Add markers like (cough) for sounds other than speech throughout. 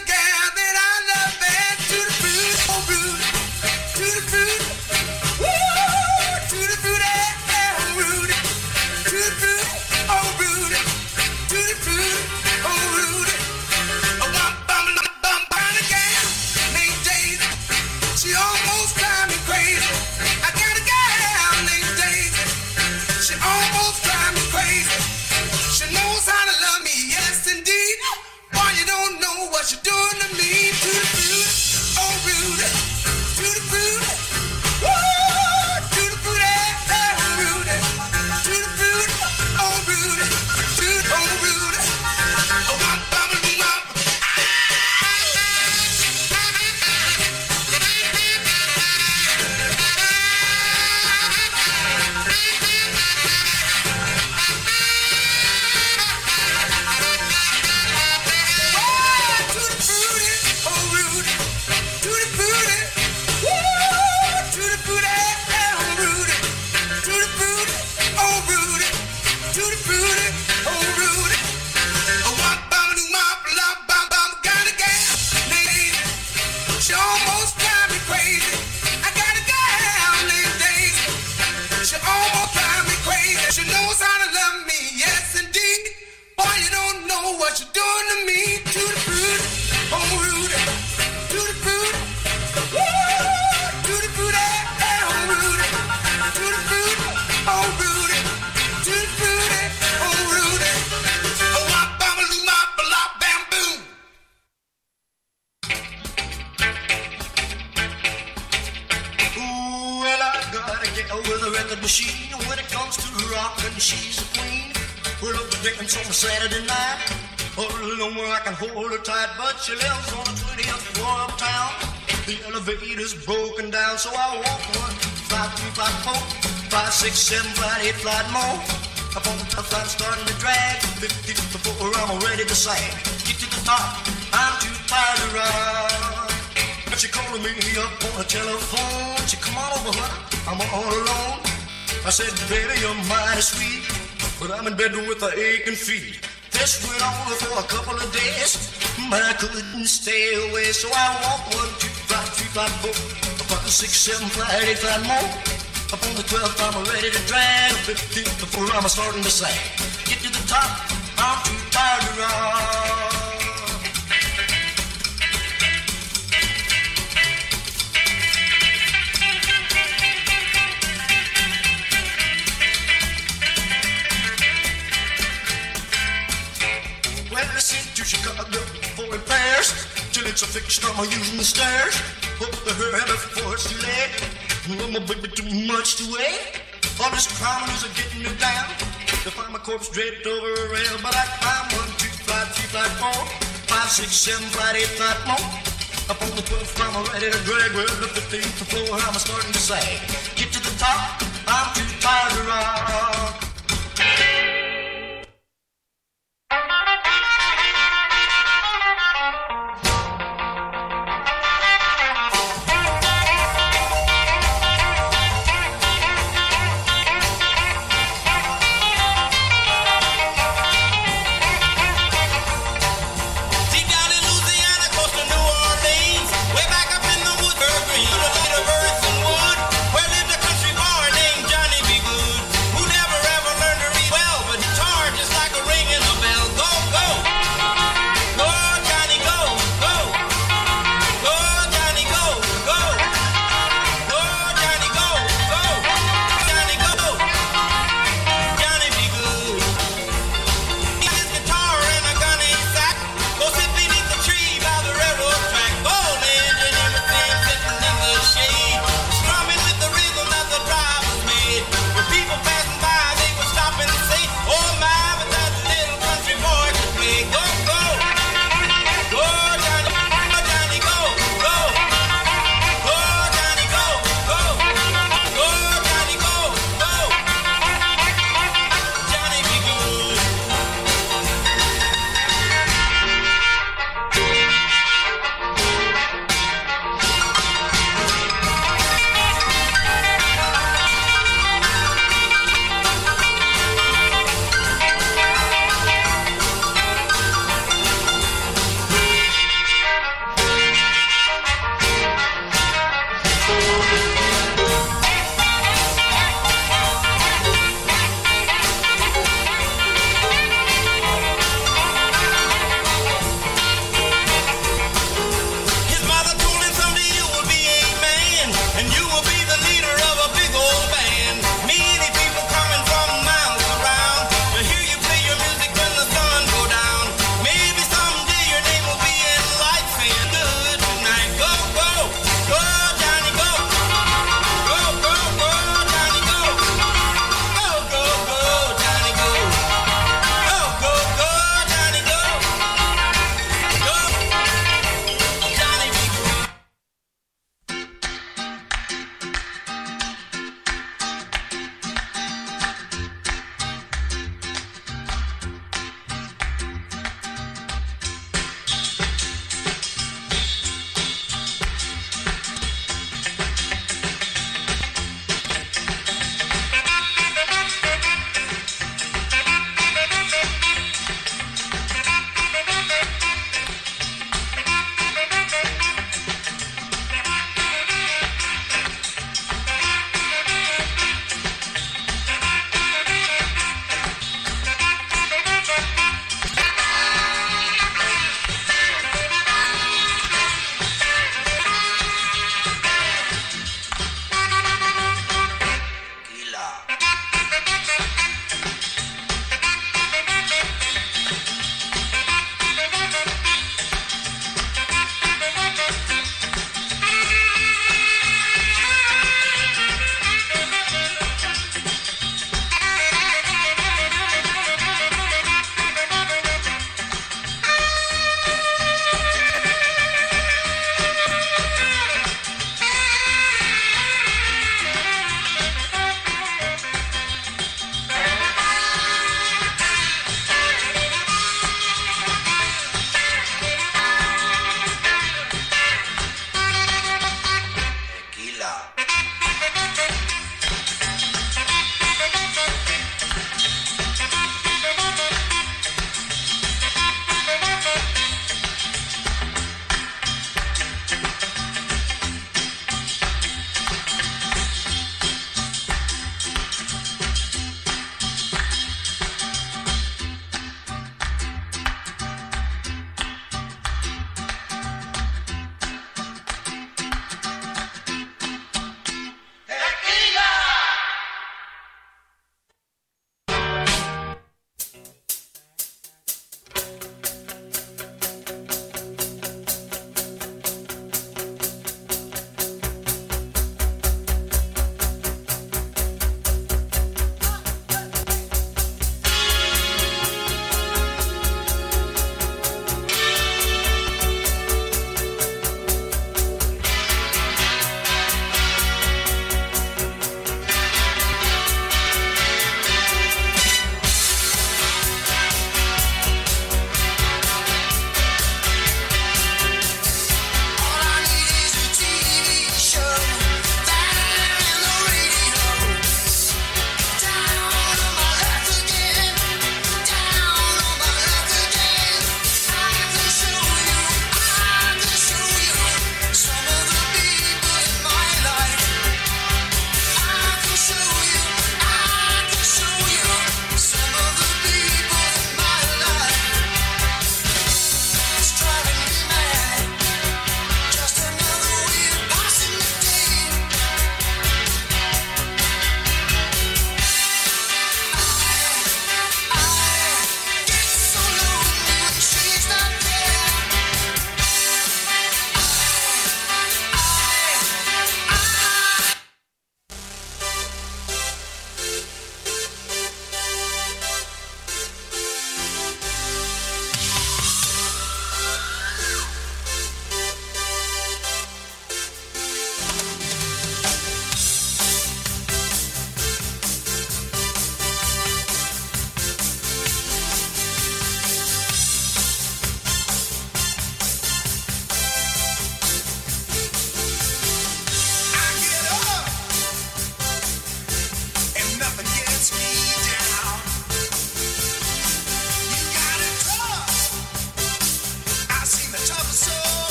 the. feel mighty sweet, but I'm in bed with a aching feet. This went on for a couple of days, but I couldn't stay away, so I walked one, two, five, three, five, four, five, five six, seven, five, eight, five more. Up on the twelfth, I'm ready to drive. Fifteen before I'm starting to sag. Get to the top, I'm too tired to run. start my using the stairs. Hope to hurry before it's too late. Love my baby too much to wait. All these commoners are getting me down. To find my corpse draped over a rail, but I climb one, two, flight, eight, flight, more. Up on the 12th, I'm ready to drag. Well, the 15th floor, I'm starting to sag. Get to the top, I'm too tired to ride.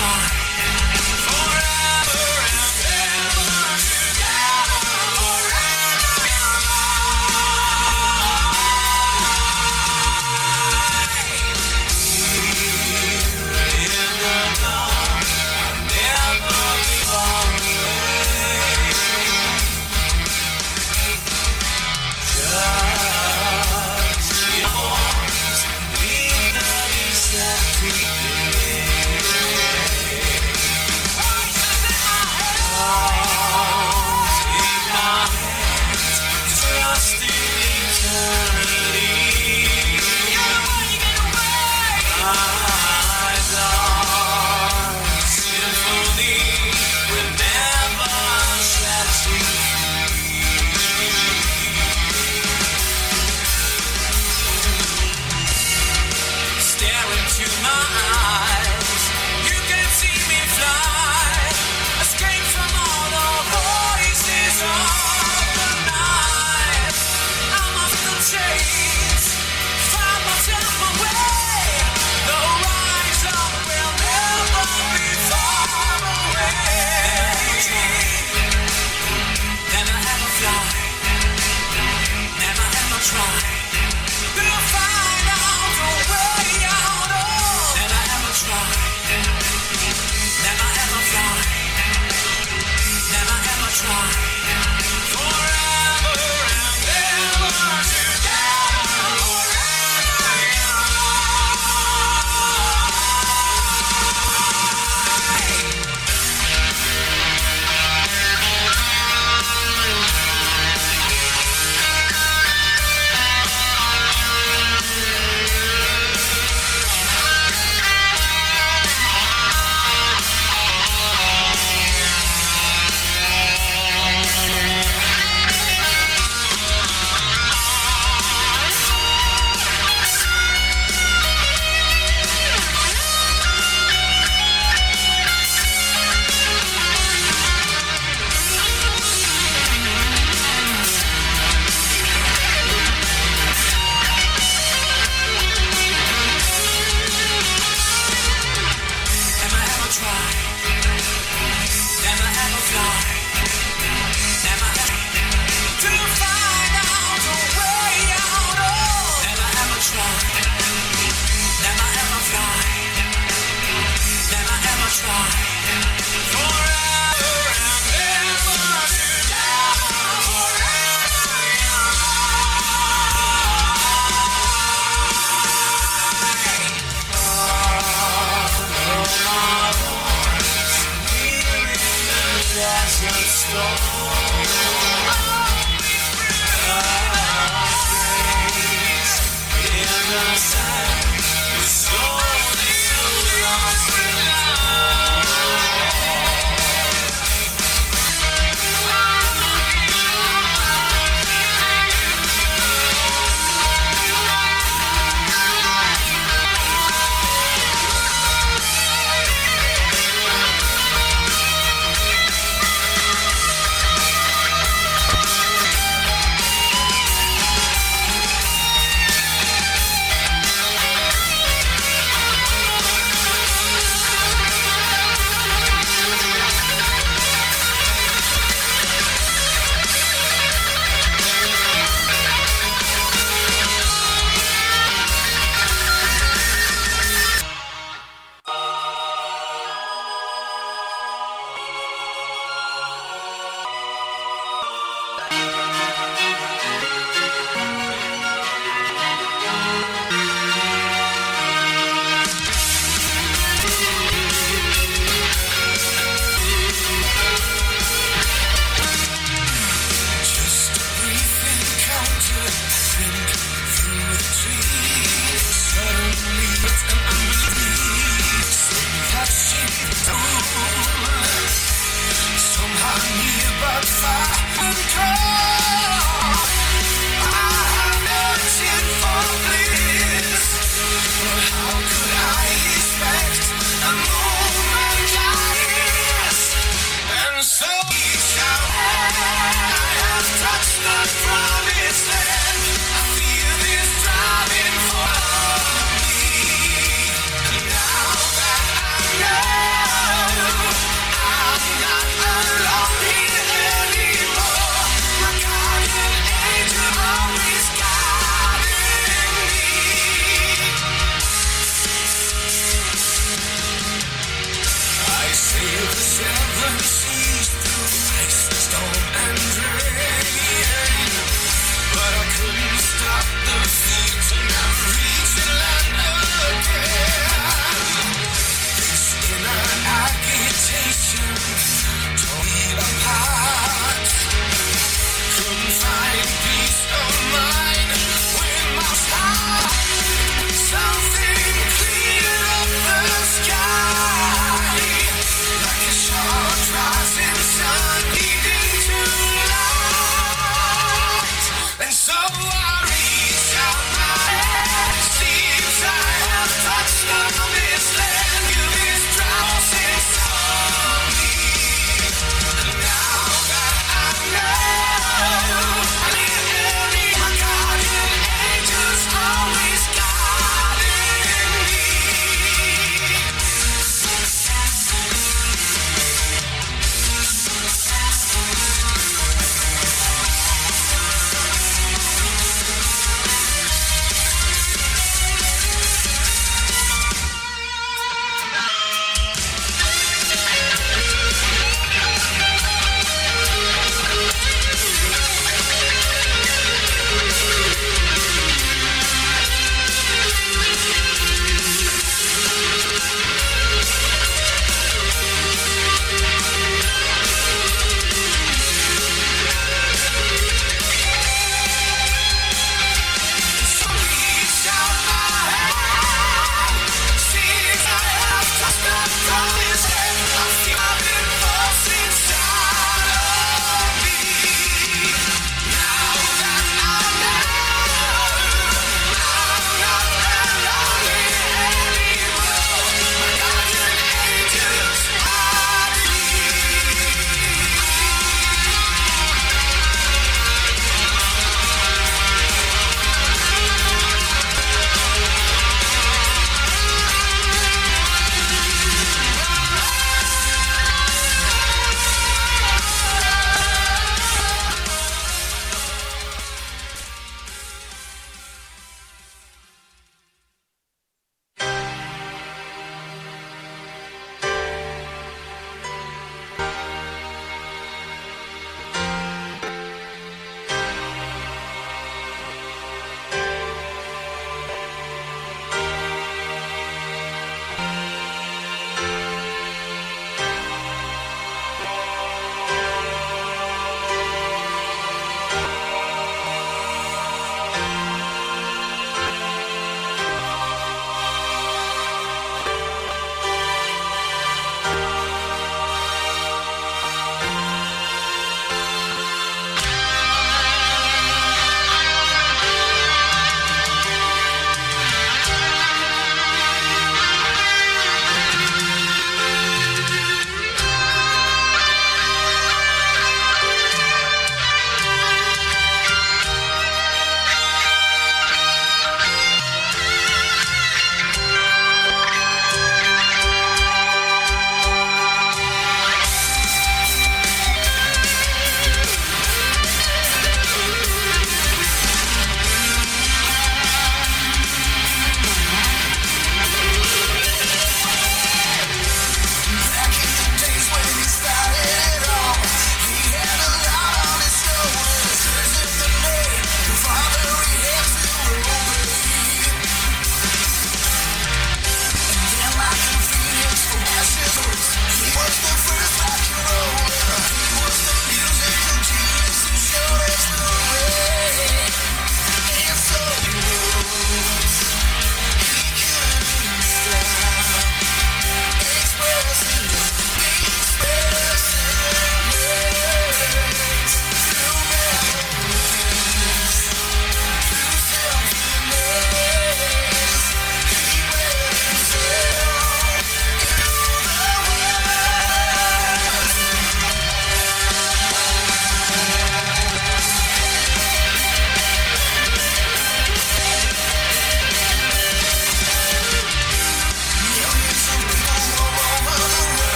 star.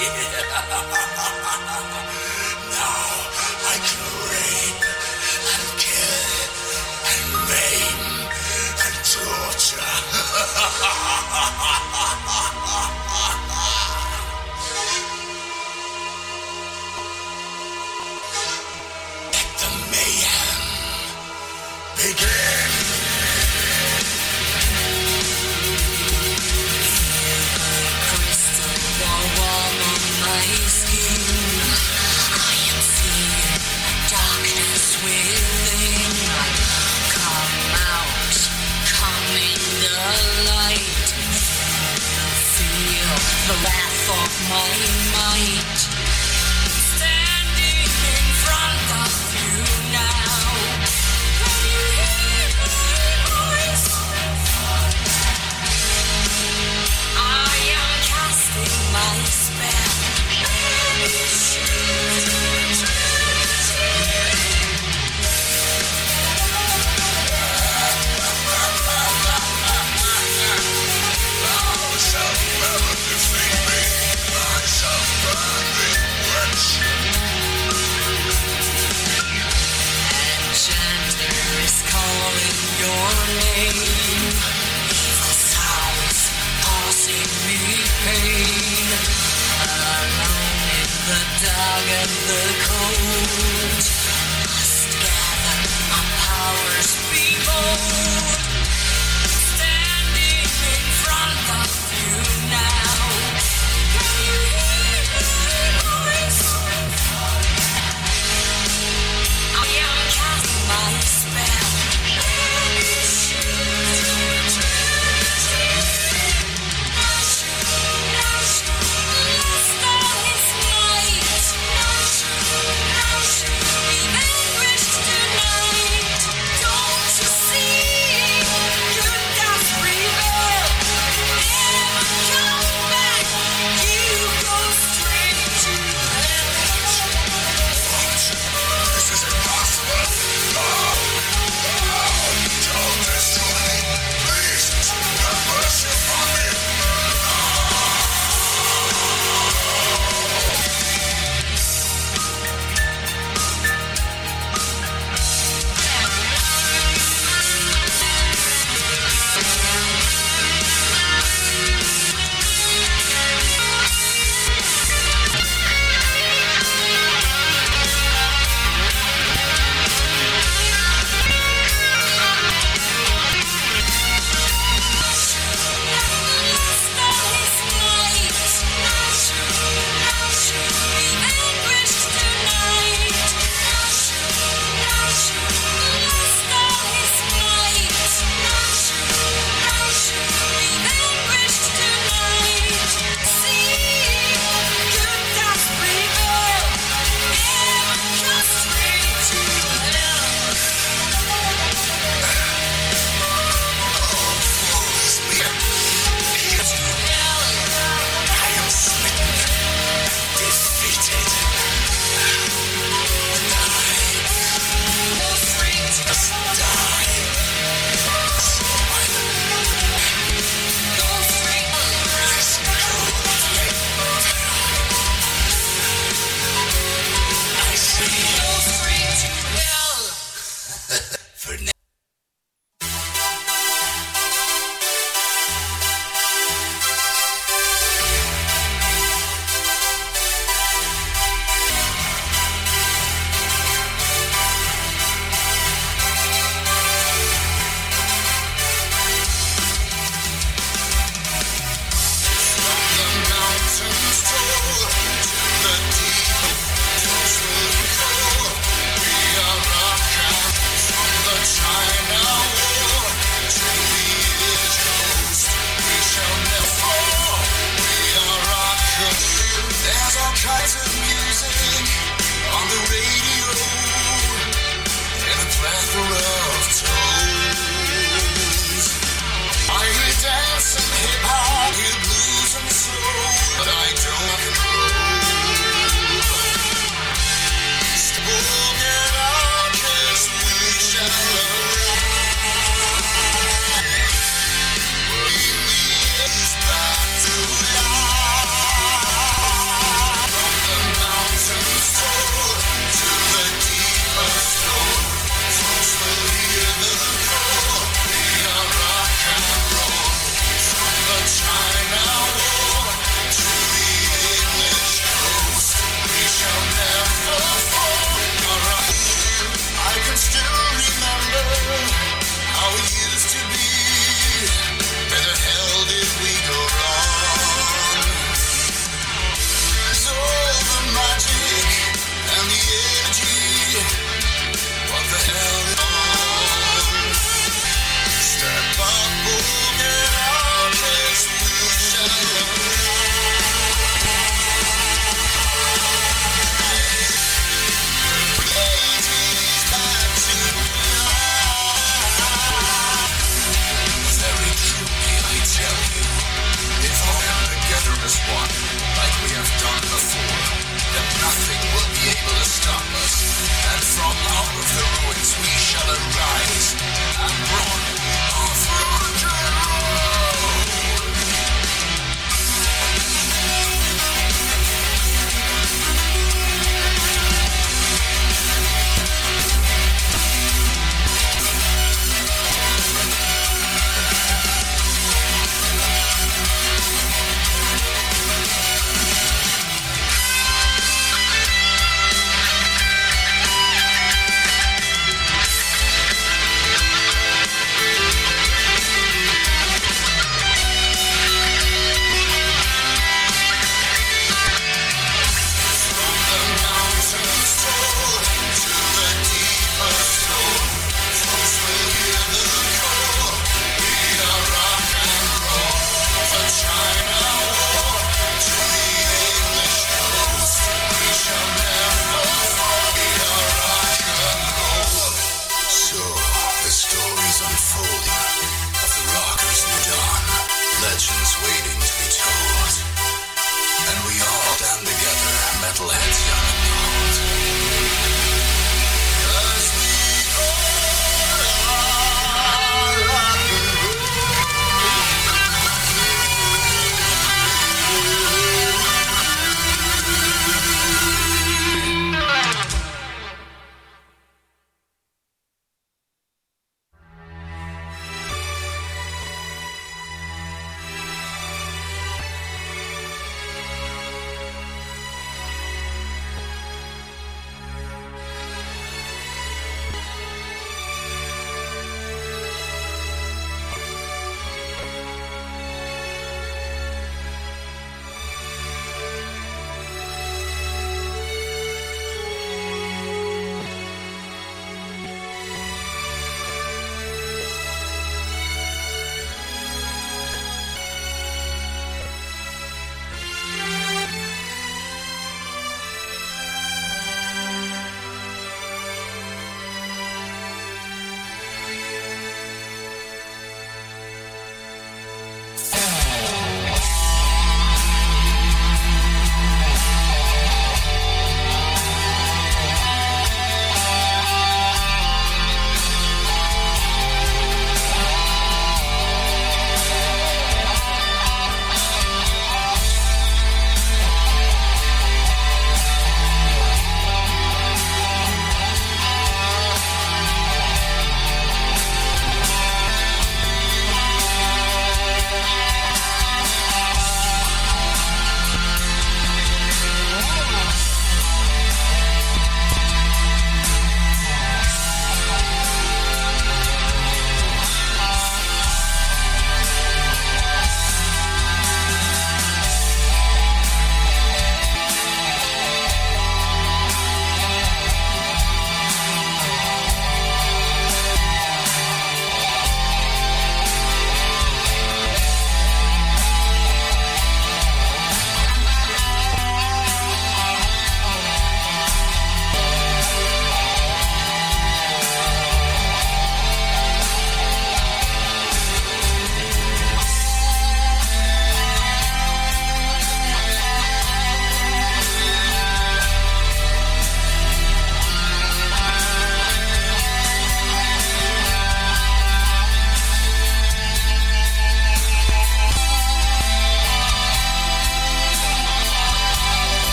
(laughs) Now the last song's mine.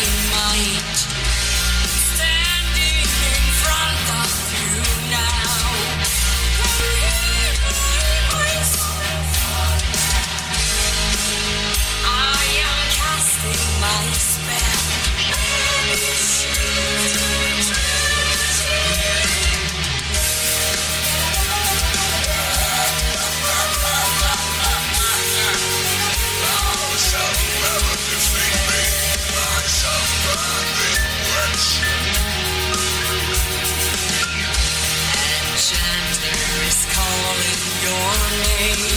might. away.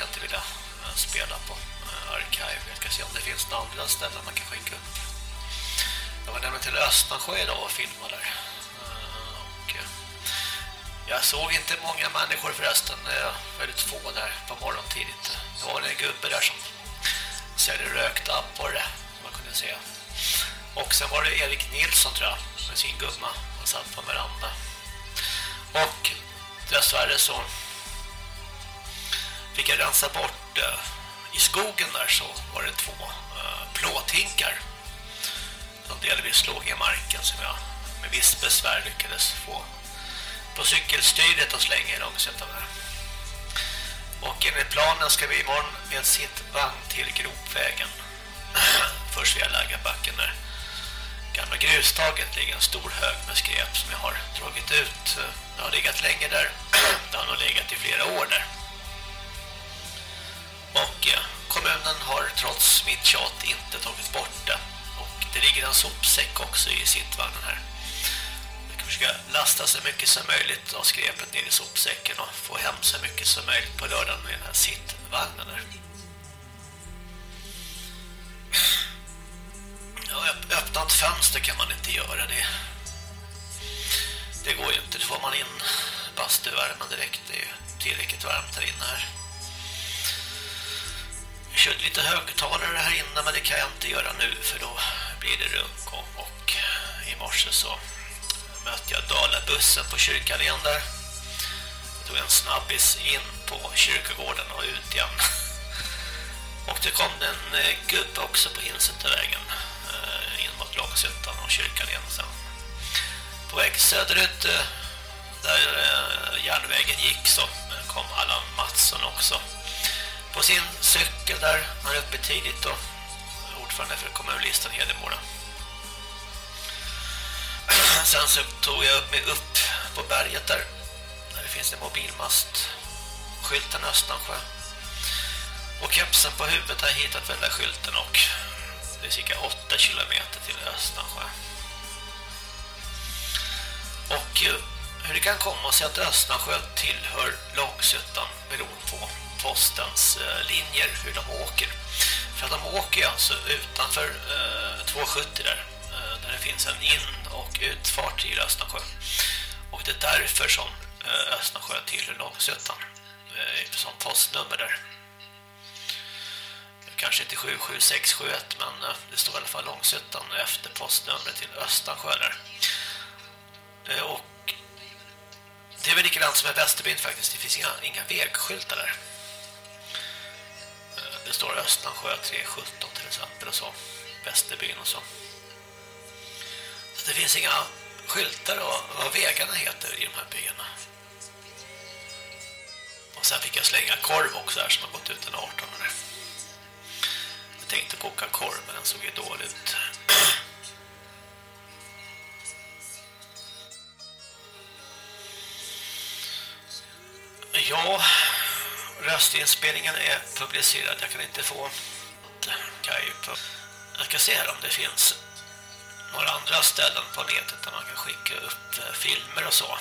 Verkar inte vilja spela på. Eh, Archive. Jag ska se om det finns några andra ställen man kan skicka upp. Jag var nämligen till Östansjö idag och filmade där. Eh, och eh, jag såg inte många människor förresten. Väldigt få där på morgontidigt. Det var en gubbe där som säljer rökt abborre som man kunde se. Och sen var det Erik Nilsson tror jag med sin gumma. Han satt på veranda. Och dessvärre så fick jag rensa bort eh, i skogen där så var det två eh, plåthinkar som delvis låg i marken som jag med viss besvär lyckades få på cykelstyret och slänga i långsamt av det. Och enligt planen ska vi imorgon med sitt vagn till gropvägen. (clears throat) Först via Lägarbacken där gamla grustaget ligger en stor hög med skräp som jag har dragit ut. Eh, det har legat länge där. (clears throat) Det har nog legat i flera år där. Och eh, kommunen har trots mitt tjat inte tagit bort det. Och det ligger en sopsäck också i sittvagnen här. Vi kan försöka lasta så mycket som möjligt av skräpet ner i sopsäcken och få hem så mycket som möjligt på lördagen med den här sittvagnen där. Ja, öppna ett fönster kan man inte göra det. Det går ju inte, då får man in bastuvärmen direkt. Det är ju tillräckligt varmt här inne här. Jag körde lite högtalare här inne men det kan jag inte göra nu för då blir det rundgång och i morse så mötte jag Dalabussen på kyrkallén där. Jag tog en snabbis in på kyrkogården och ut igen. Och det kom en eh, gubbe också på Hinsättervägen eh, in mot Långsötan och kyrkallén sen. På väg söderut eh, där järnvägen gick så kom Allan Mattsson också på sin cykel där. man är uppe tidigt då. ordförande för kommunlistan Hedemora. (clears throat) Sen så tog jag upp mig upp på berget där. Där det finns en mobilmast. Skylten Östansjö. Och kepsen på huvudet har jag hittat den där skylten och det är cirka 8 kilometer till Östansjö. Och eh, hur det kan komma sig att Östansjö tillhör Långsuttan beror på postens eh, linjer, hur de åker. För att de åker alltså utanför eh, 270 där, eh, där det finns en in- och utfart till Östansjö. Och det är därför som eh, Östansjö tillhör Långsötan. Eh, som postnummer där. Kanske inte 77671 men eh, det står i alla fall Långsötan efter postnumret till Östansjö där. Eh, Och det är väl likadant som i Västerbyn faktiskt. Det finns inga, inga vägskyltar där. Det står Östansjö 317 till exempel och så. Västerbyn och så. Så det finns inga skyltar och vad vägarna heter i de här byarna. Och sen fick jag slänga korv också här som har gått ut den 18. Jag tänkte koka korv men den såg ju dålig ut. (clears throat) Ja, röstinspelningen är publicerad. Jag kan inte få Kaj. Jag ska se här om det finns några andra ställen på nätet där man kan skicka upp eh, filmer och så.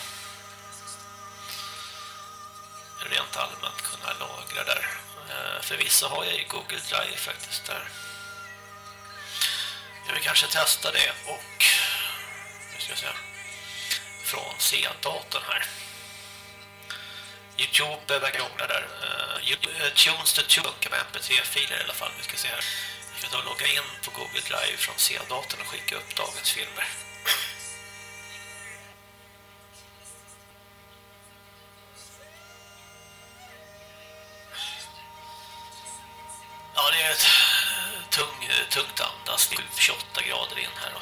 Rent allmänt kunna lagra där. Eh, för vissa har jag ju Google Drive faktiskt där. Jag vill kanske testa det och nu ska jag se från C-datorn här. Youtube verkar ångla där. Uh, tunes to tune med mp3-filer i alla fall. Vi ska se här. Vi kan ta och logga in på Google Drive från C-datorn och skicka upp dagens filmer. Ja, det är ett eh, tung, tungt andas. Det är typ 28 grader in här. Då.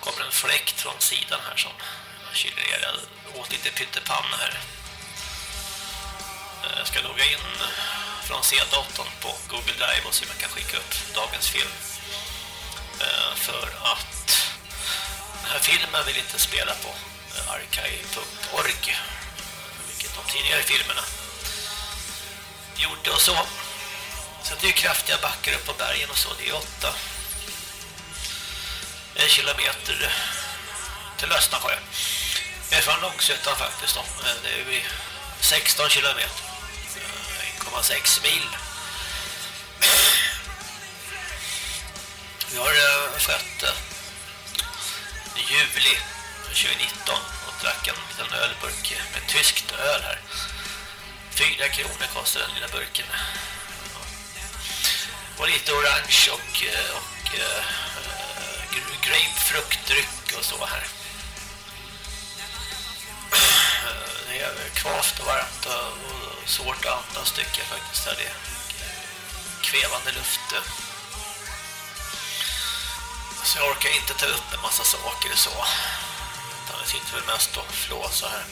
kommer en fläkt från sidan här som kyler ner. Jag åt lite pyttepanna här. Jag ska logga in från C-datorn på Google Drive och se om jag kan skicka upp dagens film. Eh, för att den här filmen vill inte spela på eh, archive.org vilket de tidigare filmerna gjorde och så. Så det är kraftiga backar upp på bergen och så. Det är åtta en kilometer till Östnasjö. Det är från Långsötan faktiskt. Då. Det är vid 16 kilometer. 1,6 mil. Vi har eh, skött juli 2019 och drack en liten ölburk med tyskt öl här. Fyra kronor kostar den lilla burken. Och lite orange och, eh, och eh, grapefruktdryck och så här. Det är kvavt och varmt och svårt att andas tycker jag faktiskt. Det är kvävande luft. Så jag orkar inte ta upp en massa saker och så. Utan det sitter väl mest och flåsa här.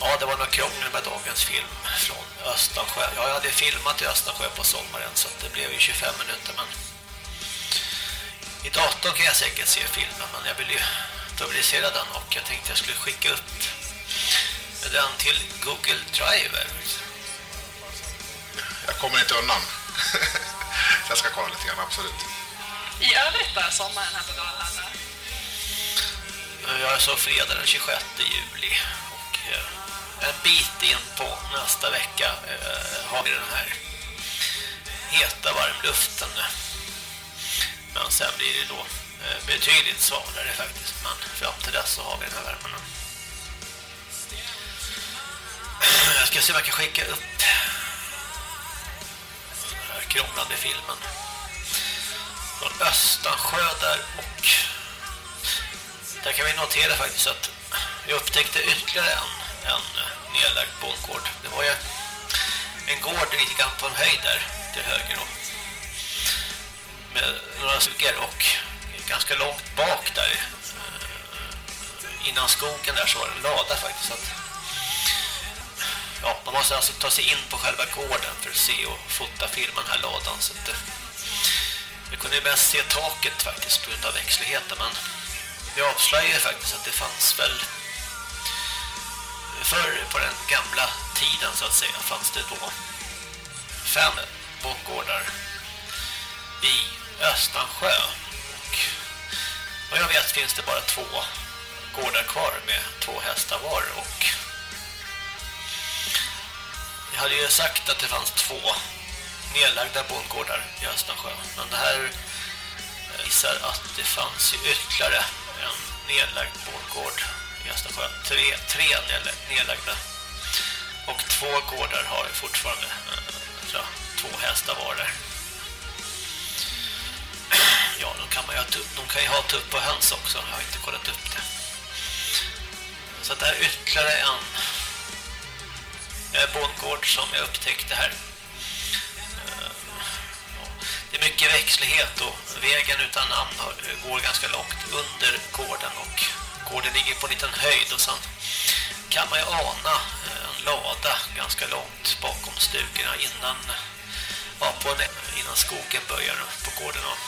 Ja, det var nog krångel med dagens film från Östansjö. Ja, jag hade filmat i Östansjö på sommaren så det blev ju 25 minuter. Men i datorn kan jag säkert se filmen men jag vill ju publicera den och jag tänkte jag skulle skicka upp den till Google Drive. Jag kommer inte undan. (laughs) jag ska kolla lite grann, absolut. I övrigt då, sommaren här på Dalhalla? Jag är så fredag den 26 juli och eh, en bit in på nästa vecka eh, har vi den här heta varmluften. Men sen blir det då eh, betydligt svalare faktiskt. Men fram till dess så har vi den här värmen. Ska se om jag kan skicka upp den här krånglande filmen från Östansjö där och där kan vi notera faktiskt att vi upptäckte ytterligare en, en nedlagd bondgård. Det var ju en gård lite grann på en höjd där till höger då. Med några suger och ganska långt bak där eh, innan skogen där så var det en lada faktiskt. Ja, man måste alltså ta sig in på själva gården för att se och fota filmen här ladan. Så att, vi kunde ju mest se taket faktiskt på grund av växtligheten men det avslöjar faktiskt att det fanns väl förr på den gamla tiden så att säga fanns det då fem bondgårdar i Östansjö och vad jag vet finns det bara två gårdar kvar med två hästar var och jag hade ju sagt att det fanns två nedlagda bondgårdar i Östansjö. Men det här eh, visar att det fanns ju ytterligare en nedlagd bondgård i Östansjö. Tre, tre nedlagda. Och två gårdar har fortfarande eh, tror, två hästar var där. Ja, de kan, man ju ha, de kan ju ha tupp och höns också. Jag har inte kollat upp det. Så det är ytterligare en Eh, bondgård som jag upptäckte här. Eh, det är mycket växtlighet och vägen utan namn går ganska långt under gården och gården ligger på en liten höjd och sen kan man ju ana eh, en lada ganska långt bakom stugorna innan ja, på en, innan skogen börjar på gården och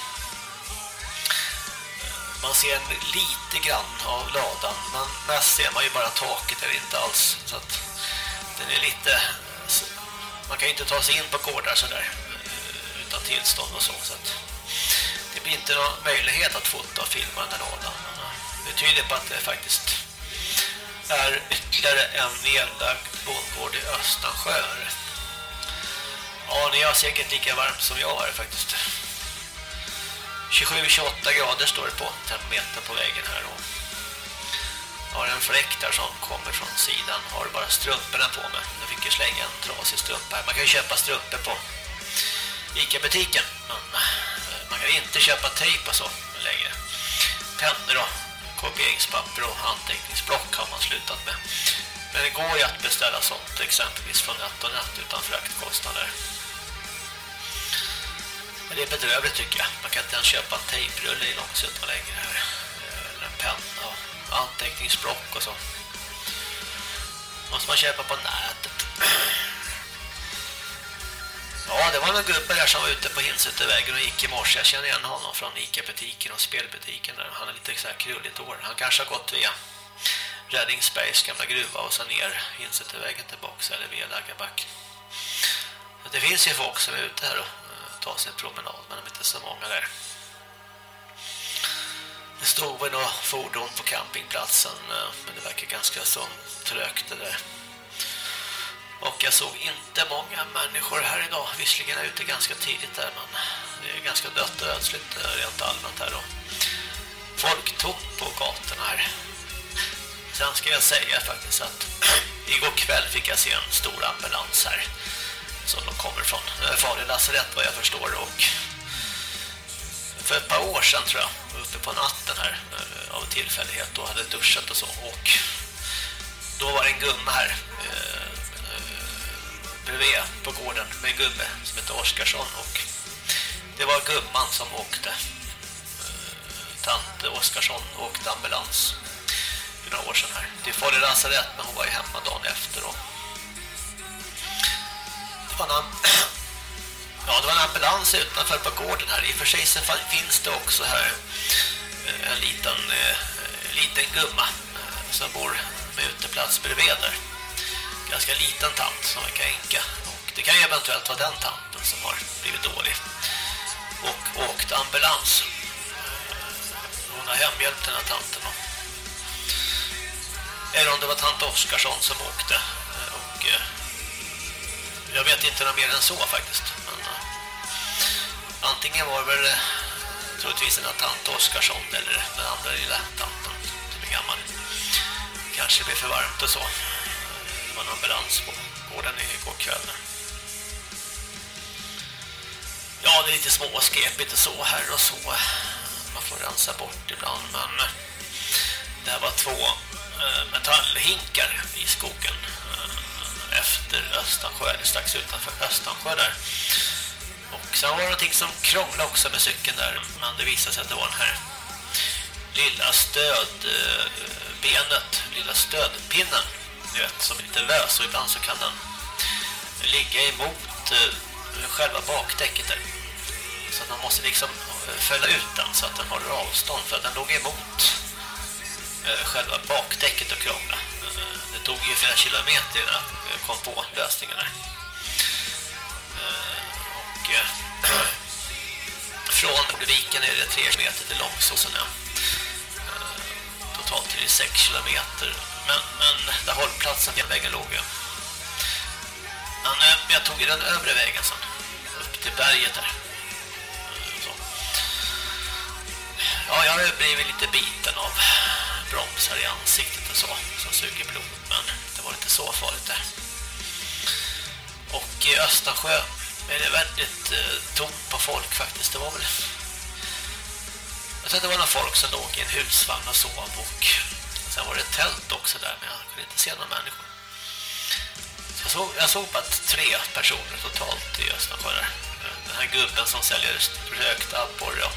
man ser en lite grann av ladan men mest ser man ju bara taket eller inte alls så att den är lite man kan ju inte ta sig in på gårdar sådär eh, utan tillstånd och så. så att det blir inte någon möjlighet att fota och filma den här lådan. Eh, det tyder på att det faktiskt är ytterligare en nedlagd bondgård i Östansjö. Ja, ni har säkert lika varmt som jag har faktiskt. 27-28 grader står det på termometern på vägen här. Och har en fläkt där som kommer från sidan. Har bara strumporna på mig. Jag fick ju slänga en trasig strumpa här. Man kan ju köpa strumpor på Ica-butiken. Men eh, man kan inte köpa tejp och så längre. Pennor och kopieringspapper och anteckningsblock har man slutat med. Men det går ju att beställa sånt exempelvis från nät och nät utan fraktkostnader. Men det är bedrövligt tycker jag. Man kan inte ens köpa en tejprulle i långsuttan längre här. Eh, eller en penna och anteckningsblock och så. Måste man köpa på nätet. Ja, det var en gubbe där som var ute på Hinsutevägen och gick i morse. Jag känner igen honom från Ica-butiken och spelbutiken där. Han är lite så här krulligt år. Han kanske har gått via Räddningsbergs gamla gruva och så ner Hinsutevägen tillbaka eller via Laggarback. Det finns ju folk som är ute här och eh, tar sig en promenad men de är inte så många där. Det stod väl några fordon på campingplatsen eh, men det verkar ganska så trögt det där. Och jag såg inte många människor här idag. Visserligen är jag ute ganska tidigt där, men det är ganska dött och ödsligt eh, rent allmänt här då. Folk tog på gatorna här. Sen ska jag säga faktiskt att (clears throat) igår kväll fick jag se en stor ambulans här som de kommer från Farlig Falu lasarett vad jag förstår och för ett par år sedan tror jag uppe på natten här eh, av tillfällighet då hade duschat och så. Och då var det en gumma här eh, eh, bredvid på gården med en gubbe som heter Oskarsson. Och det var gumman som åkte eh, tant Oskarsson åkte ambulans för några år sedan här till Falu lasarett men hon var ju hemma dagen efter och det var en (clears throat) Ja, det var en ambulans utanför på gården här. I och för sig så finns det också här eh, en liten, eh, liten gumma eh, som bor med uteplats bredvid där. Ganska liten tant som verkar enka. Och det kan ju eventuellt vara den tanten som har blivit dålig. Och åkt ambulans. Hon har hemhjälpt den här tanten. Eller om det var tant Oskarsson som åkte. Och jag vet inte något mer än så faktiskt. Men, antingen var det väl eh, troligtvis den här tant Oskarsson eller den andra lilla tanten som är gammal. Kanske blev för varmt och så. Det var en ambulans på gården igår kväll. Ja, det är lite småskepigt och så här och så. Man får rensa bort ibland, men eh, det här var två eh, metallhinkar i skogen efter Östansjö, eller strax utanför Östansjö där. Och sen var det någonting som krånglade också med cykeln där, men det visade sig att det var den här lilla stödbenet, lilla stödpinnen, du vet, som är lite lös och ibland så kan den ligga emot eh, själva bakdäcket där. Så att man måste liksom eh, fälla ut den så att den håller avstånd för att den låg emot eh, själva bakdäcket och krångla. Det tog ju flera kilometer innan jag kom på lösningen där. Och från Viken är det 3 km till Långsåsen. Eh, totalt är det 6 kilometer. Men, men där hållplatsen järnvägen låg ju. Men eh, jag tog den övre vägen sen. Upp till berget där. Eh, så. Ja, jag har blivit lite biten av bromsar i ansiktet och så som suger blod, men det var inte så farligt där. Och i Östersjö Eh, är det väldigt eh, tomt på folk faktiskt. Det var väl jag tror att det var några folk som låg i en husvagn och sov och sen var det ett tält också där men jag kunde inte se några människor. Så Jag såg, jag såg bara tre personer totalt i Östersjö där. Den här gubben som säljer rökt abborre och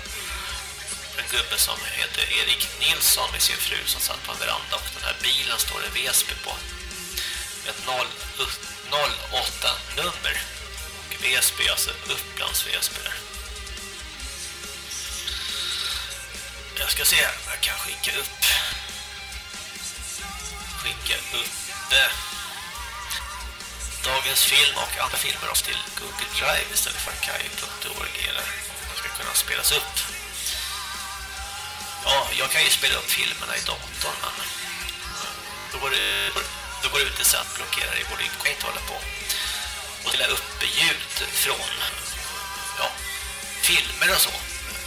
en gubbe som heter Erik Nilsson med sin fru som satt på en veranda och den här bilen står det Väsby på. Ett 08 nummer. Väsby, alltså Upplands Väsby där. Jag ska se om jag kan skicka upp. Skicka upp eh, dagens film och andra filmer oss till Google Drive istället för kaj.org eller om de ska kunna spelas upp. Ja, jag kan ju spela upp filmerna i datorn men då går det, då går det ut i sätt blockerar i volym. Kan inte hålla på och spela upp ljud från ja, filmer och så.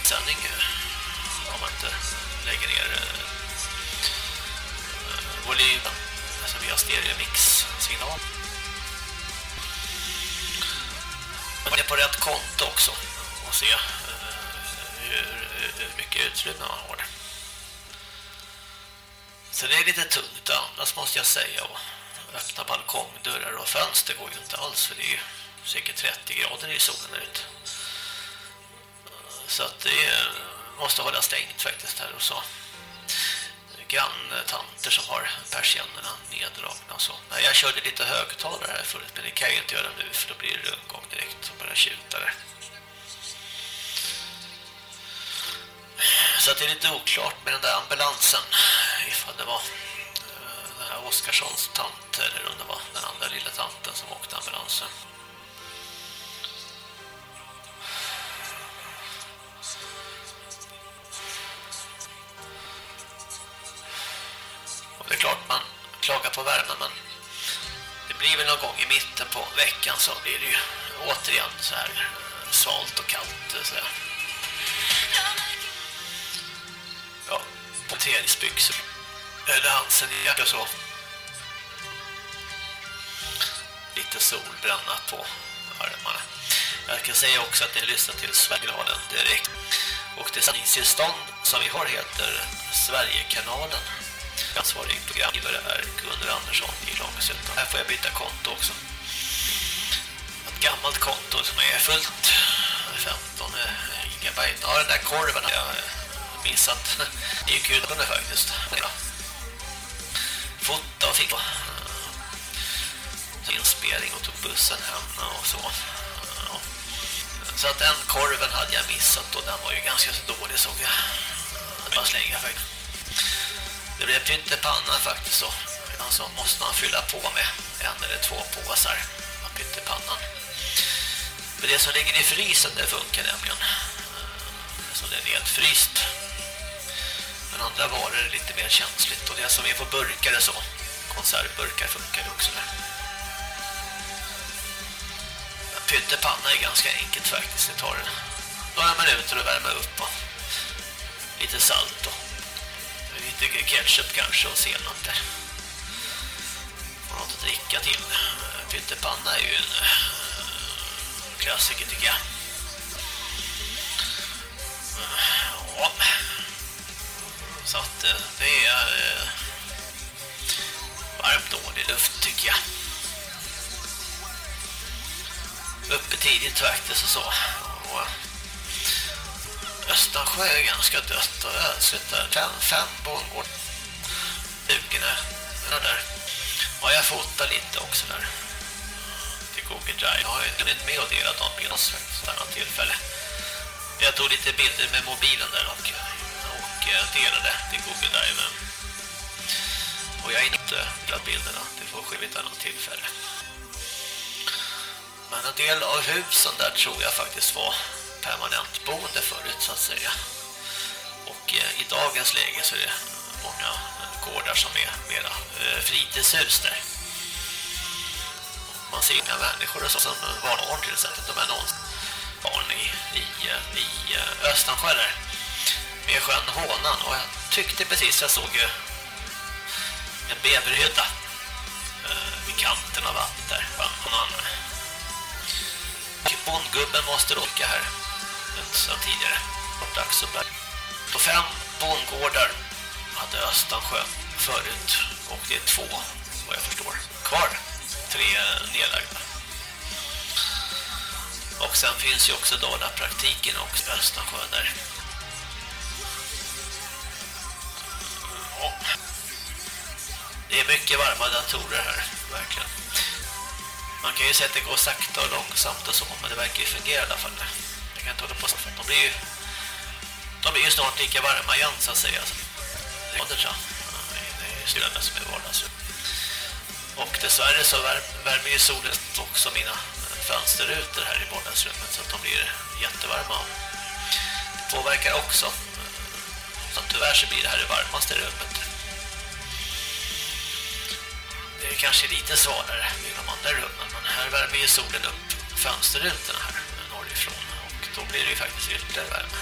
Sändning eh, om man inte lägger ner eh, eh, volymen alltså via stereomix-signal. Man är på rätt konto också och se eh, hur, hur mycket utrymme man har. Så det är lite tungt annars måste jag säga och öppna balkongdörrar och fönster går ju inte alls för det är ju säkert 30 grader i solen ut. Så att det måste hålla stängt faktiskt här och så. Granntanter som har persiennerna neddragna och så. Nej, jag körde lite högtalare här förut men det kan jag ju inte göra nu för då blir det rundgång direkt och bara tjutare. Så att det är lite oklart med den där ambulansen ifall det var Eh, här Oskarssons tant eller om det var den andra lilla tanten som åkte ambulansen. Och det är klart man klagar på värmen men det blir väl någon gång i mitten på veckan så blir det ju återigen så här eh, svalt och kallt eh, så här. Ja, poteringsbyxor. Eh, Eller Hansen hjärtat så. Lite solbränna på armarna. Jag kan säga också att ni lyssnar till Sverigekanalen direkt. Och det sändningstillstånd som vi har heter Sverigekanalen. Ansvarig programgivare är Gunnar Andersson i Långsötan. Här får jag byta konto också. Ett gammalt konto som är fullt 15 eh, gigabyte. Ja, den där korven har jag missat. (laughs) Det är ju kul faktiskt. Foto Fota och fick inspelning och tog bussen hem och så. Ja. Så att den korven hade jag missat och den var ju ganska så dålig såg jag. Det var slänga faktiskt. Det blev pyttepanna faktiskt så. Alltså måste man fylla på med en eller två påsar av pyttepannan. Men det som ligger i frysen det funkar nämligen. Så det är nedfryst. Men andra varor är lite mer känsligt. Och det som är på burkar är så. Konservburkar funkar också där. Pyttepanna är ganska enkelt faktiskt. Det tar några minuter att värma upp och lite salt och lite ketchup kanske och senap där. Och något att dricka till. Pyttepanna är ju en eh, klassiker tycker jag. Ja. Så att eh, det är eh, varmt dålig luft tycker jag. Uppe tidigt faktiskt och så. Och eh, Östansjö är ganska dött och ödsligt där. fem, fem bondgård. Stugorna där. Ja, jag fotar lite också där. Till Google Drive. Jag har ju inte med och delat de bilderna faktiskt annat tillfälle. Jag tog lite bilder med mobilen där och, och delade till Google Drive. Och jag har inte delat bilderna. Det får ske vid ett annat tillfälle. Men en del av husen där tror jag faktiskt var permanent boende förut så att säga. Och eh, i dagens läge så är det många gårdar som är mera eh, fritidshus där. Man ser inga människor och så, som barn till exempel. De är någon barn i, i, eh, i eh, Östansjö där. Med sjön Hånan. Och jag tyckte precis jag såg en beverhydda eh, vid kanten av vattnet där. Hånan. Bondgubben måste råka här som tidigare. Dags att börja. På fem bondgårdar hade Östansjö förut och det är två, vad jag förstår, kvar. Tre nedlagda. Och sen finns ju också Dala-praktiken och Östansjö där. Det är mycket varma datorer här, verkligen. Man kan ju säga att det går sakta och långsamt och så, men det verkar ju fungera i alla fall. Jag kan inte hålla på så, för de blir ju de blir ju snart lika varma igen så att säga. Alltså, det är så. Det är som är vardagsrum. Och dessvärre så värmer ju solen också mina fönsterrutor här i vardagsrummet så att de blir jättevarma. Det påverkar också som tyvärr så blir det här det varmaste rummet. Det är kanske lite svalare i de andra rummen men här värmer ju solen upp fönsterrutorna här eh, norrifrån och då blir det ju faktiskt ytterligare värme.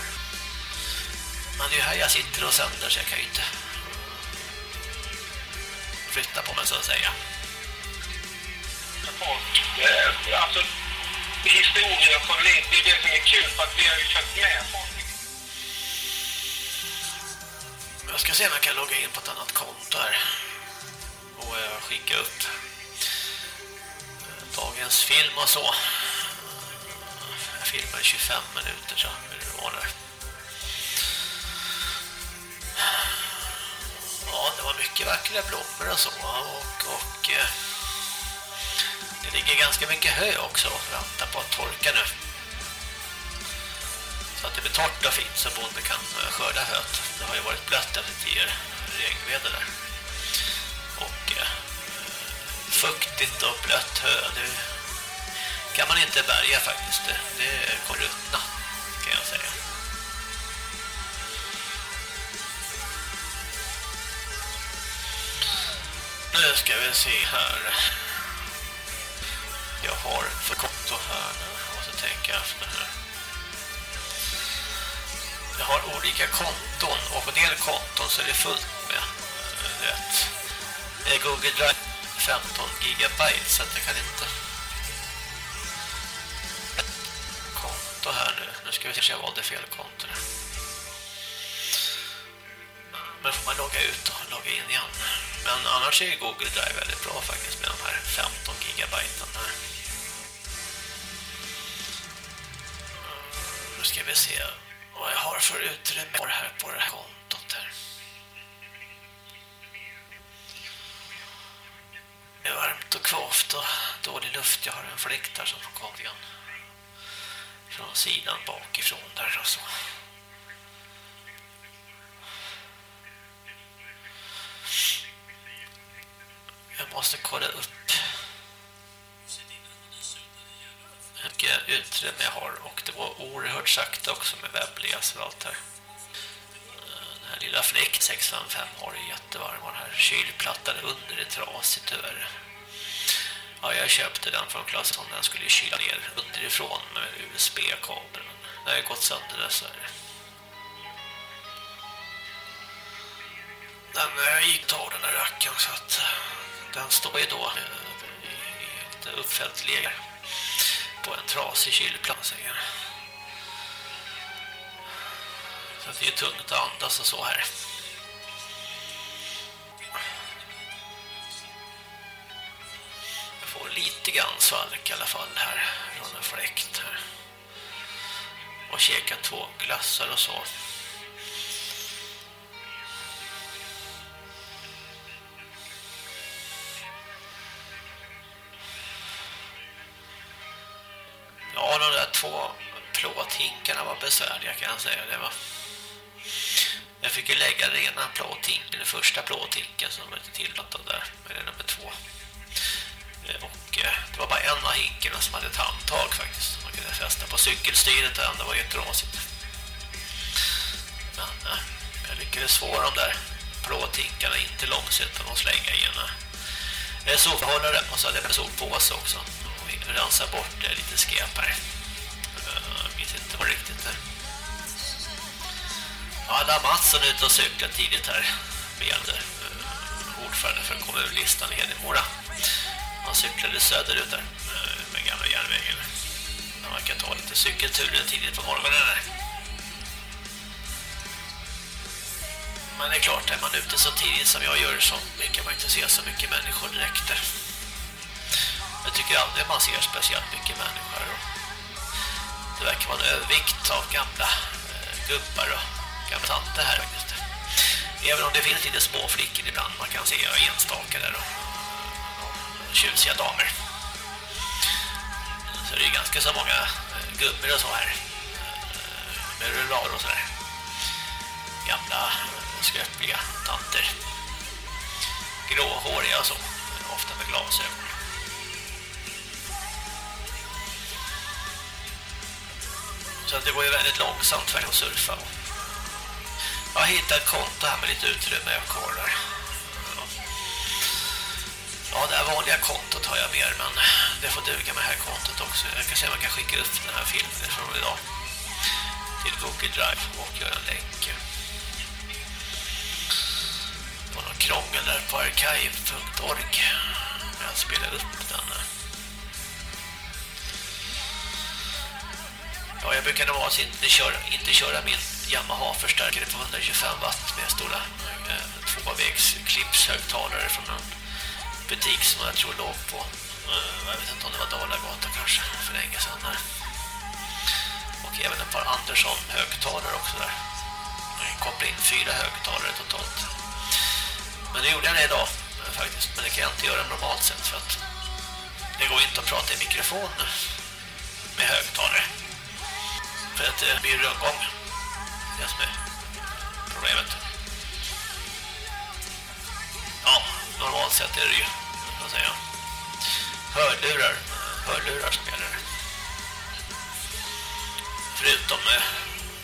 Men det är här jag sitter och sänder så jag kan ju inte flytta på mig så att säga. Eh, alltså historien från liv, det är det som är kul för att vi har ju följt med folk. Jag ska se om jag kan logga in på ett annat konto här och eh, skicka upp eh, dagens film och så. Jag filmar i 25 minuter så hur det var där. Ja, det var mycket vackra blommor och så och, och eh, det ligger ganska mycket hö också och väntar på att torka nu. Så att det blir torrt och fint så bonden kan eh, skörda höet. Det har ju varit blött efter tio regnväder där. Och eh, fuktigt och blött hö, det kan man inte bärga faktiskt. Det, det kommer ruttna kan jag säga. Nu ska vi se här. Jag har för konto här nu. Jag måste tänka efter här. Jag har olika konton och på en del konton så är det fullt med eh, rätt. Google Drive 15 gigabyte så att jag kan inte konto här nu. Nu ska vi se om jag valde fel konto. Nu Men får man logga ut och logga in igen. Men annars är Google Drive väldigt bra faktiskt med de här 15 gigabyten här. Nu ska vi se vad jag har för utrymme här på det här kontot här. Det är varmt och kvavt och dålig luft. Jag har en fläkt där som får komma igen. Från sidan bakifrån där och så. Jag måste kolla upp vilka mycket utrymme jag har och det var oerhört sakta också med webbläsare och allt här. Eh, den här lilla fläkt 655 har det jättevarm och den här kylplattan under är trasig tyvärr. Ja, jag köpte den från Klasson. Den skulle ju kyla ner underifrån med USB-kabel. Det den har ju gått sönder dessvärre. Den eh, gick ta den där racken så att eh, den står ju då eh, i lite uppfällt läge på en trasig kylplan säger jag. Så att det är tungt att andas och så här. Jag får lite grann svalk i alla fall här från en fläkt här. Och käka två glassar och så. Två plåthinkarna var besvärliga kan jag säga. Det var... Jag fick ju lägga den ena plåthinken, den första plåthinken som var inte tillåtad där, eller nummer två. Eh, och eh, det var bara en av hinkarna som hade ett handtag faktiskt, som man kunde fästa på cykelstyret där, det var ju trasigt. Men eh, jag lyckades få de där plåthinkarna in till att och slänga i en eh, och så hade jag en soppåse också och rensa bort lite skräp här. På riktigt där. Ja, alla ute och cyklar tidigt här med eh, ordförande för kommunlistan i Hedemora. Han cyklade söderut där eh, med gamla järnvägen. Man verkar ta lite cykelturer tidigt på morgonen där. Men det är klart, är man ute så tidigt som jag gör så kan man inte se så mycket människor direkt där. Jag tycker aldrig man ser speciellt mycket människor. Det verkar vara en övervikt av gamla eh, gubbar och gamla tanter här faktiskt. Även om det finns lite små flickor ibland man kan se enstaka där och, och tjusiga damer. Så det är ganska så många eh, gummor och så här. Eh, med rullar och sådär. Gamla eh, skröpliga tanter. Gråhåriga och så. Eh, ofta med glasögon. Så det går ju väldigt långsamt för att surfa. Jag har hittat ett konto här med lite utrymme jag kollar. Ja, det här vanliga kontot har jag mer, men det får duga med det här kontot också. Jag kan se om man kan skicka upp den här filmen från idag till Google Drive och göra en länk. Det var någon krångel där på archive.org när jag spelade upp den. Ja, jag brukar normalt inte köra, inte köra min Yamaha-förstärkare på 125 watt med stora eh, tvåvägs klipshögtalare från en butik som jag tror låg på eh, jag vet inte om det var Dalagata kanske för länge sedan där. Och även ett par Andersson-högtalare också där. Jag kopplade in fyra högtalare totalt. Men det gjorde jag det idag faktiskt, men det kan jag inte göra normalt sett för att det går inte att prata i mikrofon med högtalare. För att eh, det blir rundgång. Det är som är problemet. Ja, normalt sett är det ju, vad säger jag, hörlurar, hörlurar som gäller. Förutom, eh,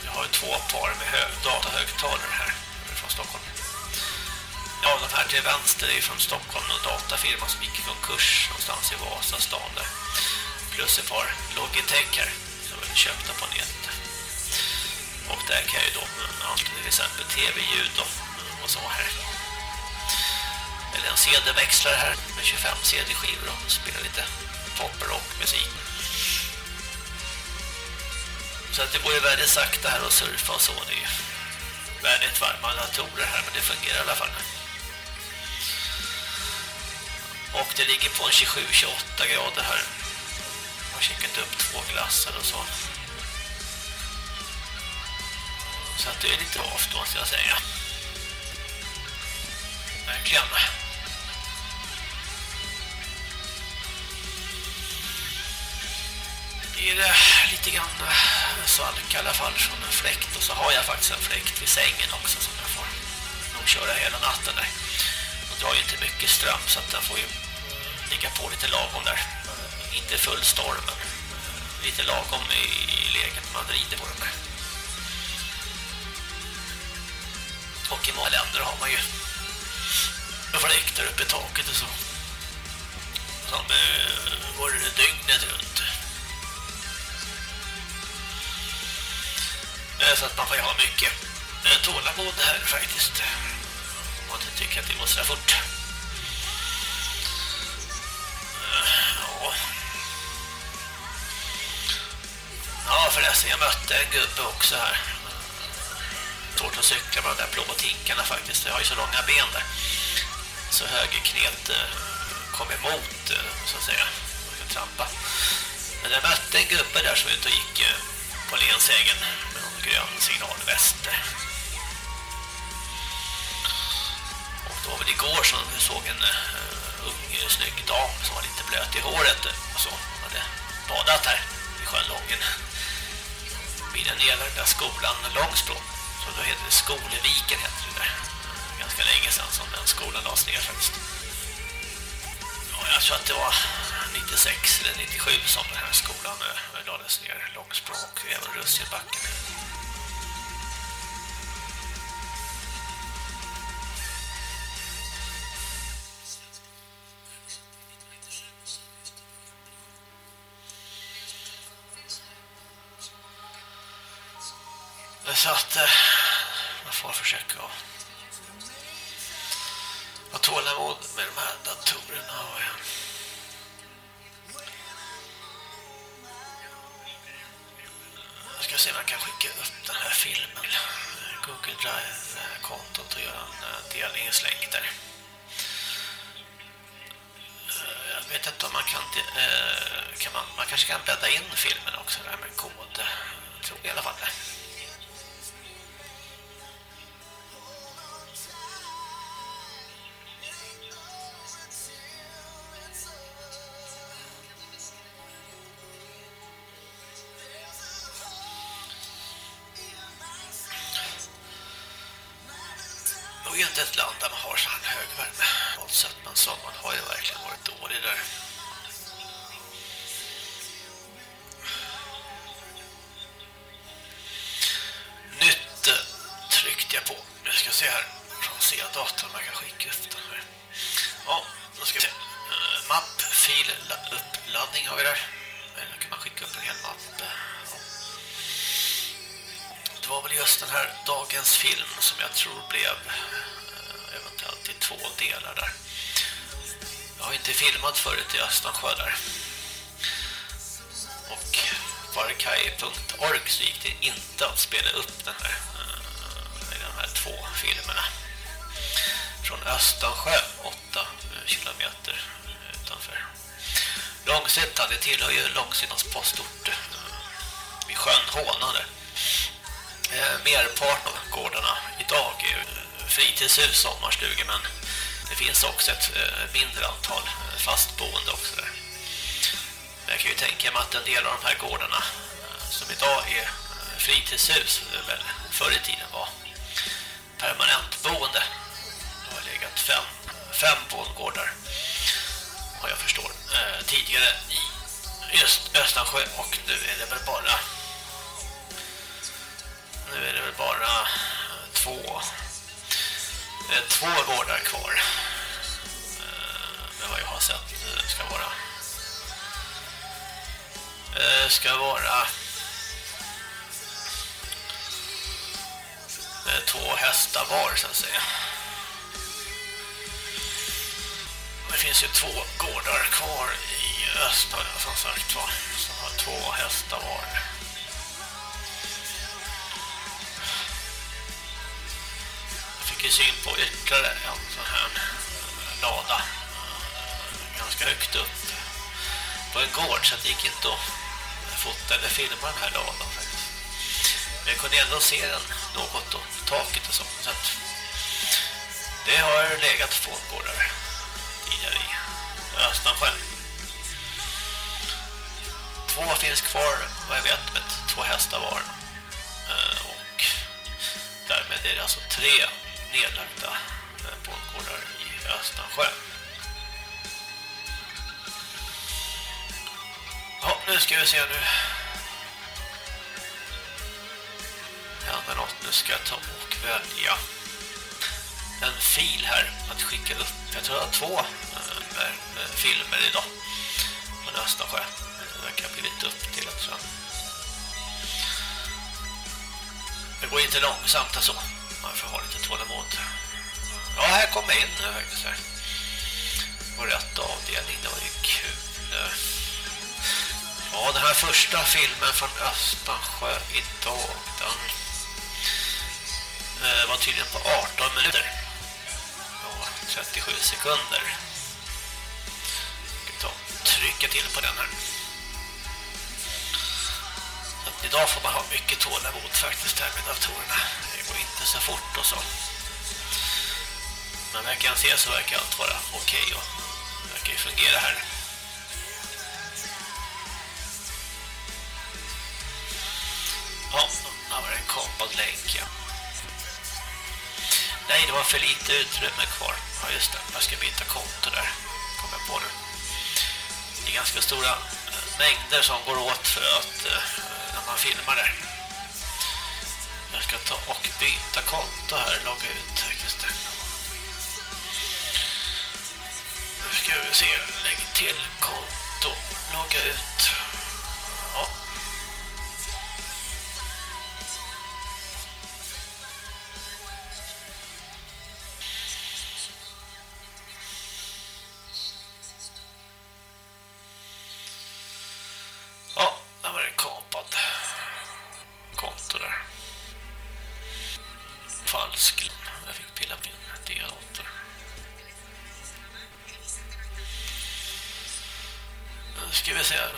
jag har ju två par med datahögtalare här från Stockholm. Ja, de här till vänster är från Stockholm, en datafirma som gick i konkurs någonstans i Vasastan där. Plus ett par Logitech här köpta på nätet. Och där kan jag ju då ja, till exempel tv-ljud och, och så här. Eller en CD-växlare här med 25 CD-skivor och spelar lite pop-rock-musik. Så att det går ju väldigt sakta här och surfa och så. Det är ju väldigt varma datorer här men det fungerar i alla fall. Och det ligger på en 27-28 grader här. Jag har checkat upp två glassar och så. Så att det är lite avt då ska jag säga. Verkligen. Det blir lite grann eh, svalk i alla fall från en fläkt. Och så har jag faktiskt en fläkt vid sängen också som jag får nog köra hela natten där. De drar ju inte mycket ström så att den får ju ligga på lite lagom där. Inte full storm men lite lagom i, läget man vrider på den Och i många länder har man ju fläktar uppe i taket och så. Som eh, går dygnet runt. Eh, Så att man får ju ha mycket eh, tålamod här faktiskt. Om man inte tycker att det går så där fort. Eh, Ja. Ja, förresten, jag mötte en gubbe också här. Svårt att cykla med de där plåthinkarna faktiskt. Jag har ju så långa ben där. Så högerknet eh, kom emot, eh, så att säga. Man kan trampa. Men jag mötte en gubbe där som var ute och gick eh, på Lensvägen med någon grön signalväst. Och det var väl igår som vi såg en ung, snygg dam som var lite blöt i håret och så. Hon hade badat här i sjön Lången. Vid den nedlagda skolan Långsbro. Så då heter det Skoleviken heter det där. Ganska länge sedan som den skolan lades ner faktiskt. Ja, jag tror att det var 96 eller 97 som den här skolan eh, lades ner. Långspråk och även Russinbacken. Så att eh, man får försöka att ha tålamod med de här datorerna. Och. Eh, jag ska se om jag kan skicka upp den här filmen. Google Drive-kontot och göra en eh, delningslänk där. Jag vet inte om man kan, kan man, man kanske kan bädda in filmen också där med kod. Jag tror i alla fall det. Förut i Östansjö där. Och på arkai.org så gick det inte att spela upp den här, eh, i de här två filmerna. Från Östansjö, 8 eh, kilometer eh, utanför. Långsittan, det tillhör ju Långsittans postort vid sjön Hånade. Merparten av gårdarna idag är fritidshus, sommarstugor men det finns också ett eh, mindre antal eh, fastboende också där. Men jag kan ju tänka mig att en del av de här gårdarna eh, som idag är fritidshus väl förr i tiden var permanentboende. Det har legat fem, fem bondgårdar vad jag förstår tidigare i just Östansjö och nu är det väl bara nu är det väl bara två Eh, två gårdar kvar. Eh, Men vad jag har sett eh, ska vara ska vara två hästar var så att säga. Det finns ju två gårdar kvar i öst som sagt var som har två hästar var. Fick ju syn på ytterligare en sån här eh, lada. Eh, ganska högt upp på en gård så det gick inte att fota eller filma den här ladan faktiskt. Men jag kunde ändå se den något och taket och så. så att det har legat fångårdar tidigare i Östansjön. Två finns kvar vad jag vet med två hästar var. Eh, och därmed är det alltså tre nedlagda eh, bondgårdar i Östansjön. Ja, nu ska vi se nu. Händer något. Nu ska jag ta och välja en fil här att skicka upp. Jag tror jag har två äh, filmer idag. Från Östansjö. Eh, Det verkar ha blivit upp till sen. Det går inte långsamt alltså. Man får ha lite tålamod. Ja, här kom jag in nu faktiskt här. På rätt avdelning. Det var ju kul. Ja, den här första filmen från Östansjö idag, den eh, var tydligen på 18 minuter. Ja, 37 sekunder. Ska vi ta och trycka till på den här. Idag får man ha mycket tålamod faktiskt här med datorerna. Det går inte så fort och så. Men vad jag kan se så verkar allt vara okej och det verkar ju fungera här. Ja, här var det en kapad länk, ja. Nej, det var för lite utrymme kvar. Ja, just det. Jag ska byta konto där. Kommer jag på nu. Det är ganska stora eh, mängder som går åt för att eh, när man filmar där. Jag ska ta och byta konto här. Logga ut faktiskt. Nu ska vi se. Lägg till konto. Logga ut. Ja,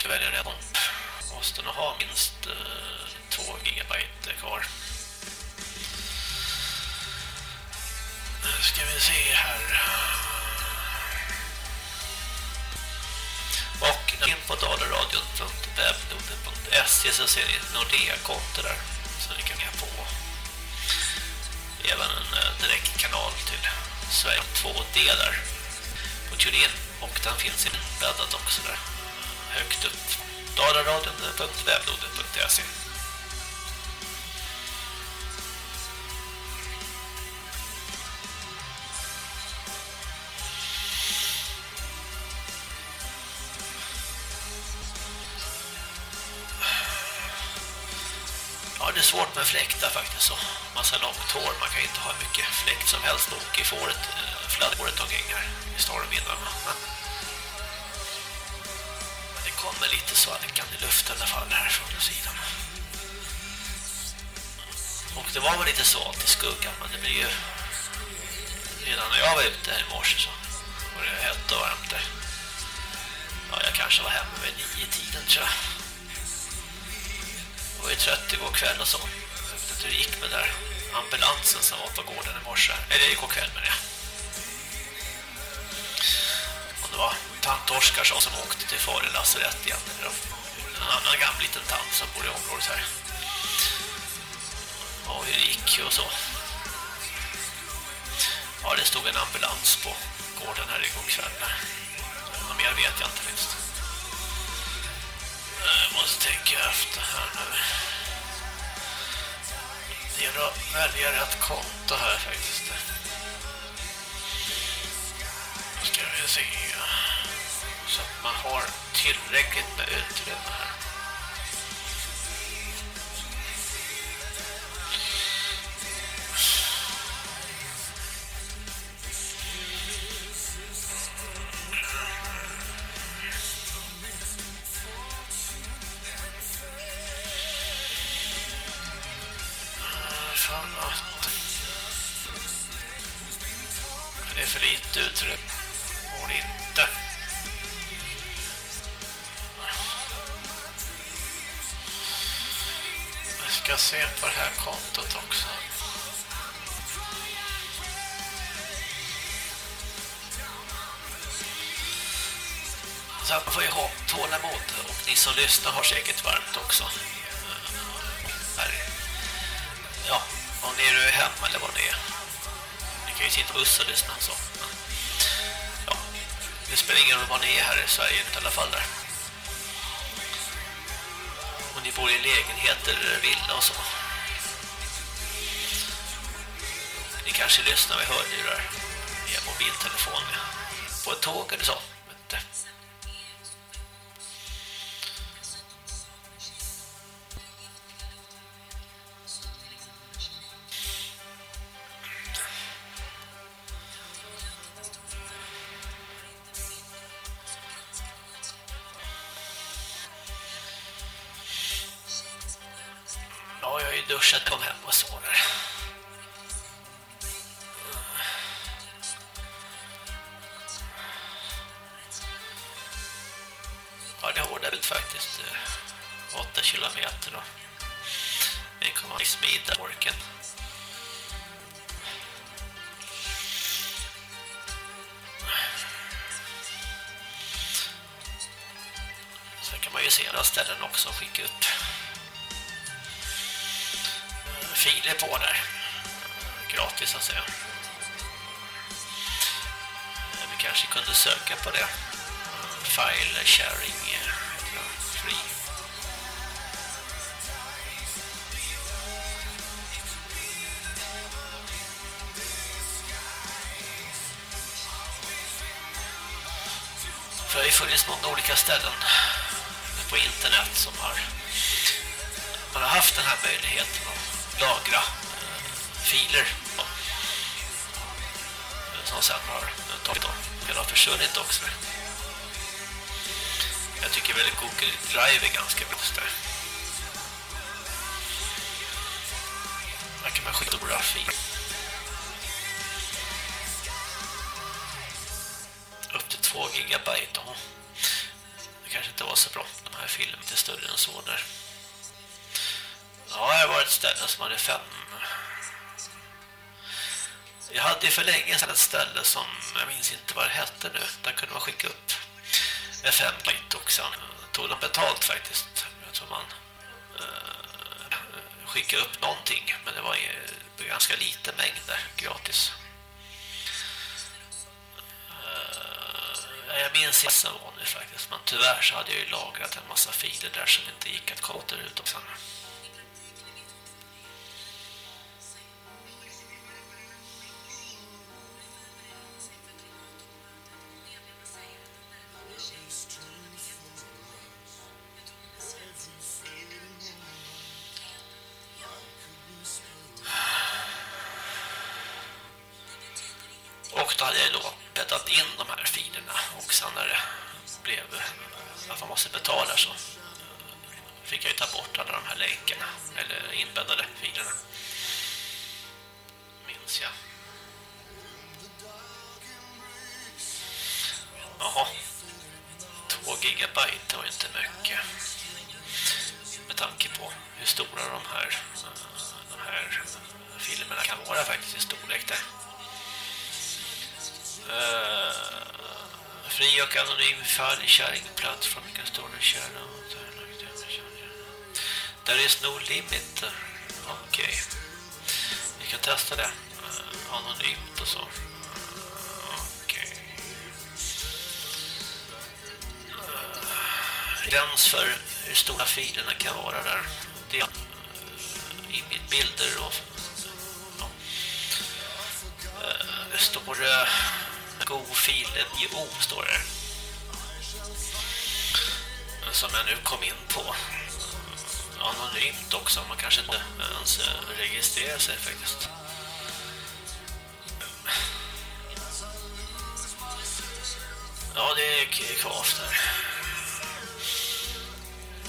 vi välja redan. Måste nog ha minst eh, 2 gigabyte kvar. Nu ska vi se här. Och in på dalaradion.webnoden.se så ser ni ett Nordea-konto där som ni kan gå på. Även en eh, direktkanal till Sverige 2D där på TuneIn och den finns inbäddad också där högt upp. dalaradion.webnoden.se Ja, det är svårt med fläktar faktiskt så. Massa långt hår, man kan inte ha hur mycket fläkt som helst och i fåret, eh, fladdhåret omkring här i stormvindarna kommer lite svalkande luft i alla fall här från sidan. Och det var väl lite svalt i skuggan, men det blir ju redan när jag var ute här i morse så var det hett och varmt där. Ja, jag kanske var hemma vid nio tiden tror jag. Jag var ju trött igår kväll och så. Jag vet inte hur det gick med där ambulansen som var på gården i morse. Eller igår kväll med det. Och det var tant Oskarsson som åkte till Falu lasarett igen. En annan gammal liten tant som bor i området här. Och hur det gick och så. Ja, det stod en ambulans på gården här igår kväll. Något mer vet jag inte faktiskt. Jag måste tänka efter här nu. Det gäller att välja rätt konto här faktiskt. Man har tillräckligt med utrymme här. Också. Ja, om ni är hemma eller vad ni är. Ni kan ju sitta på buss och lyssna så. Ja, det spelar ingen roll var ni är här i Sverige i alla fall där. Om ni bor i lägenheter eller villa och så. Ni kanske lyssnar med hörlurar via mobiltelefon på ett tåg eller så. Som skickade upp eh, filer på där. Gratis så att säga. Eh, vi kanske kunde söka på det. Eh, file sharing free. För det har ju funnits många olika ställen internet som har man har haft den här möjligheten att lagra eh, filer som sen har tagit dem eller har försvunnit också. Jag tycker väl Google Drive är ganska bra där. Där kan man skicka stora filer. Upp till 2 gigabyte. då bra. Här är större än så där. Ja, jag var ett ställe som hade fem... Jag hade ju för länge sedan ett ställe som, jag minns inte vad det hette nu, där kunde man skicka upp med fem byt också. tog de betalt faktiskt. Jag tror man eh, skickade upp någonting, men det var ju ganska liten mängd där, gratis. Eh, jag minns inte så var nu faktiskt, men tyvärr så hade jag ju lagrat en massa filer där som inte gick att komma ut och sen. kärringplats från vilken står där köra There is no limit. Okej. Okay. Vi kan testa det. Eh, uh, anonymt och så. Uh, Okej. Eh, okay. Gräns för hur stora filerna kan vara där. Det är eh, i bilder och det står uh, Go-filen i O står det. Som jag nu kom in på. Anonymt också. Man kanske inte ens registrerar sig faktiskt. Ja, det är kvavt där.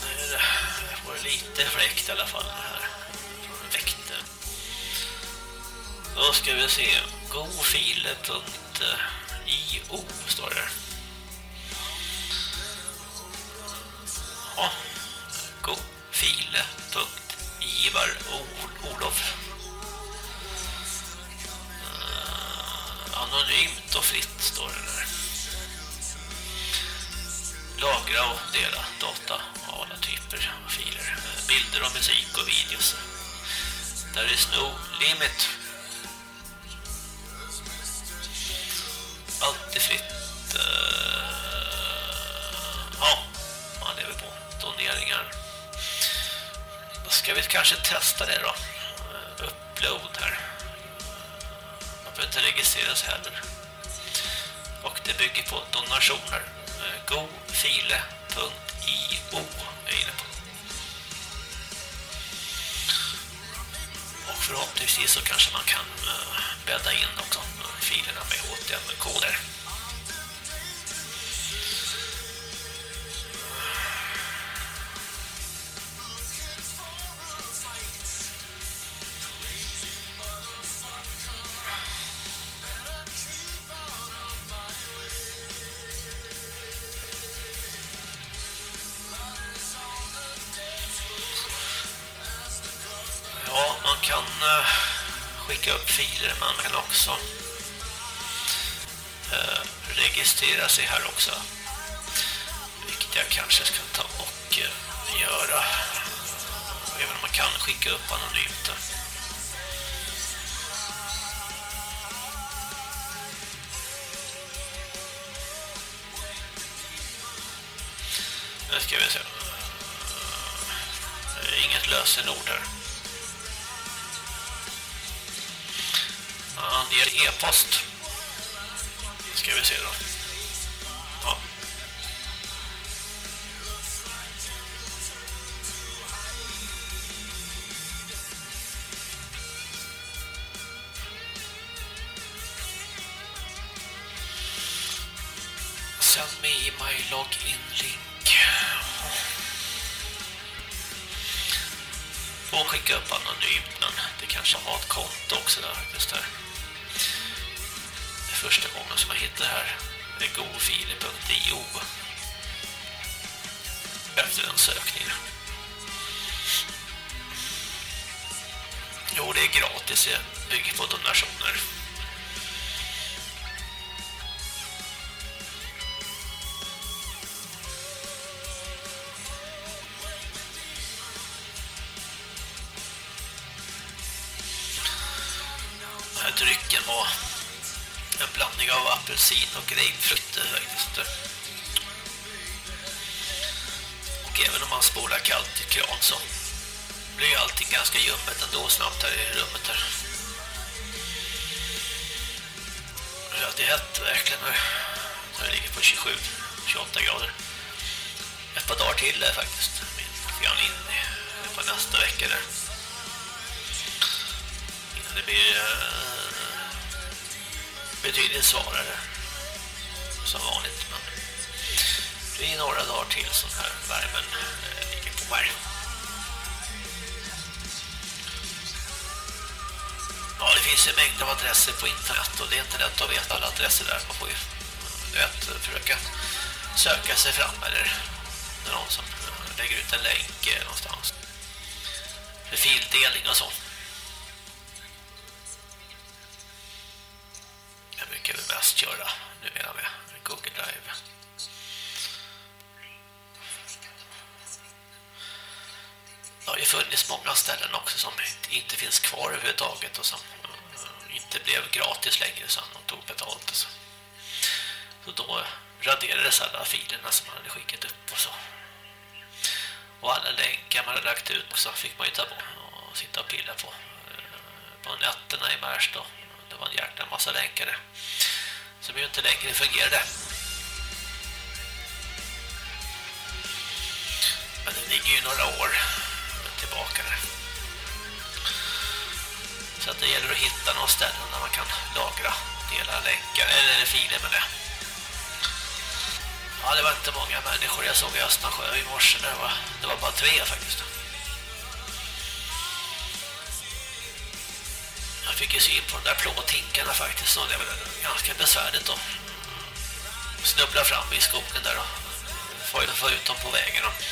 Det var lite fläkt i alla fall. Det här. Från väkten. Då ska vi se. Gofile.io står det. Ivar Olof. Eh, anonymt och fritt står det där. Lagra och dela data av alla typer av filer. Eh, bilder och musik och videos. Där är no limit. Allt är fritt. Jag vill kanske testa det då. Upload här. Man behöver inte registrera sig heller. Och det bygger på donationer. Gofile.io är jag inne på. Och förhoppningsvis så kanske man kan eh, bädda in också filerna med HTML-koder. Sig fram eller någon som eh, lägger ut en länk eh, någonstans. För fildelning och så. Jag brukar väl mest köra numera med Google Drive. Det har ju funnits många ställen också som inte finns kvar överhuvudtaget och som eh, inte blev gratis längre sen de tog betalt. och Så, så då raderades alla filerna som man hade skickat upp och så. Och alla länkar man hade lagt ut så fick man ju ta bort och sitta och pilla på. Eh, på nätterna i Märsta. Det var en jäkla massa länkar där. Som ju inte längre fungerade. Men det ligger ju några år tillbaka där. Så att det gäller att hitta någon ställe där man kan lagra delar, länkar eller filer med det. Ja, det var inte många människor jag såg i Östmansjö i morse. Det var, det var bara tre faktiskt. Jag fick ju syn på de där plåthinkarna faktiskt och det var ganska besvärligt att snubbla fram i skogen där och få, få ut dem på vägen och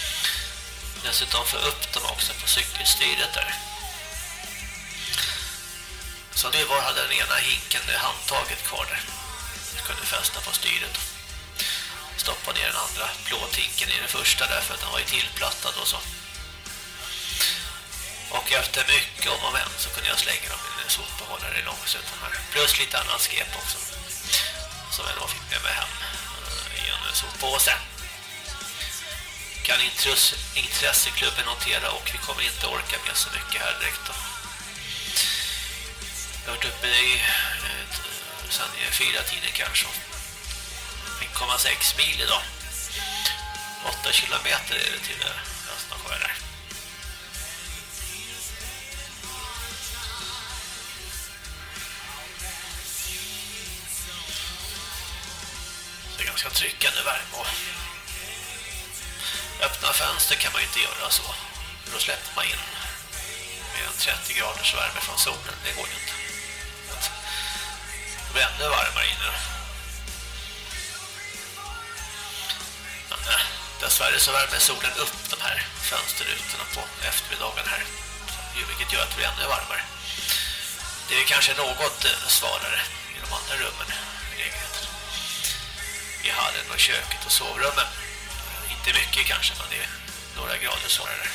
dessutom få upp dem också på cykelstyret där. Så nu var hade den ena hinken handtaget kvar där. Jag kunde fästa på styret stoppa ner den andra plåthinken i den första därför att den var ju tillplattad och så. Och efter mycket om och men så kunde jag slänga dem i en sopbehållare i långsutan här. Plus lite annat skep också. Som jag då fick med mig hem eh, i en soppåse. Kan intresse, intresseklubben notera och vi kommer inte orka med så mycket här direkt då. Jag har varit uppe i eh, sen i fyra tider kanske. 1,6 mil idag. 8 kilometer är det till Östnasjö där. Det är ganska tryckande värme och öppna fönster kan man ju inte göra så. För då släpper man in mer än 30 graders värme från solen. Det går ju inte. Det blir ännu varmare inne. Men dessvärre så värmer solen upp de här fönsterrutorna på eftermiddagen här. Vilket gör att det blir ännu varmare. Det är kanske något eh, svalare i de andra rummen i lägenheten. I hallen och köket och sovrummen. Inte mycket kanske, men det är några grader svalare.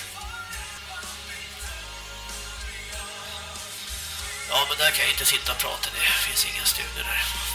Ja, men där kan jag inte sitta och prata. Det finns ingen studio där.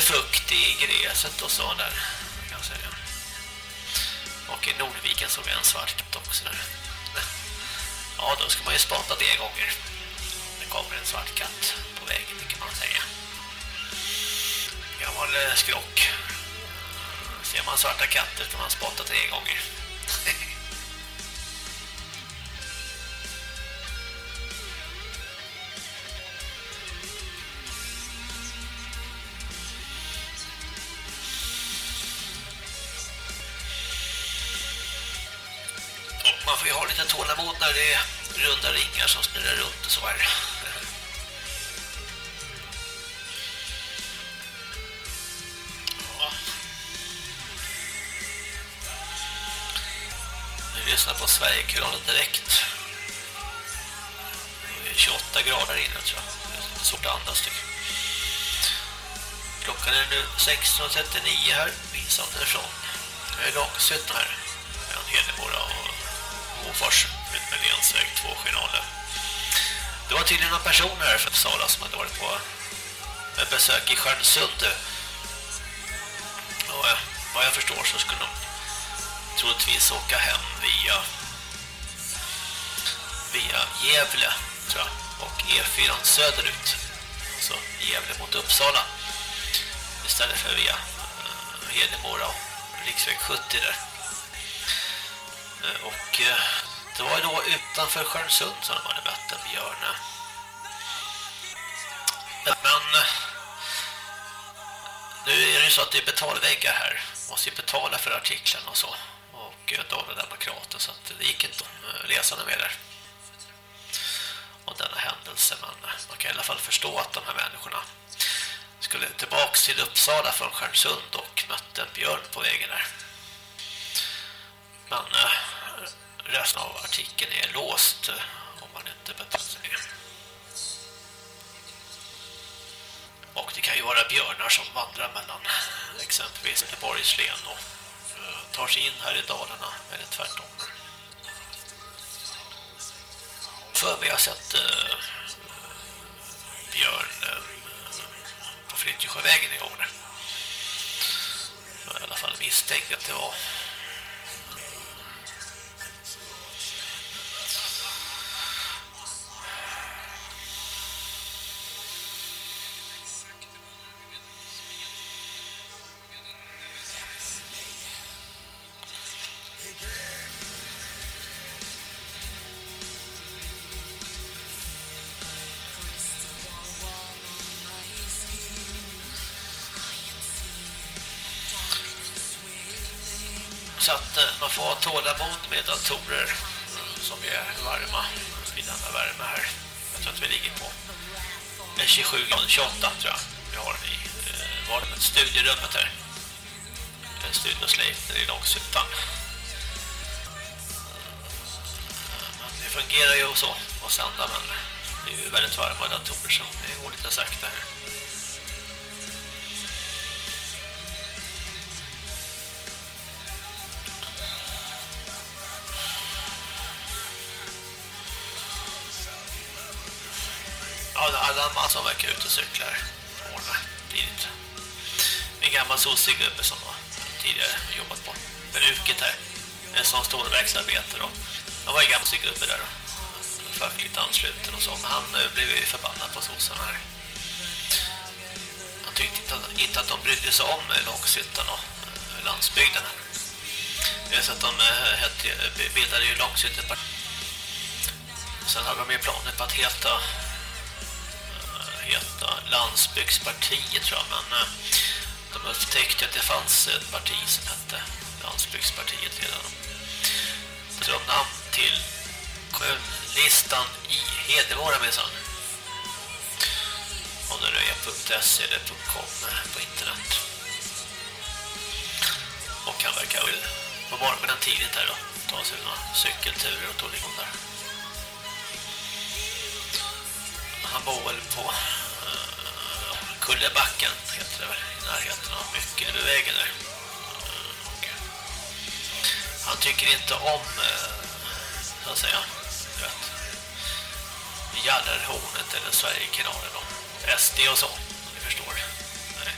Fukt i gräset och så där, kan jag säga. Och i Nordviken såg jag en svart katt också där. Ja, då ska man ju spotta det gånger. Det kommer en svart katt på vägen, det kan man säga. Gammal eh, skrock. Eh, ser man svarta katter kan man spotta tre gånger. (laughs) det är runda ringar som snurrar runt och så här. Ja. Vi lyssnar på Sverigekanalen direkt. Det är 28 grader inne tror jag. Det är svårt att andas tycker. Klockan är nu 16.39 här. Visande från Långsuttan här. Mellan Hedemora och Hofors. Ut med länsväg 270. Det var tydligen några personer här från Sala som hade varit på ett besök i Stjärnsund. Och eh, vad jag förstår så skulle de troligtvis åka hem via via Gävle tror jag, och E4 söderut. Så Gävle mot Uppsala istället för via eh, Hedemora och riksväg 70 där. Eh, och det var ju då utanför Stjärnsund som de hade mött en björn. Men nu är det ju så att det är betalväggar här. Man måste ju betala för artiklarna och så. Och eh, Dala Demokraten så att det gick inte att eh, läsa med mer där. Och denna händelse. Men eh, man kan i alla fall förstå att de här människorna skulle tillbaka till Uppsala från Stjärnsund och mötte en björn på vägen där. Men resten av artikeln är låst eh, om man inte betalar sig. Och det kan ju vara björnar som vandrar mellan exempelvis Göteborgs län och eh, tar sig in här i Dalarna eller tvärtom. För vi har sett eh, björn eh, på Fritjösjövägen i år. Jag i alla fall misstänkt att det var 27 grader, 28 tror jag vi har i eh, vardagen, studierummet här. Eh, i Långshyttan. Eh, men det fungerar ju så och sända men det är ju väldigt varma datorer så det går lite sakta här. Ute och cyklar på morgonen tidigt. En gammal sossegubbe som har tidigare jobbat på bruket här. En sån stor växelarbetare. Han var en gammal sossegubbe där då. fackligt ansluten och så. Men han eh, blev ju förbannad på sossarna här. Han tyckte inte, inte att de brydde sig om eh, Långshyttan och eh, landsbygden. här. så att de hette, bildade ju Långshyttan. Sen hade de ju planer på att heta Landsbygdspartiet tror jag, men eh, de upptäckte att det fanns ett parti som hette Landsbygdspartiet redan. Så de namn till kommunlistan i Hedemora minsann. Om det nu är .se eller .com eh, på internet. Och han verkar väl på morgonen tidigt här då ta sig några cykelturer och tog igång där. Han bor väl på Kullebacken heter det väl, i närheten av Myckelbevägen där. Och eh, han tycker inte om eh, så att säga du vet, Jallarhornet eller Sverigekanalen och SD och så, om ni förstår. Nej.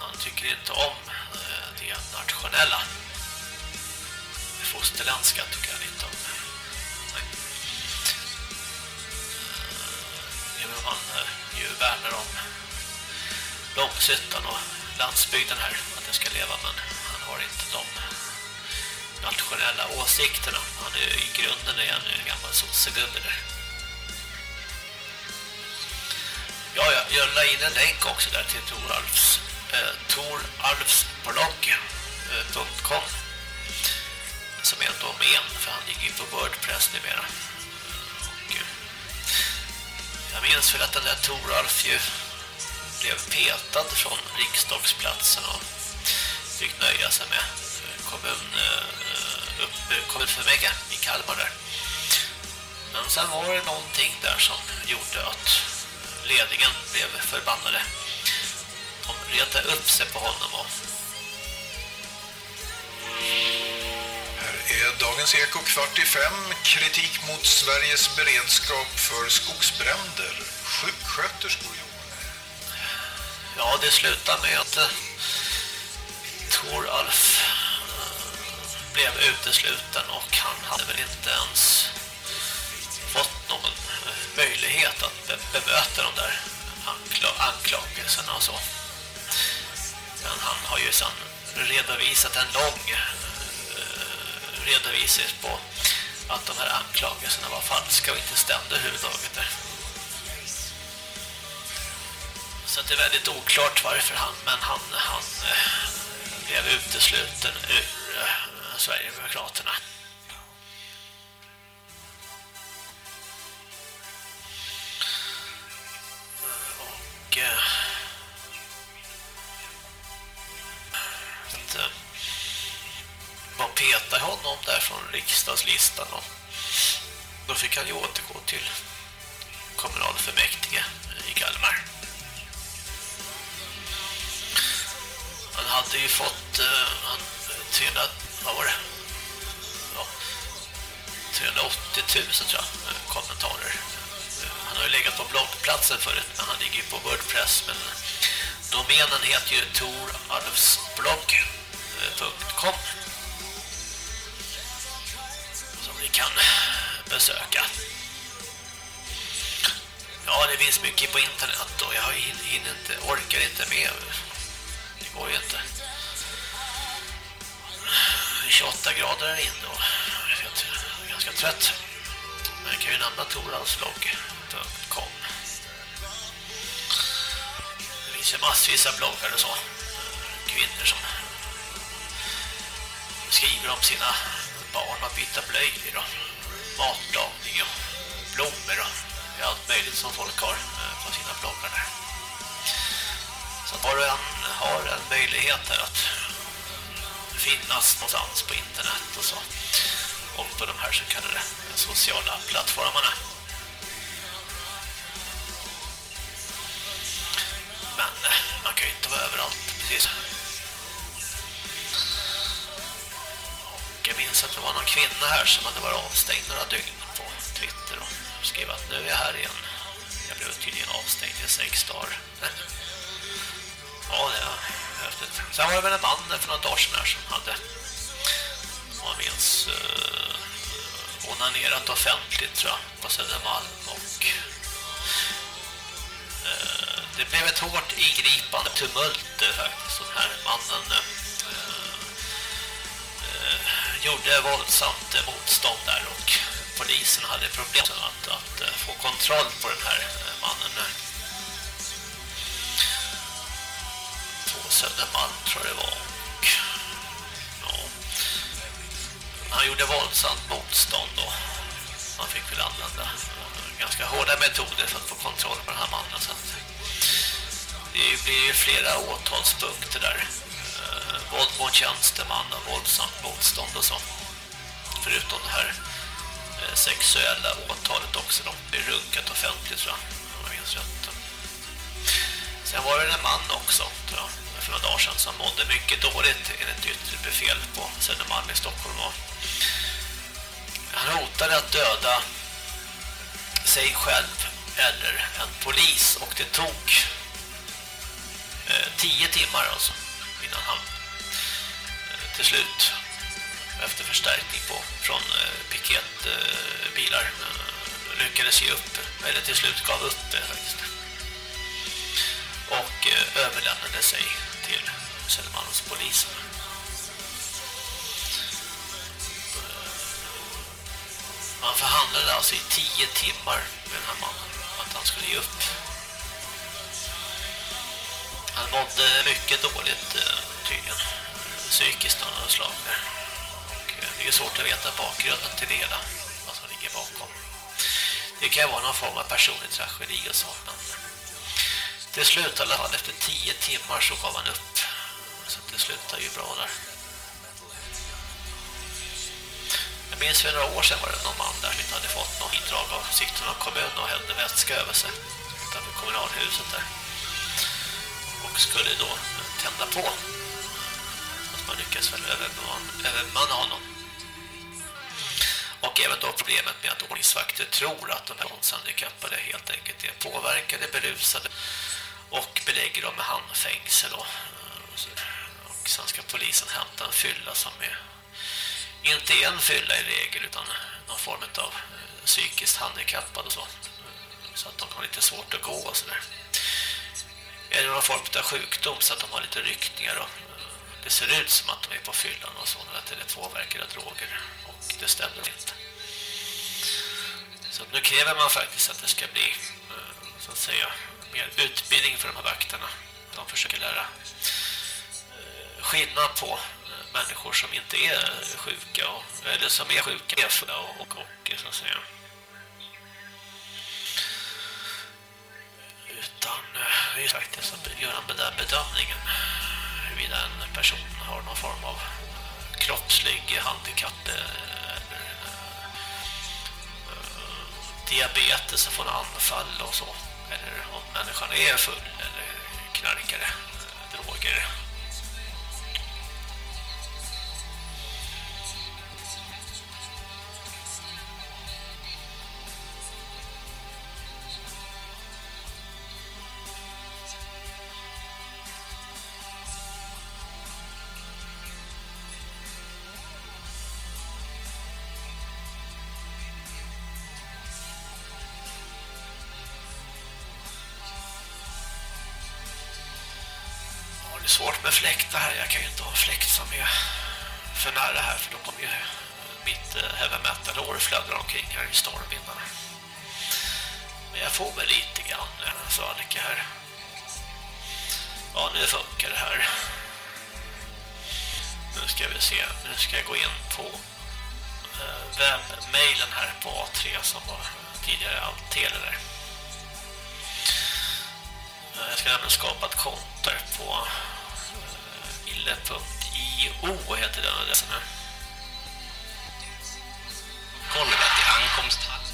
Han tycker inte om eh, det nationella. Fosterländska tycker han inte om. Nej. även om han ju värnar om Långshyttan och landsbygden här att det ska leva men han har inte de nationella åsikterna. Han är i grunden är han en gammal sossegubbe där. Ja, ja, jag la in en länk också där till Toralfs eh, toralfsblogg.com eh, som är en domän för han ligger ju på Wordpress numera jag minns väl att den där Toralf ju blev petad från riksdagsplatsen och fick nöja sig med eh, kommun, eh, upp, eh, kommunfullmäktige i Kalmar där. Men sen var det någonting där som gjorde att ledningen blev förbannade. De retade upp sig på honom och Dagens Eko kvart i fem. Kritik mot Sveriges beredskap för skogsbränder. Sjuksköterskor Ja, det slutar med att eh, Toralf eh, blev utesluten och han hade väl inte ens fått någon eh, möjlighet att be bemöta de där ankla anklagelserna och så. Men han har ju sedan redovisat en lång redovisades på att de här anklagelserna var falska och inte stämde överhuvudtaget där. Så det är väldigt oklart varför han, men han, han eh, blev utesluten ur eh, Sverigedemokraterna. Och eh, att, eh, man petar honom där från riksdagslistan och då fick han ju återgå till kommunalfullmäktige i Kalmar. Han hade ju fått uh, han, 300, vad var det? Ja, 380 000 tror jag, eh, kommentarer. Eh, han har ju legat på bloggplatsen förut, men han ligger ju på Wordpress. Men domänen heter ju toralfsblogg.com som ni kan besöka. Ja, det finns mycket på internet och jag hinner inte, orkar inte med det går ju inte. 28 grader här inne och jag är ganska trött. Men jag kan ju nämna toranslogg.com Det finns ju massvis av bloggar och så. Kvinnor som skriver om sina barn har byta blöjor och matlagning och blommor och allt möjligt som folk har eh, på sina bloggar där. Så var och en har en möjlighet här att finnas någonstans på internet och så och på de här så kallade sociala plattformarna. Men eh, man kan ju inte vara överallt, precis. Jag minns att det var någon kvinna här som hade varit avstängd några dygn på Twitter och skrev att nu är jag här igen. Jag blev tydligen avstängd i sex dagar. Ja, det var häftigt. Sen var det väl en man för några dagar sedan här som hade om man minns uh, onanerat offentligt tror jag, på Södermalm och uh, det blev ett hårt ingripande tumult eh, faktiskt. Den här mannen uh, Eh, gjorde våldsamt motstånd där och polisen hade problem att, att eh, få kontroll på den här eh, mannen på Södermalm tror jag det var och ja. Han gjorde våldsamt motstånd och man fick väl använda ganska hårda metoder för att få kontroll på den här mannen. Så att det blir ju flera åtalspunkter där våld våld mot tjänsteman och våldsamt motstånd och så. Förutom det här eh, sexuella åtalet också de blir runkat offentligt tror jag. Om jag minns rätt. Sen var det en man också tror jag för några dagar sedan som mådde mycket dåligt enligt yttre befäl på Södermalm i Stockholm. Och han hotade att döda sig själv eller en polis och det tog eh, tio timmar alltså innan han till slut efter förstärkning på från eh, piketbilar eh, lyckades ge upp eller till slut gav upp det faktiskt och eh, överlämnade sig till Södermalmspolisen. Eh, man förhandlade alltså i tio timmar med den här mannen att han skulle ge upp. Han mådde mycket dåligt eh, tydligen. Psykiskt av något slag. Och eh, det är svårt att veta bakgrunden till det hela. Vad som ligger bakom. Det kan vara någon form av personlig tragedi och sånt, Men till slut i alla fall efter tio timmar så gav han upp. Så det slutade ju bra där. Jag minns för några år sedan var det någon man där som inte hade fått något bidrag av Sigtuna kommun och hällde vätska över sig utanför kommunalhuset där. Och skulle då tända på. Man lyckas väl övermanna honom. Och även då problemet med att ordningsvakter tror att de här våldshandikappade helt enkelt är påverkade, berusade och belägger dem med handfängsel och, och sen ska polisen hämta en fylla som är inte en fylla i regel utan någon form av eh, psykiskt handikappad och så. Så att de har lite svårt att gå och sådär eller någon form av sjukdom så att de har lite ryckningar och det ser ut som att de är på fyllan och så att det är påverkade droger och det stämmer inte. Så nu kräver man faktiskt att det ska bli eh, så att säga mer utbildning för de här vakterna. De försöker lära eh, skillnad på eh, människor som inte är sjuka och, eller som är sjuka och, och, och så att säga. Utan det är faktiskt att göra den där bedömningen huruvida en person har någon form av kroppslig handikapp eh, eller eh, diabetes och får anfall och så eller om människan är full eller knarkare, eh, droger. Fläktar här. Jag kan ju inte ha en fläkt som är för nära här för då kommer ju mitt eh, heavy metal-år flödra omkring här i stormvindarna. Men jag får mig lite grann eh, så Annika här. Ja, nu funkar det här. Nu ska vi se. Nu ska jag gå in på eh, webbmailen här på A3 som var tidigare allt tele där. Jag ska nämligen skapa ett konto på ille.io heter den adressen här. Golvet i ankomsthall.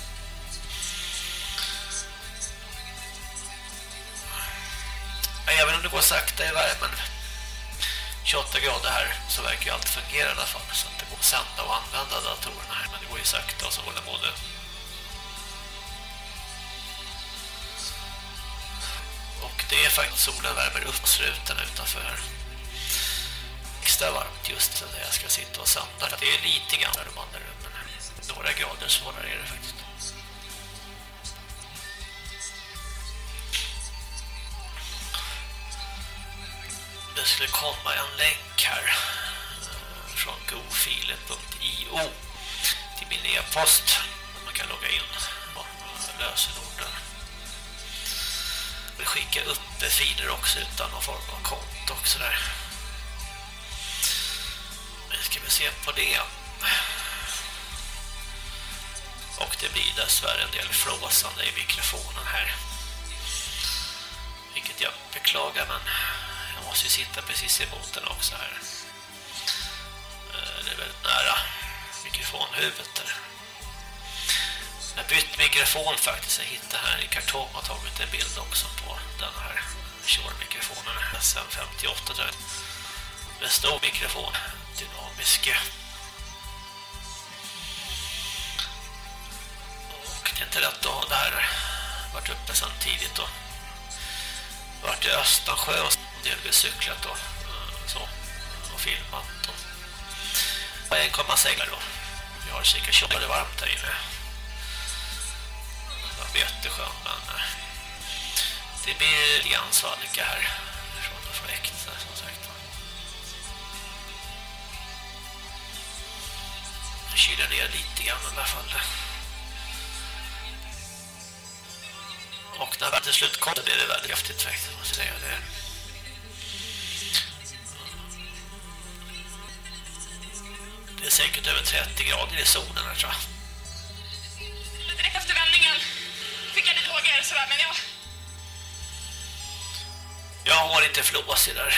Även om det går sakta i värmen 28 grader här så verkar ju allt fungera i alla fall så att det går att sända och använda datorerna här men det går ju sakta och så håller både och det är faktiskt solen värmer upp rutorna utanför här extra varmt just när jag ska sitta och samla. det är lite grann de andra rummen några grader svårare är det faktiskt det skulle komma en länk här eh, från gofile.io till min e-post där man kan logga in och lösenorden. Vi skickar upp filer också utan någon form av konto och sådär. Nu ska vi se på det. Och det blir dessvärre en del flåsande i mikrofonen här. Vilket jag beklagar men jag måste ju sitta precis emot den också här. Eh, det är väldigt nära mikrofonhuvudet där. Jag har bytt mikrofon faktiskt. Jag hittade här i kartong och tagit en bild också på den här Shure-mikrofonen. SM58 tror jag. Med stor mikrofon. Dynamiska. Och det är inte lätt att ha det här. Varit uppe sedan tidigt och varit i Östansjö och delvis cyklat och mm, så och filmat och och en komma seglar då. Vi har cirka 20 grader varmt här inne. Det var jätteskönt men eh, det blir lite grann svalka här Kyler ner lite grann i alla fall. Och när det till slut kom blir det väldigt kraftigt faktiskt, måste säga. Det Det är säkert över 30 grader i solen här tror jag. Direkt efter vändningen fick jag lite vågor sådär, men jag... Jag har lite flåsig där.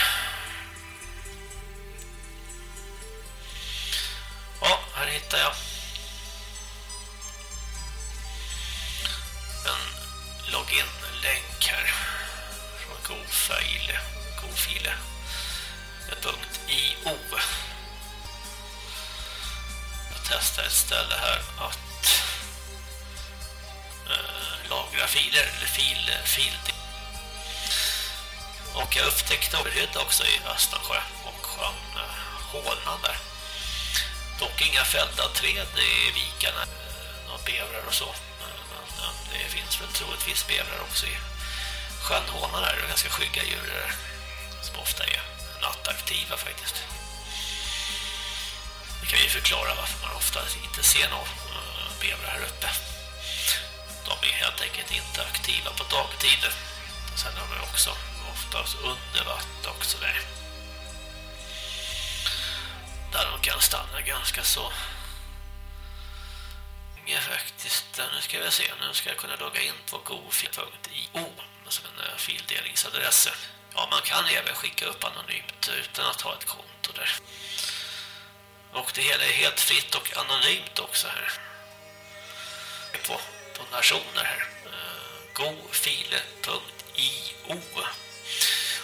Ja, här hittar jag. En login-länk här. Från GoFile. GoFile .io Jag testar ett ställe här att äh, lagra filer eller fil, fil och jag upptäckte överhyd också i Östersjö och sjön eh, där. Dock inga fällda träd i vikarna, några bevrar och så. Men det finns väl troligtvis bevrar också i sjön Det är ganska skygga djur där, som ofta är nattaktiva faktiskt. Det kan ju förklara varför man ofta inte ser några eh, bevrar här uppe. De är helt enkelt inte aktiva på dagtid. Och sen har de också oftast under vatten också där. Där de kan stanna ganska så länge faktiskt. Nu ska vi se, nu ska jag kunna logga in på gofil.io som en eh, fildelningsadress. Ja, man kan även skicka upp anonymt utan att ha ett konto där. Och det hela är helt fritt och anonymt också här. På donationer här. Eh, Gofile.io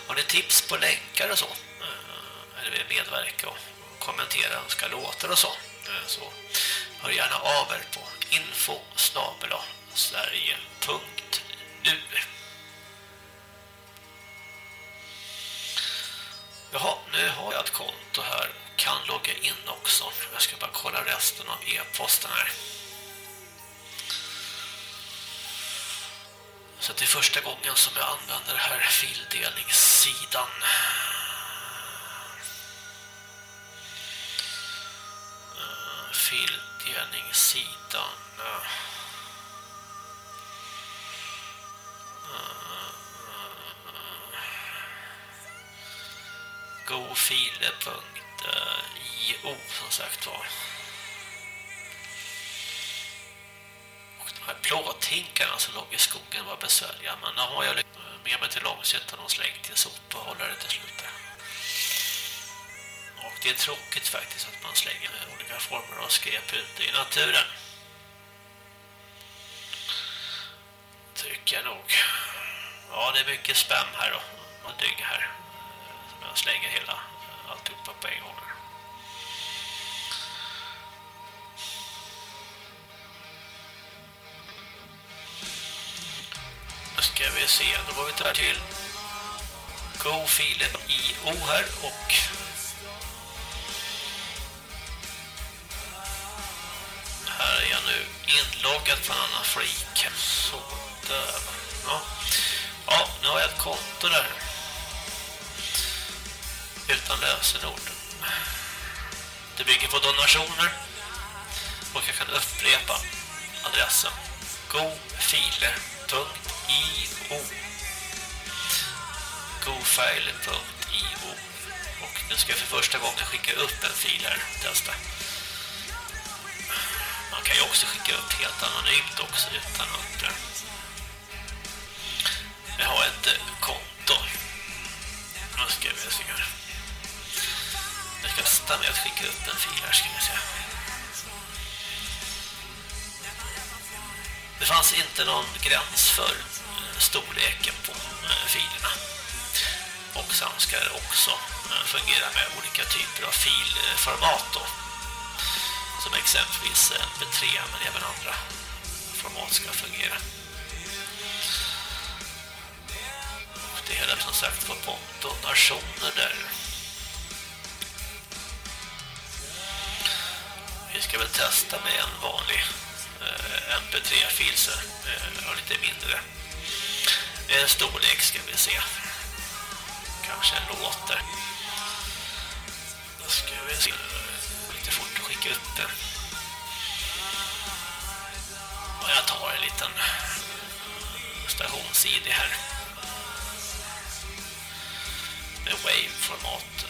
Har ni tips på länkar och så? Eh, eller vill medverka och kommentera önska låtar och så? Eh, så hör gärna av er på info sverige.nu Jaha, nu har jag ett konto här och kan logga in också. Jag ska bara kolla resten av e-posten här. Så det är första gången som jag använder den här fildelningssidan. Fildelningssidan. gofile.io som sagt var. Och de här plåthinkarna som låg i skogen var besvärliga. Men nu har jag med mig till Långshyttan och slängt i en sopbehållare till slut. Och det är tråkigt faktiskt att man slänger olika former av skräp ute i naturen. Tycker jag nog. Ja, det är mycket spam här då. Man dygg här. Som jag slänger hela alltihopa på en gång. Nu ska vi se, då går vi där till Go-filen i O här och Inloggat på en annan freak. Så där. Ja. ja, nu har jag ett konto där. Utan lösenord. Det bygger på donationer. Och jag kan upprepa adressen gofile.io gofile.io och nu ska jag för första gången skicka upp en fil här testa. Man kan ju också skicka upp helt anonymt också utan att eh, jag har ett eh, konto. Nu ska vi se här. Jag ska testa med att skicka upp en fil här ska vi se. Det fanns inte någon gräns för eh, storleken på filerna. Och sen ska det också fungera med olika typer av filformat då. Som exempelvis eh, MP3 men även andra format ska fungera. Och det hela som sagt var på donationer där. Vi ska väl testa med en vanlig eh, MP3-fil så eh, lite mindre eh, storlek ska vi se. Kanske en låt där. Då ska vi se lite upp. Och jag tar en liten stations-ID här. Med wave-format.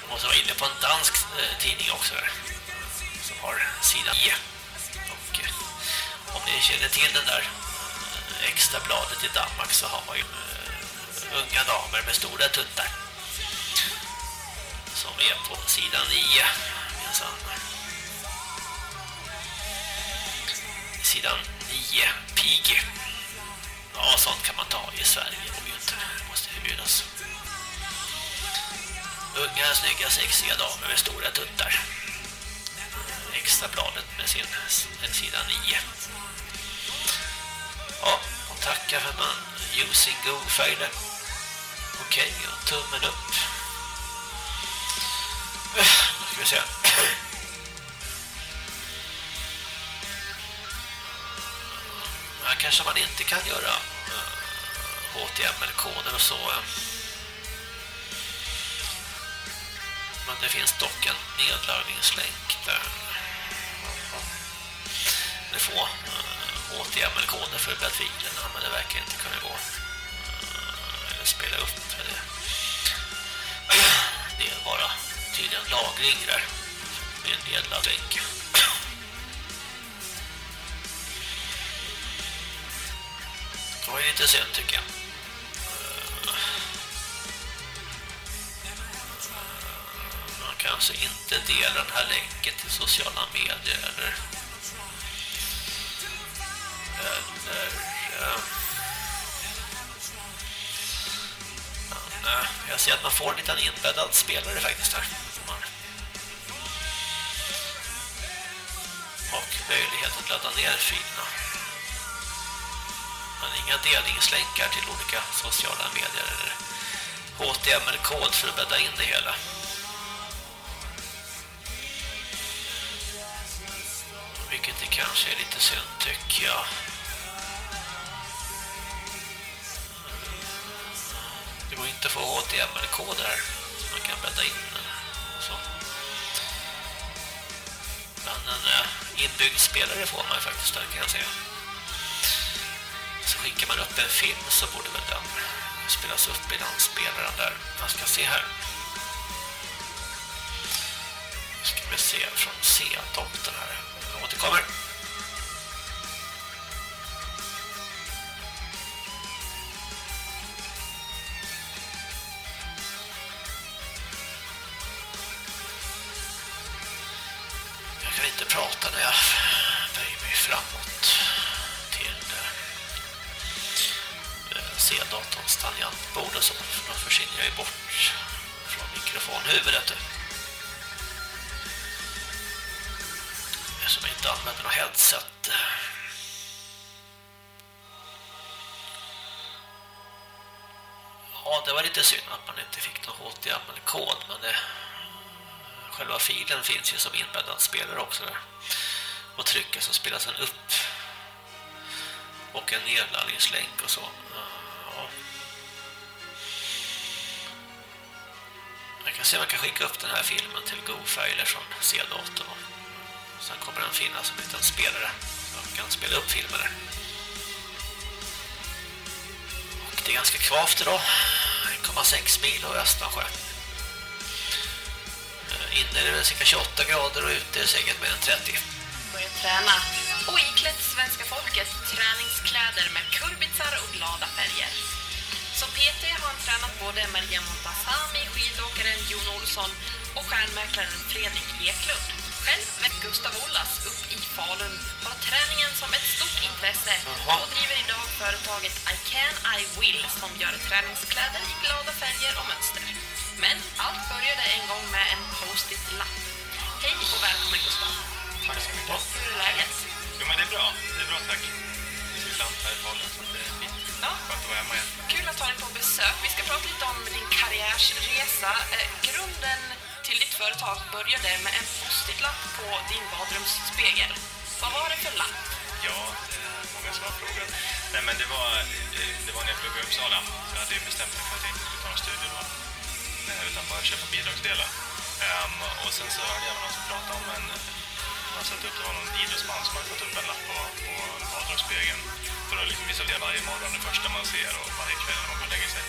Jag måste vara inne på en dansk eh, tidning också här, som har sida E. Och eh, om ni känner till den där eh, extra bladet i Danmark så har man ju eh, unga damer med stora tuttar som på sidan 9 minsann. Sidan 9 Piggy. Ja, sånt kan man ta i Sverige. Det ju inte. Det måste förbjudas. Unga, snygga, sexiga damer med stora tuttar. Extra bladet med sin med sida 9. Ja, och tackar för att man using go-filer. Okej, och tummen upp. Nu ska vi se. Här kanske man inte kan göra eh, HTML-koder och så. Eh. Men det finns dock en nedladdningslänk där. Det får eh, HTML-koder för bäddfilerna men det verkar inte kunna gå eller spela upp det. Det är bara tydligen lagring där med en nedladdlänk. Det var ju lite synd tycker jag. Eh, man kan alltså inte dela den här länken till sociala medier eller eller eh, men, jag ser att man får en liten inbäddad spelare faktiskt här och möjlighet att ladda ner filerna. Men inga delningslänkar till olika sociala medier eller HTML-kod för att bädda in det hela. Vilket det kanske är lite synd tycker jag. Det går inte att få HTML-koder som man kan bädda in och så. men en inbyggd spelare får man ju faktiskt där kan jag säga så skickar man upp en film så borde väl den spelas upp i den spelaren där. Man ska se här. Nu ska vi se från C-doktorn här. Jag återkommer. Finns ju som inbäddad spelare också där. Och trycker så spelas den upp. Och en nedladdningslänk och så. Ja. Jag kan se om jag kan skicka upp den här filmen till GoFiler från C-datorn. Sen kommer den finnas som en liten spelare. Så jag kan spela upp filmer där. Och det är ganska kvavt idag. 1,6 mil och Östansjö. Inne är det cirka 28 grader och ute är det säkert mer än 30. börjar träna och iklätt svenska folket träningskläder med kurbitsar och glada färger. Som PT har han tränat både Maria Montazami, skidåkaren Jon Olsson och stjärnmäklaren Fredrik Eklund. Själv väckte Gustav Ollas upp i Falun har träningen som ett stort intresse och driver idag företaget I Can I Will som gör träningskläder i glada färger och mönster. Men allt började en gång med en post-it-lapp. Hej och välkommen Gustav. Tack så mycket. Hur är läget? Jo, men det är bra. Det är bra, tack. Det är sant här i Falun, så det är fint. Ja. Skönt att vara hemma igen. Kul att ha dig på besök. Vi ska prata lite om din karriärsresa. Eh, grunden till ditt företag började med en post-it-lapp på din badrumsspegel. Vad var det för lapp? Ja, är många som har frågat. Nej, men det var, det, det var när jag pluggade i Uppsala. Så jag hade bestämt mig för att jag inte skulle ta någon studielån. Utan bara köpa bidragsdelar. Um, och sen så hörde jag någon som pratade om en... Man satt upp, det var någon idrottsman som hade satt upp en lapp på, på badrumsspegeln. För att liksom visa det varje morgon, det första man ser och varje kväll när man går och lägger sig.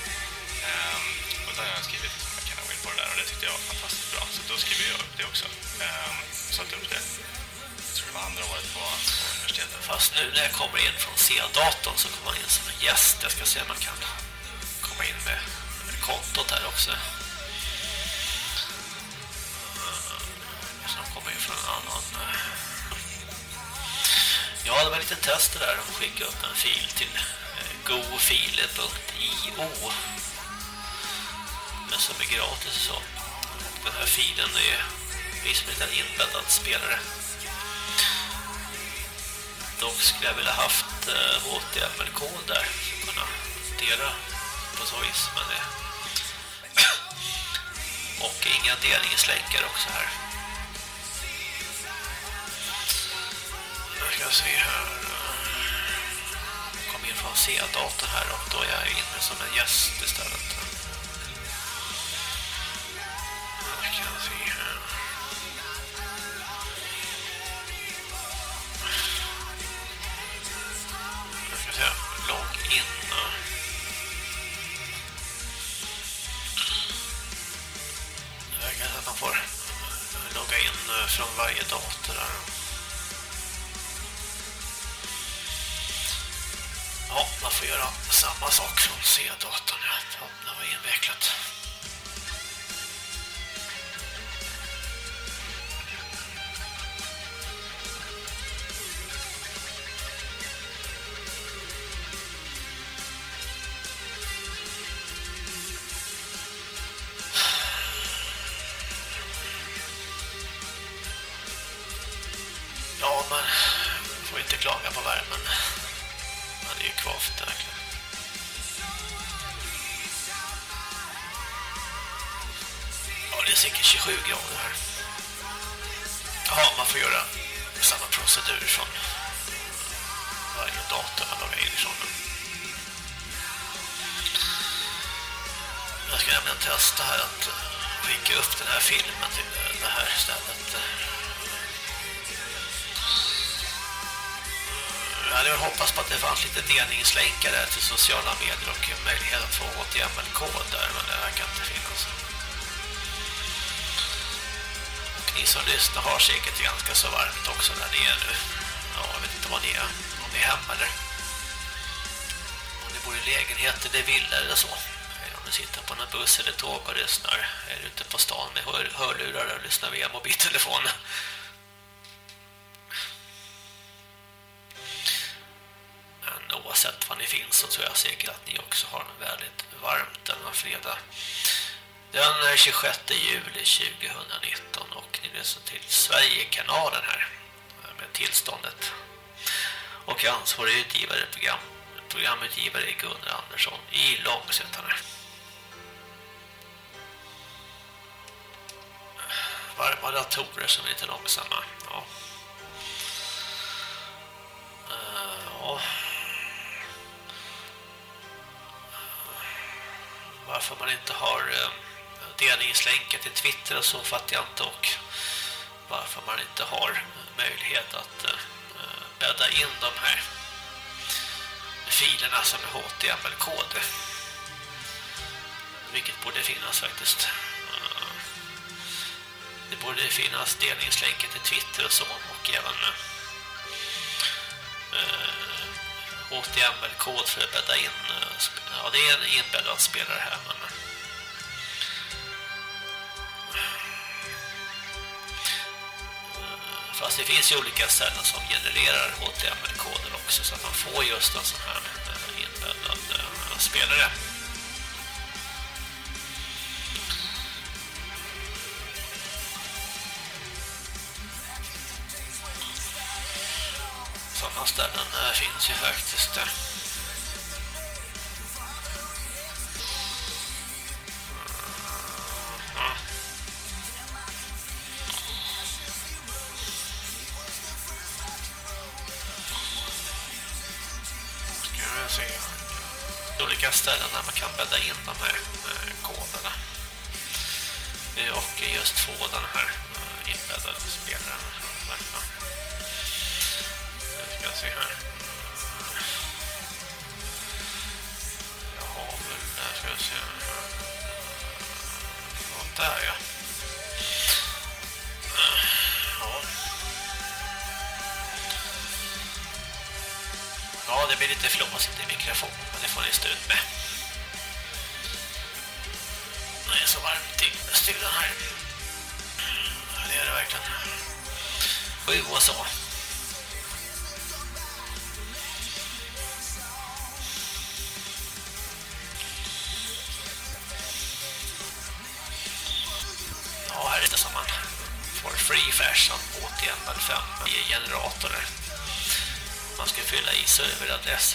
Um, och då hade jag skrivit liksom, jag kan gå in på det där och det tyckte jag var fantastiskt bra. Så då skrev jag upp det också. Ehm, um, satte upp det. Jag tror det var andra året på, på universitetet. Fast nu när jag kommer in från C-datorn så kommer man in som en gäst. Jag ska se om man kan komma in med kontot här också. Kommer ju från en annan... Eh, ja, det var lite test det där. De skickade upp en fil till eh, gofile.io men som är gratis och så. Den här filen är blir inte en inbäddad spelare. Dock skulle jag vilja haft eh, HTML-kod där för kunna dela på så vis, men det (coughs) och inga delningslänkar också här. Nu ska se här. Jag kom in från C-datorn här och då är jag inne som en gäst istället. Jag kan se här. Jag ska säga logg in. Det att man får logga in från varje dator där. Ja, man får göra samma sak från C-datorn. Ja, det var invecklat. Sociala medier och möjlighet att få HTML-kod där, men det verkar inte finnas. Och ni som lyssnar har säkert ganska så varmt också där ni är nu. Ja, jag vet inte vad ni är, om ni är hemma eller om ni bor i lägenhet eller villa eller så. Eller om ni sitter på någon buss eller tåg och lyssnar. Är du ute på stan med hör hörlurar och lyssnar via mobiltelefonen. Oavsett var ni finns så tror jag säkert att ni också har en väldigt varmt denna fredag. Den 26 juli 2019 och ni lyssnar till Sverigekanalen här med tillståndet. Och ansvarig utgivare program, programutgivare är Gunnar Andersson i Långsötan Varma datorer som är lite långsamma. Ja. Varför man inte har eh, delningslänken till Twitter och så fattar jag inte och varför man inte har möjlighet att eh, bädda in de här filerna som är HTML-kod vilket borde finnas faktiskt. Eh, det borde finnas delningslänken till Twitter och så och även HTML-kod för att bädda in eh, ja det är en inbäddad spelare här men eh, Fast det finns ju olika ställen som genererar HTML-koder också så att man får just en sån här eh, inbäddad spelare. Ställen eh, finns ju faktiskt. olika ställen där man kan bädda in de här eh, koderna eh, och just få den här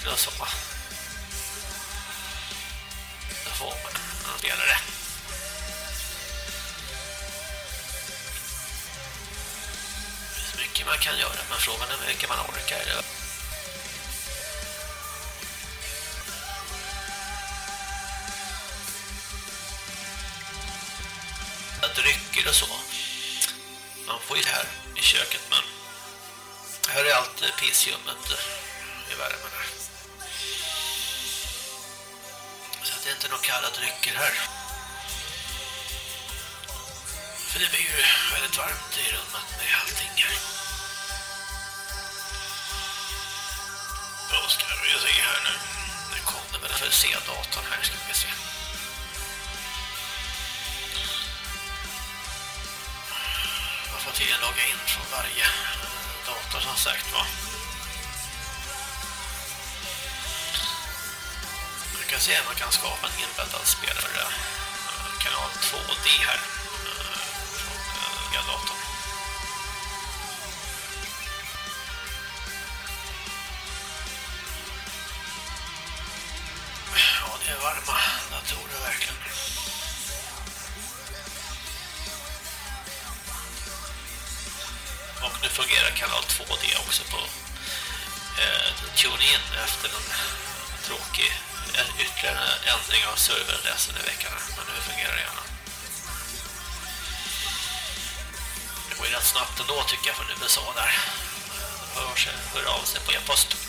serveradresser och så. Se man kan skapa en inbäddad spelare eh, kanal 2D här eh, från eh, datorn. Sedan i veckan. Men nu fungerar det gärna. Det går ju rätt snabbt ändå tycker jag från USA där. De hör, sig, hör av sig på e-post.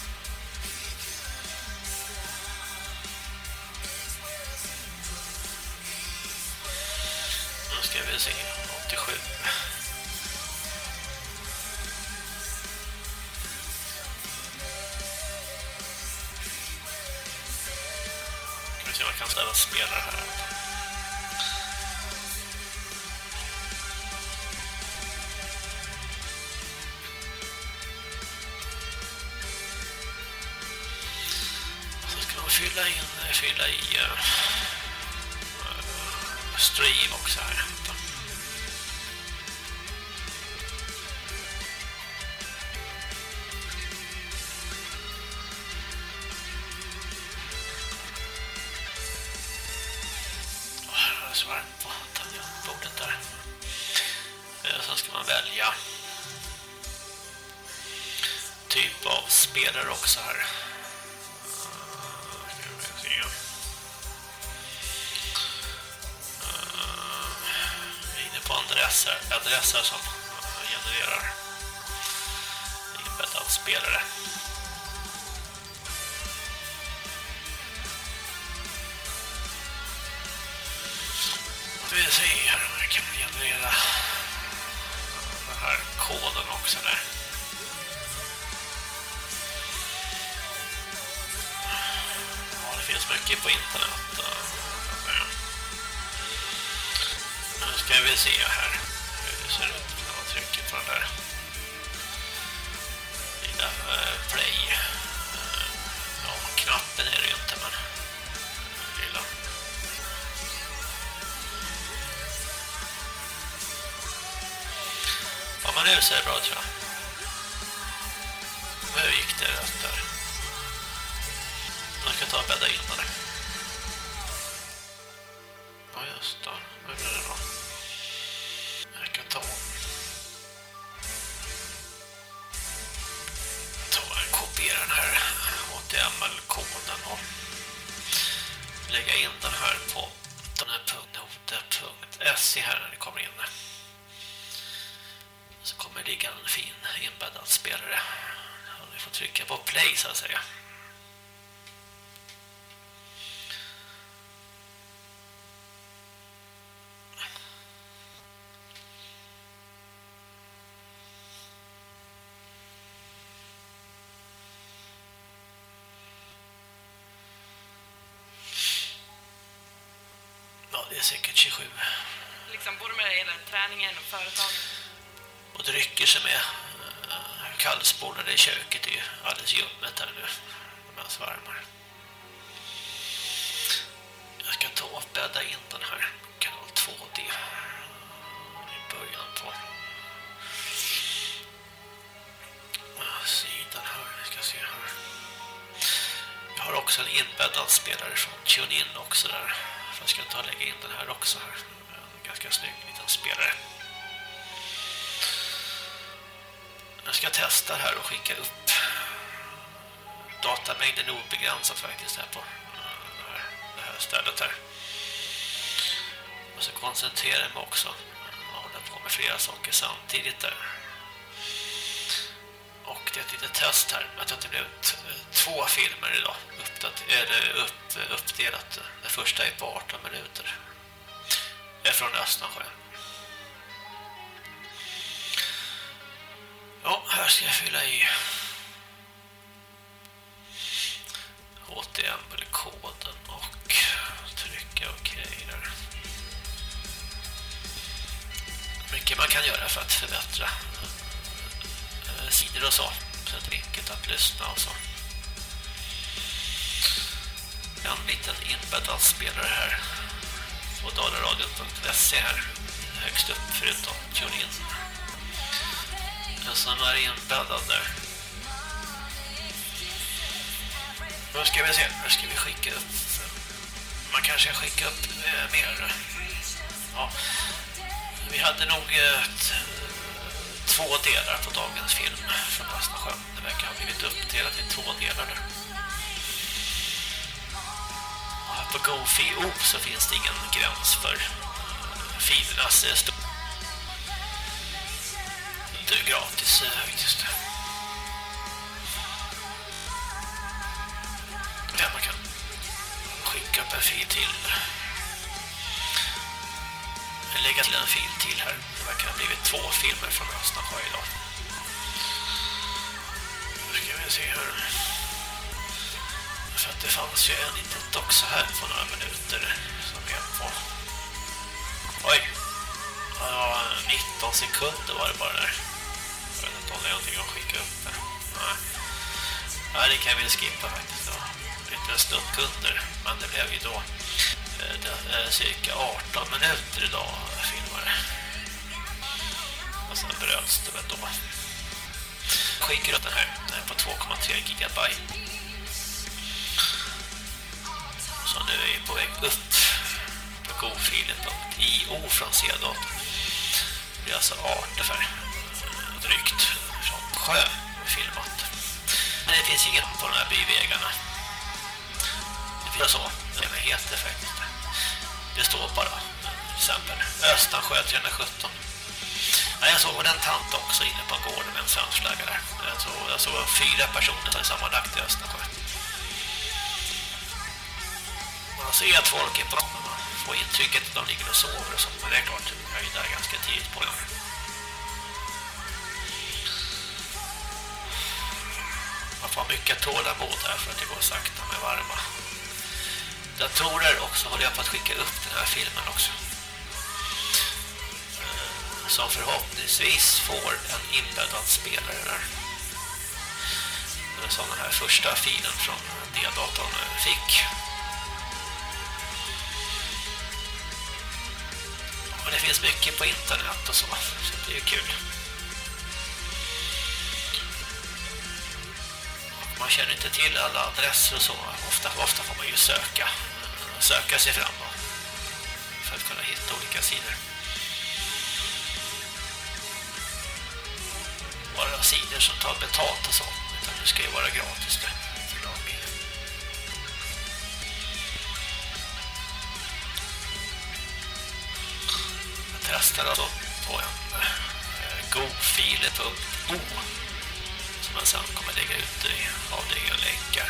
Ja, men det är säkert 27. Liksom både med hela träningen och företaget. och drycker som är uh, kallspolade i köket är ju alldeles ljummet här nu medan varmar. Jag ska ta och bädda in den här kanal 2D i början på sidan här. Vi ska se här. Jag har också en inbäddad spelare från TuneIn också där. Jag ska ta och lägga in den här också här. En ganska snygg liten spelare. Jag ska testa här och skicka upp datamängden obegränsat faktiskt här på eh, det här, det här stället här. Och så koncentrera mig också och hålla på med flera saker samtidigt där. Och det är ett litet test här Jag tror att det blir blev två filmer idag uppdat eller upp, uppdelat. Det första är på 18 minuter. Det är från Östensjö. Ja, här ska jag fylla i HTML-koden och trycka OK där. Mycket man kan göra för att förbättra eh, sidor och så. Så att det är enkelt att lyssna och så. En liten inbäddad spelare här på dalaradion.se här högst upp förutom TuneIn. En sån är inbäddad där. Nu ska vi se, nu ska vi skicka upp. Man kanske ska skicka upp eh, mer. Ja. Vi hade nog eh, två delar på dagens film från Östersjön. Det verkar ha blivit uppdelat i två delar där. På GoFio så finns det ingen gräns för eh, filernas storlek. Det är gratis eh, faktiskt. Ja, man kan skicka upp en fil till lägga till en fil till här. Det verkar ha blivit två filmer från Östensjö idag. Nu ska vi se här. För att det fanns ju en liten också här för några minuter som jag på. Oj! Ja, 19 sekunder var det bara där. Jag vet inte om det är någonting att skicka upp där. Nej. Nej, det kan vi skippa faktiskt. Det var lite stunkunder. Men det blev ju då eh, det eh, cirka 18 minuter idag filmade det. Och sen bröts det väl då. Skickar upp den här. Den är på 2,3 gigabyte som nu är vi på väg upp på gofilen.io från C-datorn. Det är alltså art för eh, drygt från sjö filmat. Men det finns inget på de här byvägarna. Det finns så. Det heter faktiskt. Det står bara till exempel Östansjö 317. Ja, jag såg en tant också inne på gården med en svenskflagga där. Jag såg, jag såg fyra personer sammanlagt i Östansjö. Man ser att folk är på man får intrycket att de ligger och sover och sånt. Men det är klart, jag är där ganska tidigt på det. Man får mycket tålamod här för att det går sakta med varma datorer också håller jag på att skicka upp den här filmen också. Eh, som förhoppningsvis får en inbäddad spelare där. Eh, som den här första filen från D-datorn fick. Det finns mycket på internet och så, så det är ju kul. Och man känner inte till alla adresser och så. Ofta, ofta får man ju söka, söka sig fram då, för att kunna hitta olika sidor. Bara sidor som tar betalt och så. Utan det ska ju vara gratis det. Testar alltså eh, på en gofile.o som jag sen kommer lägga ut i avdelningen länkar.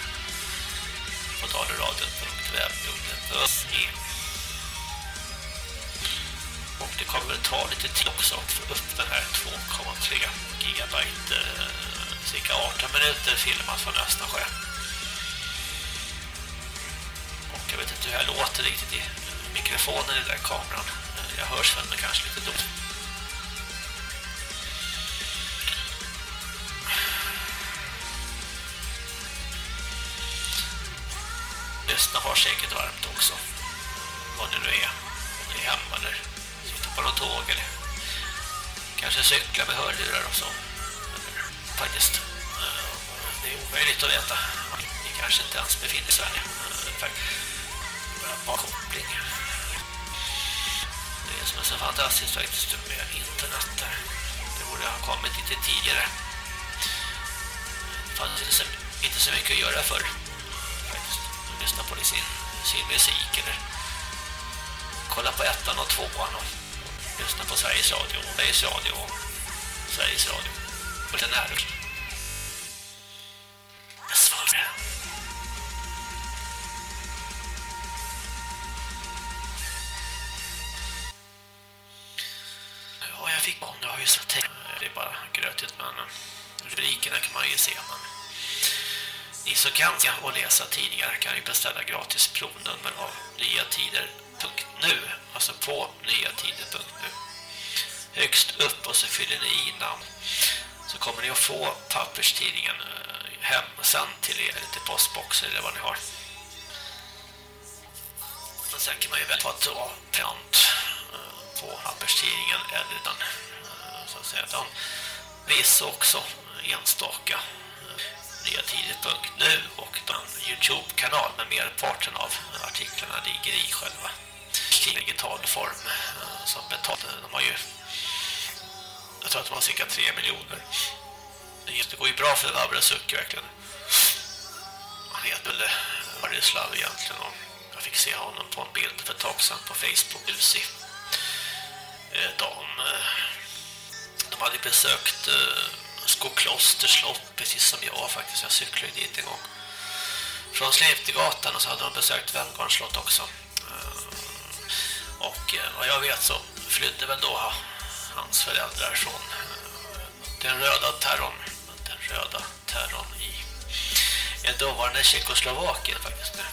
På dalaradion.webbloggen.se och det kommer väl ta lite tid också att få upp den här 2,3 gigabyte eh, cirka 18 minuter filmat från Östersjö och jag vet inte hur jag låter riktigt i mikrofonen i den där kameran jag hörs väl kanske lite då lyssna har säkert varmt också. Vad det nu är. Om det är hemma eller sitter på något tåg eller kanske cykla med hörlurar och så. Faktiskt. Eh, det är omöjligt att veta. Ni kanske inte ens befinner sig i Sverige. Eh, bara koppling. Det som är så fantastiskt faktiskt med internet där. Det borde ha kommit lite tidigare. Det fanns inte så, inte så mycket att göra förr lyssna på sin, sin musik eller kolla på ettan och tvåan och lyssna på Sveriges Radio, Sveriges Radio och Sveriges Radio. Och den här Jag fick hon, det har ju sett det är bara grötigt men rubrikerna kan man ju se men ni som kan se och läsa tidningar kan ju beställa gratis provnummer av nyatider.nu alltså på nyatider.nu högst upp och så fyller ni i namn. Så kommer ni att få papperstidningen eh, hem sen till er eller till postboxen eller vad ni har. Och sen kan man ju välja på att ta print på papperstidningen eller utan eh, så att säga utan viss också enstaka eh, Nya Tidigt.nu och den Youtube-kanal med merparten av artiklarna ligger i själva digital form eh, som betalt. De har ju jag tror att de har cirka 3 miljoner. Det går ju bra för Vabra Suck verkligen. Han heter väl Varislav egentligen och jag fick se honom på en bild för ett tag sedan på Facebook Lucy. Eh, de, eh, de hade besökt eh, Skokloster slott, precis som jag faktiskt. Jag cyklade dit en gång. Från Släptegatan och så hade de besökt Vemgarns slott också. Och vad jag vet så flydde väl då hans föräldrar från den röda terrorn den röda terrorn i en dåvarande Tjeckoslovakien faktiskt nu.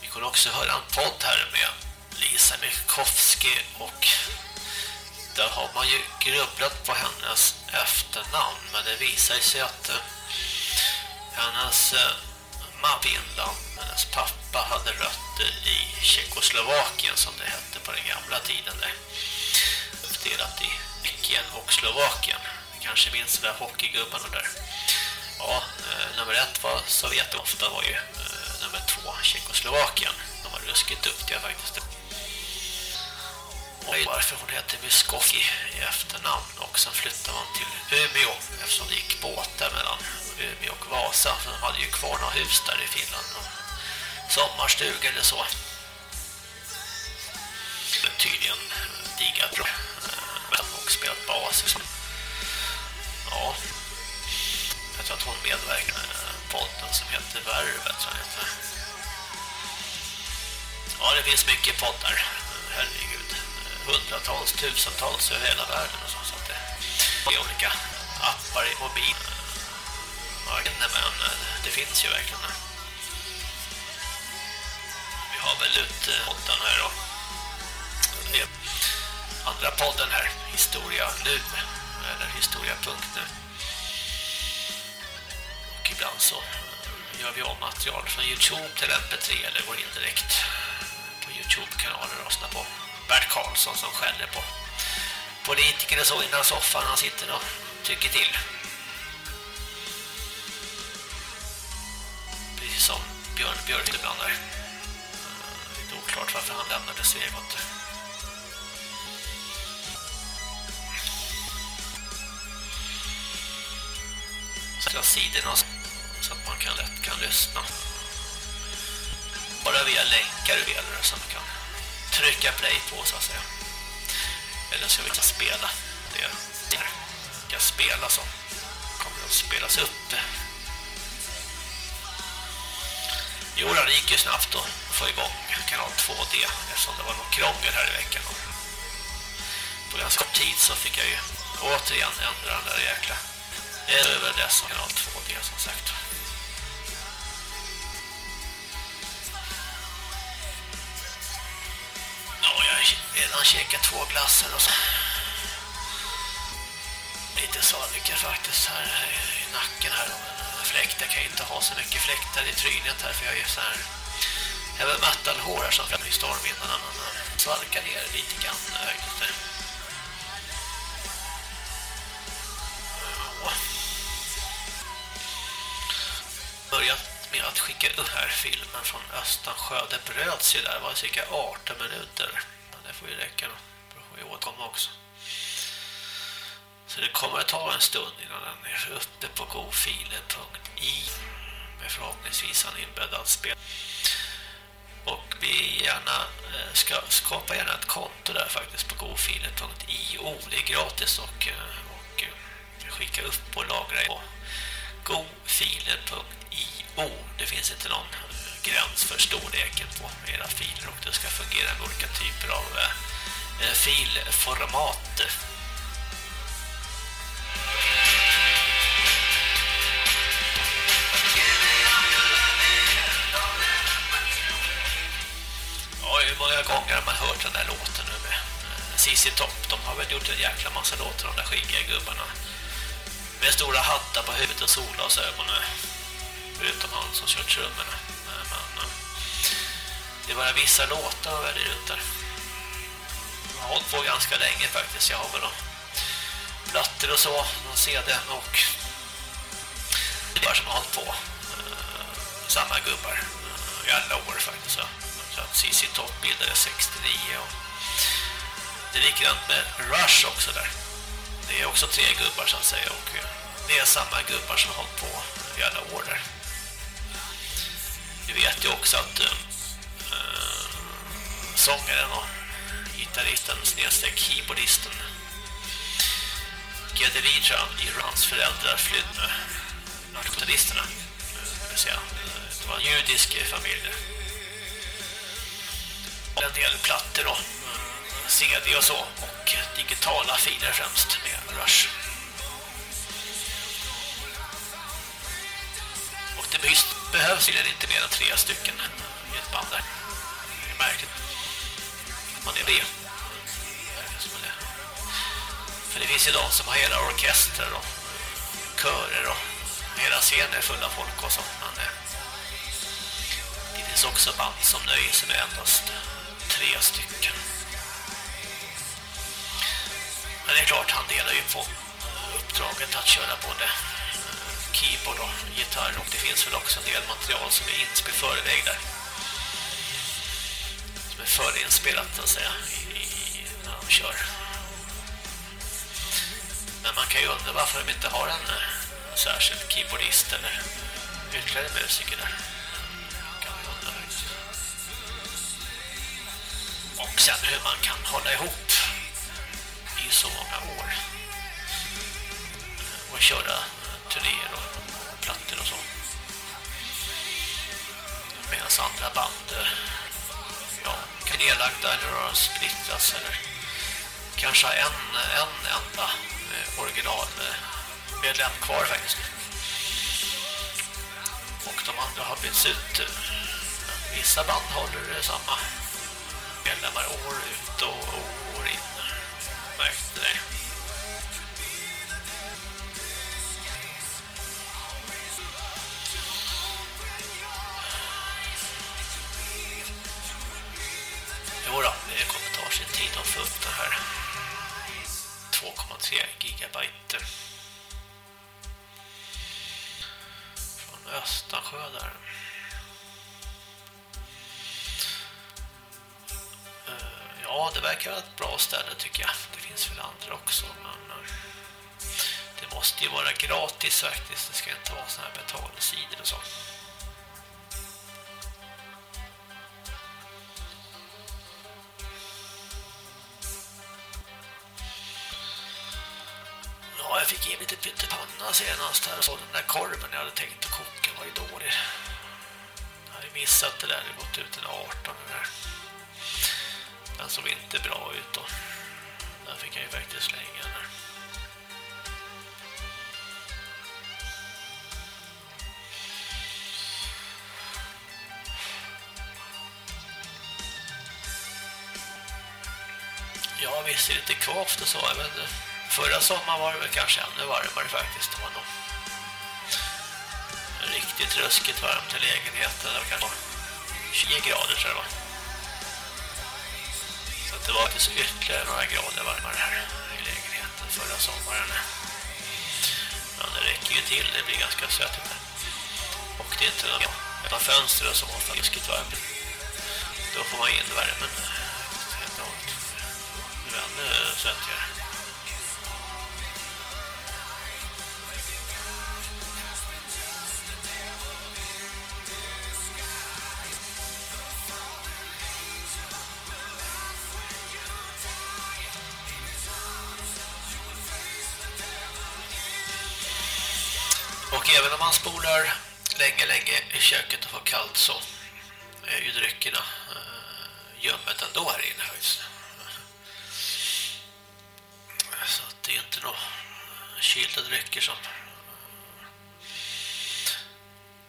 Vi kunde också höra en podd här med Lisa Mikowski och där har man ju grubblat på hennes efternamn men det visar sig att eh, hennes eh, mamma Finland, hennes pappa hade rötter i Tjeckoslovakien som det hette på den gamla tiden där. Uppdelat i Tjeckien och Slovakien. Ni kanske minns de där hockeygubbarna där. Ja, eh, nummer ett var Sovjet ofta var ju nummer två Tjeckoslovakien. De var ruskigt duktiga faktiskt. Och varför hon hette Muskoki i efternamn och sen flyttade man till Umeå eftersom det gick båtar mellan Umeå och Vasa. För de hade ju kvar några hus där i Finland och sommarstuga eller så. Tydligen diggat bra eh, och spelat bas ja. Jag tror att hon medverkade i podden som heter Värvet tror jag heter. ja det finns mycket poddar. Herregud hundratals, tusentals över hela världen och så, så att det är olika appar i mobil men eh, det finns ju verkligen vi har väl ut eh, podden här då. Andra podden här Historia nu eller Historia.nu och ibland så eh, gör vi om material från Youtube till MP3 eller går in direkt på Youtube-kanaler och röstar på. Bert Karlsson som skäller på politiker och så innan soffan han sitter och tycker till. Precis som Björn Björk ibland där. Eh, lite oklart varför han lämnade Svegot. Sätta sidorna så att man kan lätt kan lyssna. Bara via länkar och delar som man kan trycka play på så att säga. Eller ska vi ta spela det där. Ska spela så kommer att spelas upp. Jo, det gick ju snabbt att få igång kanal 2D eftersom det var något krångel här i veckan. På ganska kort tid så fick jag ju återigen ändra den där jäkla över dessa kanal 2D som sagt. Har jag redan käkat två glassar och så. Lite svalika faktiskt här i nacken här. Fläkt, jag kan inte ha så mycket fläktar i trynet här för jag är så här heavy metal hår här som fram i stormvindarna Man svalkar ner lite grann högt där. Börjat med att skicka upp här filmen från Östansjö. Det bröts ju där, det var cirka 18 minuter. Men det får ju räcka då. Då får vi återkomma också. Så det kommer att ta en stund innan den är uppe på gofiler.i med förhoppningsvis en inbäddad spel. Och vi gärna eh, ska skapa gärna ett konto där faktiskt på gofiler.io. Oh, det är gratis och, eh, och eh, skicka upp och lagra på gofiler.io. Det finns inte någon eh, gräns för storleken på era filer och det ska fungera med olika typer av eh, eh, filformat. Ja, hur många gånger har man hört den där låten nu med CC Top? De har väl gjort en jäkla massa låtar, de där skingiga gubbarna. Med stora hattar på huvudet och solglasögon förutom han som kört trummorna. Men eh, det bara vissa låtar och väldigt ut där. Jag har hållit på ganska länge faktiskt. Jag har väl plattor och så, någon CD och det är som har hållit på. Eh, samma gubbar eh, i alla år faktiskt. Så att CC Top bildades 69 och det är likadant med Rush också där. Det är också tre gubbar så att säga och det är samma gubbar som har hållit på i alla år där. Vi vet ju också att äh, sångaren och gitarristen snedstreck keyboardisten Gedeli tror eh, jag, Irans föräldrar flydde nationalisterna. Det var en judisk familj. En del plattor då CD och så och digitala filer främst med Rush. Och det behövs, tydligen inte mer än tre stycken i ett band där. Det är märkligt. Man är det. För det finns ju de som har hela orkestrar och körer och hela scenen är av folk och sånt. Men eh, det finns också band som nöjer sig med endast tre stycken. Men det är klart, han delar ju på uppdraget att köra både keyboard och gitarr och det finns väl också en del material som är inspel förväg där. Som är förinspelat så att säga i, i, när de kör. Men man kan ju undra varför de inte har en, en särskild keyboardist eller ytterligare musiker där. Kan man undra. Och sen hur man kan hålla ihop i så många år. Och köra turnéer och plattor och så. Medan andra band eh, ja, kan nedlagda eller har splittrats eller kanske en, en enda eh, originalmedlem eh, kvar faktiskt. Och de andra har bytts ut. Vissa band håller det samma medlemmar år ut och år in. Märkte det. Jo då, det kommer ta sin tid att få upp det här 2,3 gigabyte från Östansjö där. Eh, ja, det verkar vara ett bra ställe tycker jag. Det finns väl andra också, men eh, det måste ju vara gratis faktiskt. Det ska inte vara sådana här betalsidor och så. Ja, jag fick in lite typ pyttepanna senast här. och Så den där korven jag hade tänkt att koka var ju dålig. Jag hade missat det där. Det gått ut en 18 den där. Den såg inte bra ut då. Den fick jag ju faktiskt slänga den där. Ja, visst är det lite kvavt och så. Jag vet inte. Förra sommaren var det väl kanske ännu varmare faktiskt. Det var nog riktigt ruskigt varmt i lägenheten. Det var kanske 20 grader tror jag det var. Så det var faktiskt ytterligare några grader varmare här i lägenheten förra sommaren. Men det räcker ju till, det blir ganska sött där. Och det är inte några ja, fönster som ofta ruskigt varmt. Då får man in värmen. Helt och hållet. Det är ännu svettigare. Köket och får kallt så är ju dryckerna eh, gömmet ändå här inne. Så att det är inte några eh, kylda drycker som eh,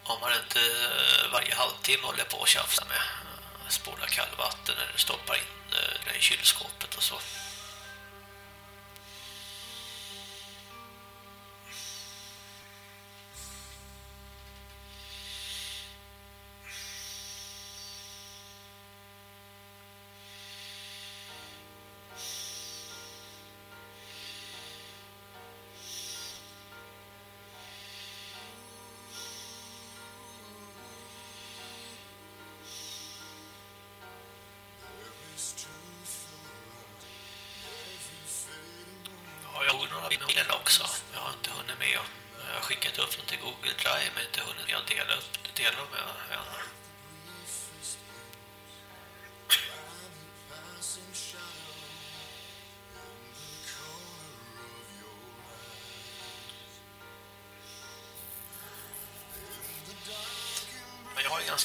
om man inte eh, varje halvtimme håller på och tjafsar med spola kallvatten eller stoppar in det i kylskåpet och så.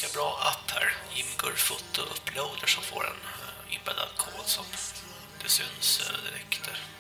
ganska bra app här. Imgur Foto Uploader som får en eh, inbäddad kod som det syns eh, direkt där.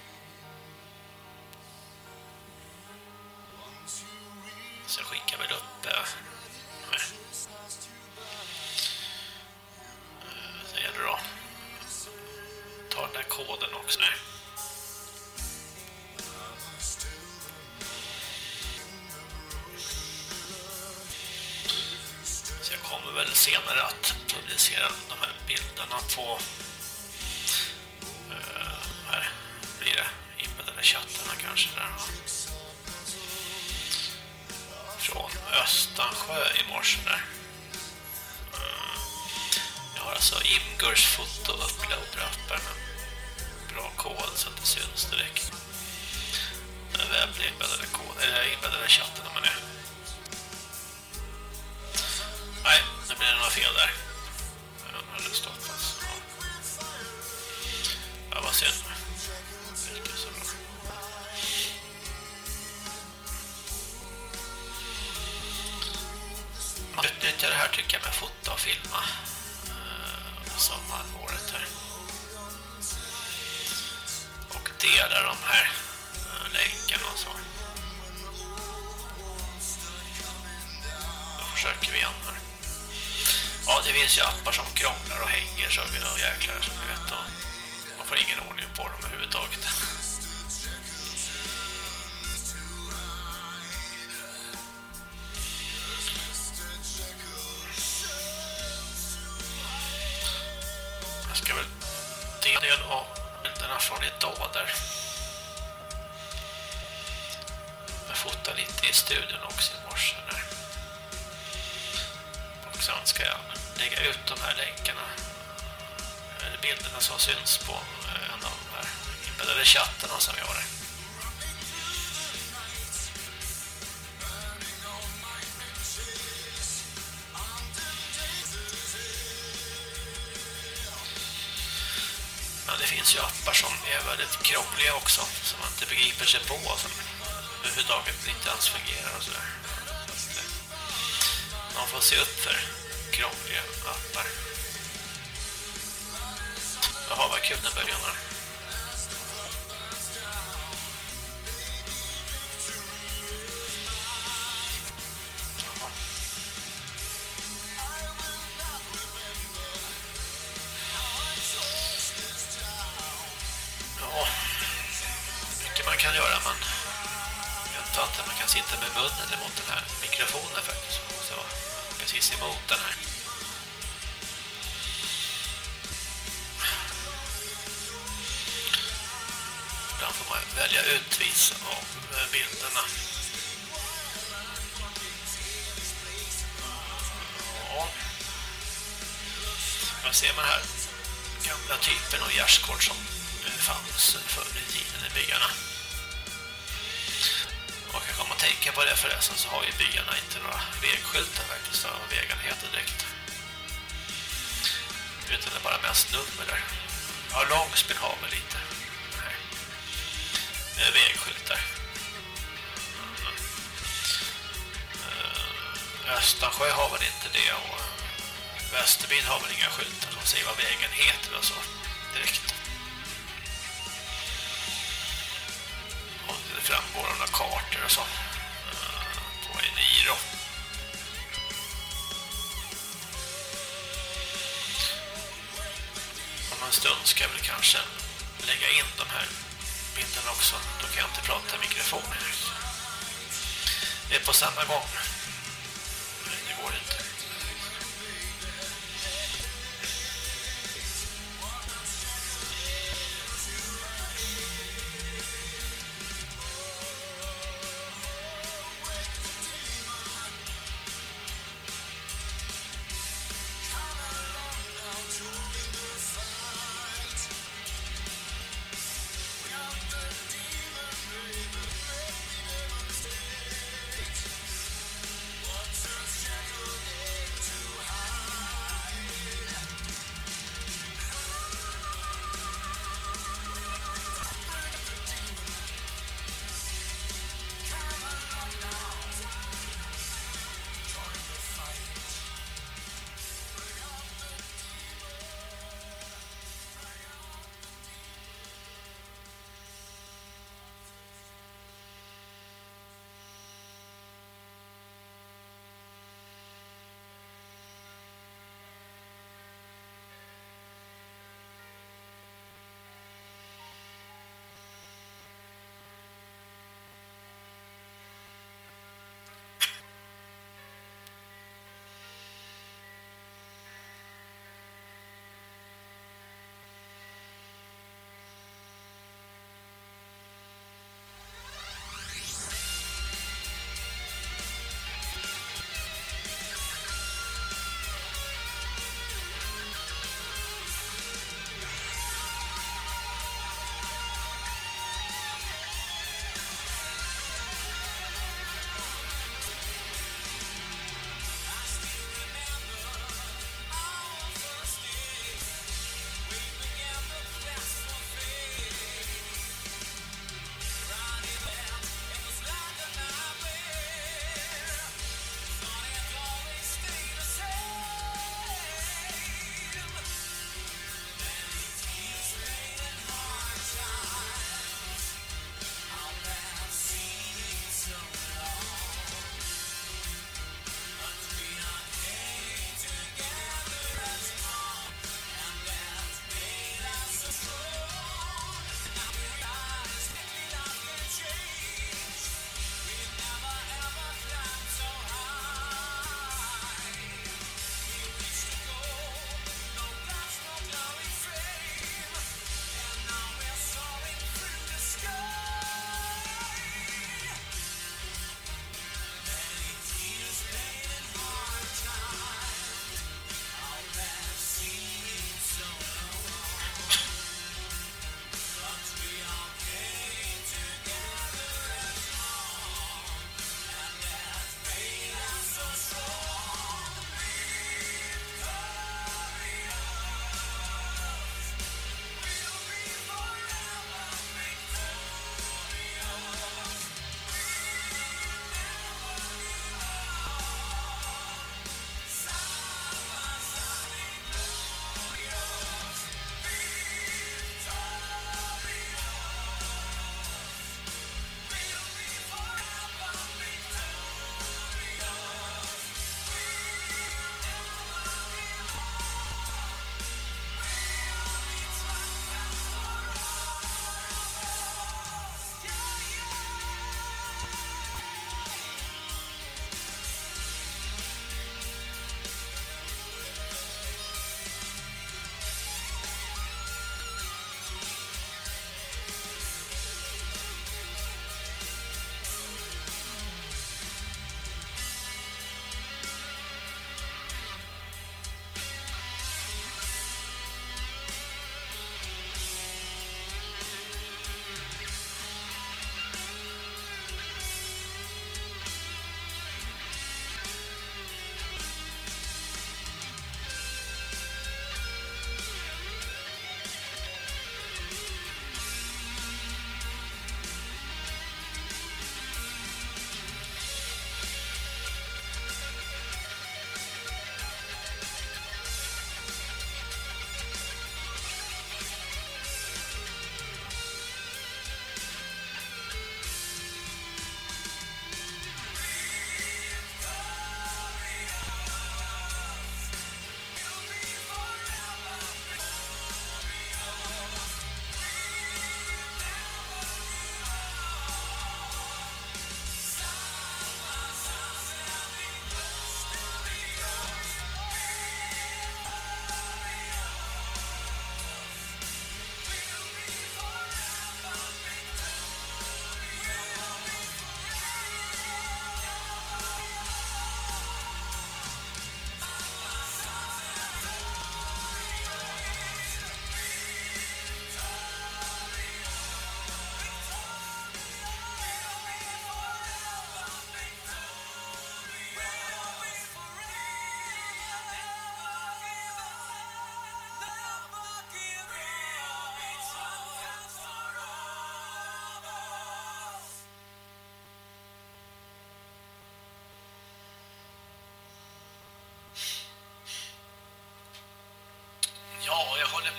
sen ska jag lägga ut de här länkarna eller bilderna som syns på eh, en av de här inbäddade chattarna som jag har Men det finns ju appar som är väldigt krångliga också som man inte begriper sig på som överhuvudtaget inte ens fungerar och sådär får se upp för krångliga appar. Jaha, vad kul den börjar. var.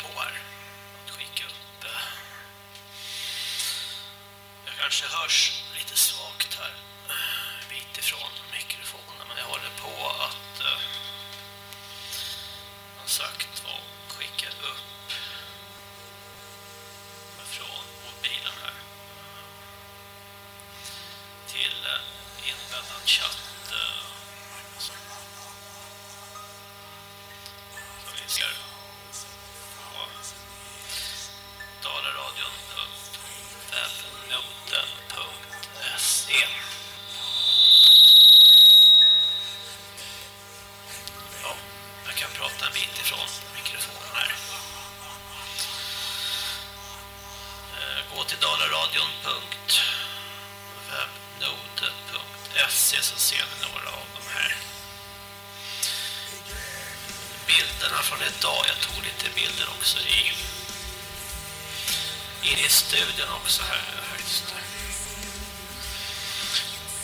på här. att Skicka upp. Jag kanske hörs studion så här faktiskt.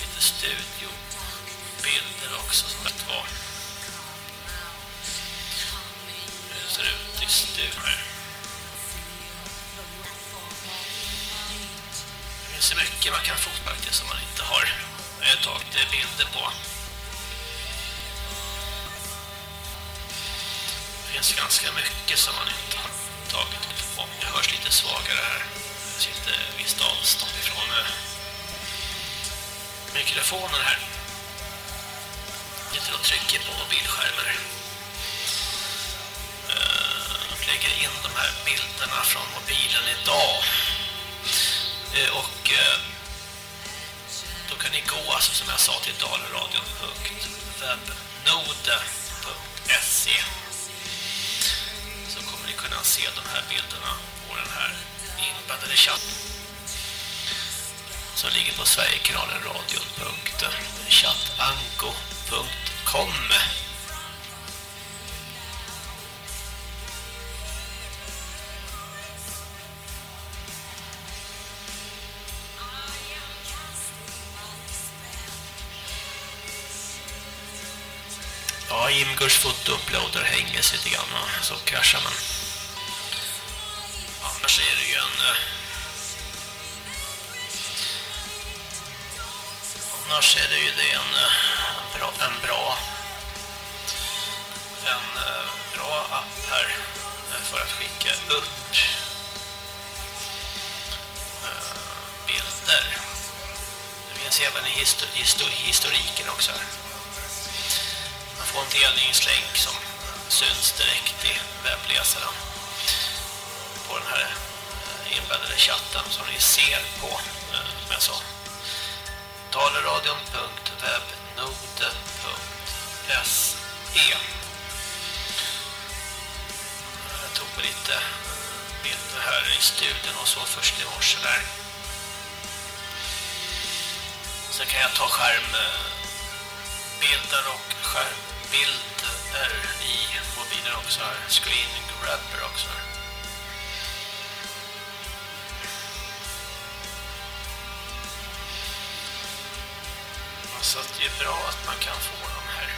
Lite studiobilder också som det var. Hur det ser ut i studion här. Det finns mycket man kan få faktiskt som man inte har eh, tagit bilder på. Det finns ganska mycket som man inte har tagit på. Det hörs lite svagare här. Jag sitter visst avstånd ifrån eh, mikrofonen här. Sitter och trycker på mobilskärmen. Eh, och Jag lägger in de här bilderna från mobilen idag. Eh, och då kan ni gå alltså som jag sa till daleradion.webnode.se så kommer ni kunna se de här bilderna på den här inbäddade chatt som ligger på sverigekanalenradion.chattanko.com Ja, Imgurs fotouploader hänger sig lite grann och så kraschar man. Annars är det ju det en, eh, en bra, en bra en eh, bra app här eh, för att skicka upp bilder. Det finns även i histor histor historiken också här. Man får en delningslänk som syns direkt i webbläsaren på den här inbäddade chatten som ni ser på, som jag sa dalaradion.webnode.se Jag tog lite eh, bilder här i studion och så först i morse där. Sen kan jag ta skärmbilder eh, och skärmbilder i mobilen också här. Screen grabber också här. Det är bra att man kan få de här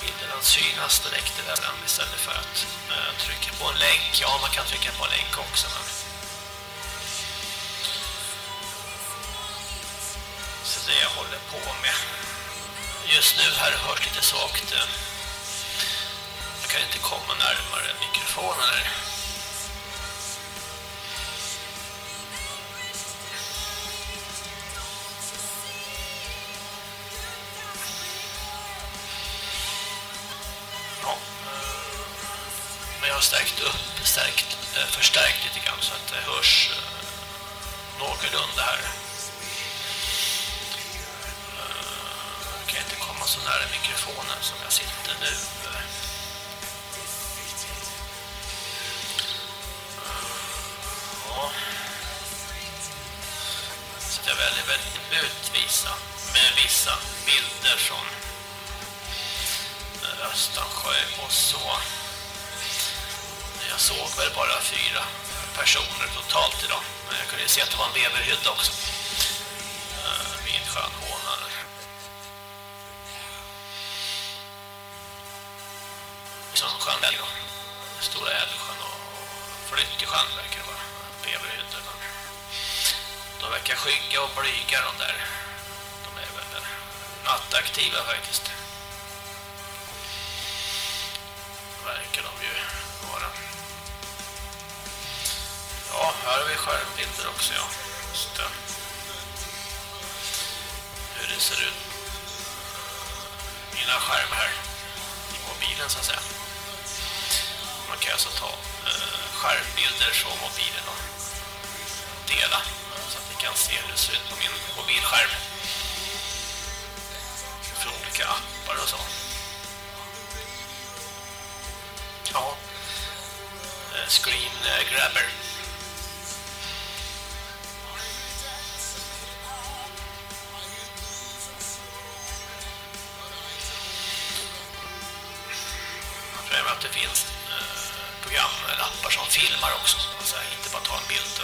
bilderna att synas direkt i webben istället för att eh, trycka på en länk. Ja, man kan trycka på en länk också, men så det jag håller på med. Just nu här hörs lite svagt. Eh. Jag kan inte komma närmare mikrofonen här. Någorlunda här. Eh, jag kan inte komma så nära mikrofonen som jag sitter nu. Ju beverhydda också. Eh, Vid sjön Hånar. Som sjön Älg. Stora Älvsjön och Flyttesjön verkar det vara. Beverhydda. De verkar skygga och blyga de där. De är väl nattaktiva faktiskt. Verkar de ju vara. Ja, här har vi skärmbilder också, ja. Just det. Hur det ser ut. Mina skärmar här. I mobilen så att säga. Man kan alltså ta eh, skärmbilder från mobilen och dela. Så att ni kan se hur det ser ut på min mobilskärm. Från olika appar och så. Ja. Eh, screen eh, grabber. Att det finns eh, som filmar också. Så här, inte bara ta en bild.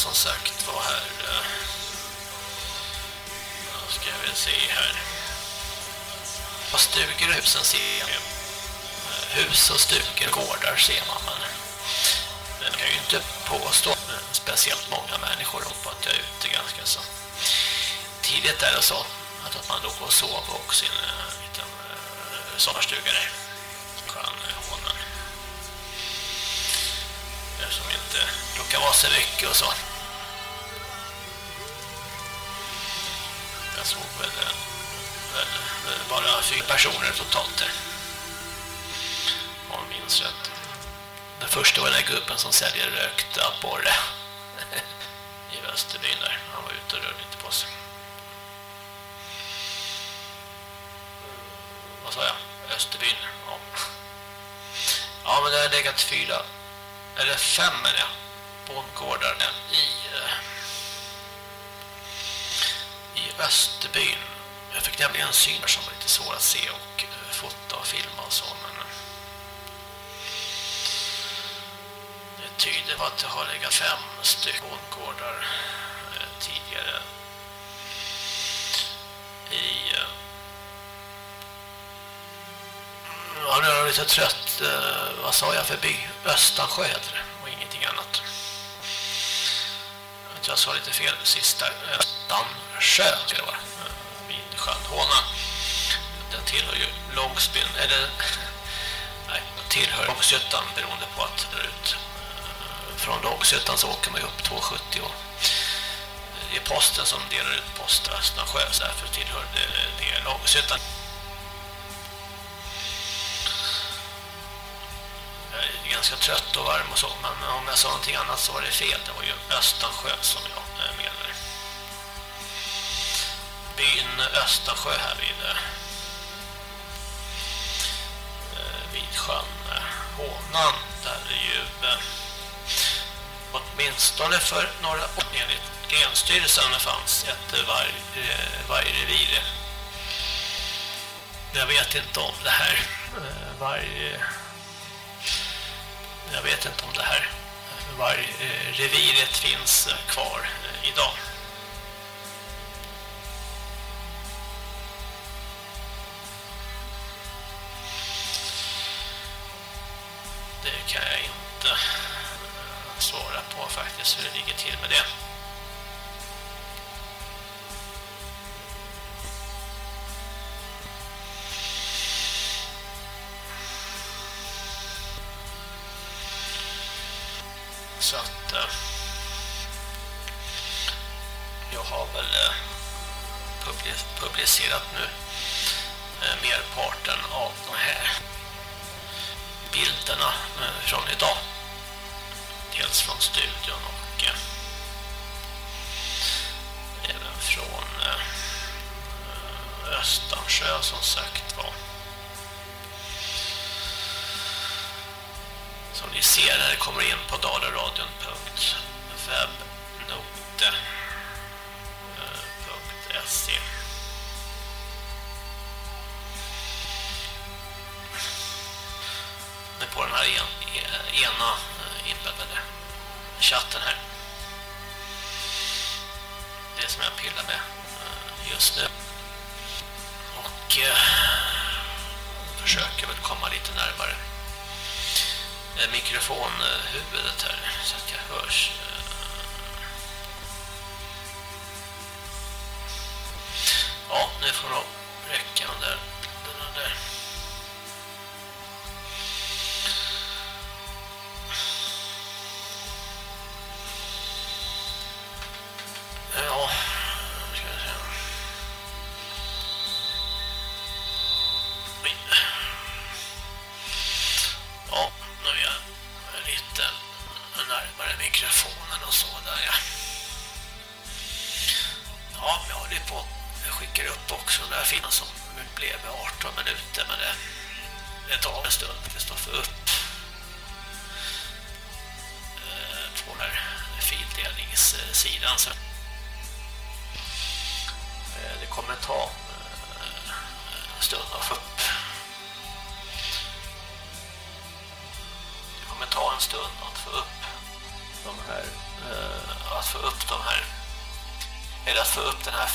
Som sagt var här. Eh, nu ska vi se här. Vad stugor och husen ser jag eh, hus och stugor, gårdar ser man men den kan ju inte påstå speciellt många människor på att jag är ute ganska så tidigt där och så att, att man då går och sover också i en eh, liten sommarstuga där skön uh, som inte råkar vara så mycket och så jag såg väl, väl bara fyra personer totalt där om jag minns rätt. Den första var den där gubben som säljer rökta abborre (laughs) i Västerbyn där. Han var ute och rörde lite på sig. Vad sa jag? Österbyn. Ja, ja men det har legat fyra eller fem menar jag bondgårdar i eh, i Österbyn. Jag fick nämligen syner som var lite svår att se och eh, fota och filma och så men eh, det tyder på att det har legat fem stycken bondgårdar eh, tidigare i Ja, nu är jag lite trött. Vad sa jag för by? Östansjö heter det och ingenting annat. Jag tror jag sa lite fel sista. Sjö ska det vara. Vid sjön Den tillhör ju Långsbyn. Eller nej, den tillhör Långsjötan beroende på att det ut. Från Långsjötan så åker man ju upp 270 och det är posten som delar ut post i Östensjö så därför tillhör det, det Långshyttan. Jag är ganska trött och varm och så, men om jag sa någonting annat så var det fel. Det var ju Östansjö som jag. Eh, Byn Östersjö här vid, eh, vid sjön Hånan. Där är ju eh, åtminstone för några år enligt Länsstyrelsen fanns ett eh, varg, vargrevir. Jag vet inte om det här varg... Jag vet inte om det här vargreviret finns kvar idag. Inte svara på faktiskt hur det ligger till med det.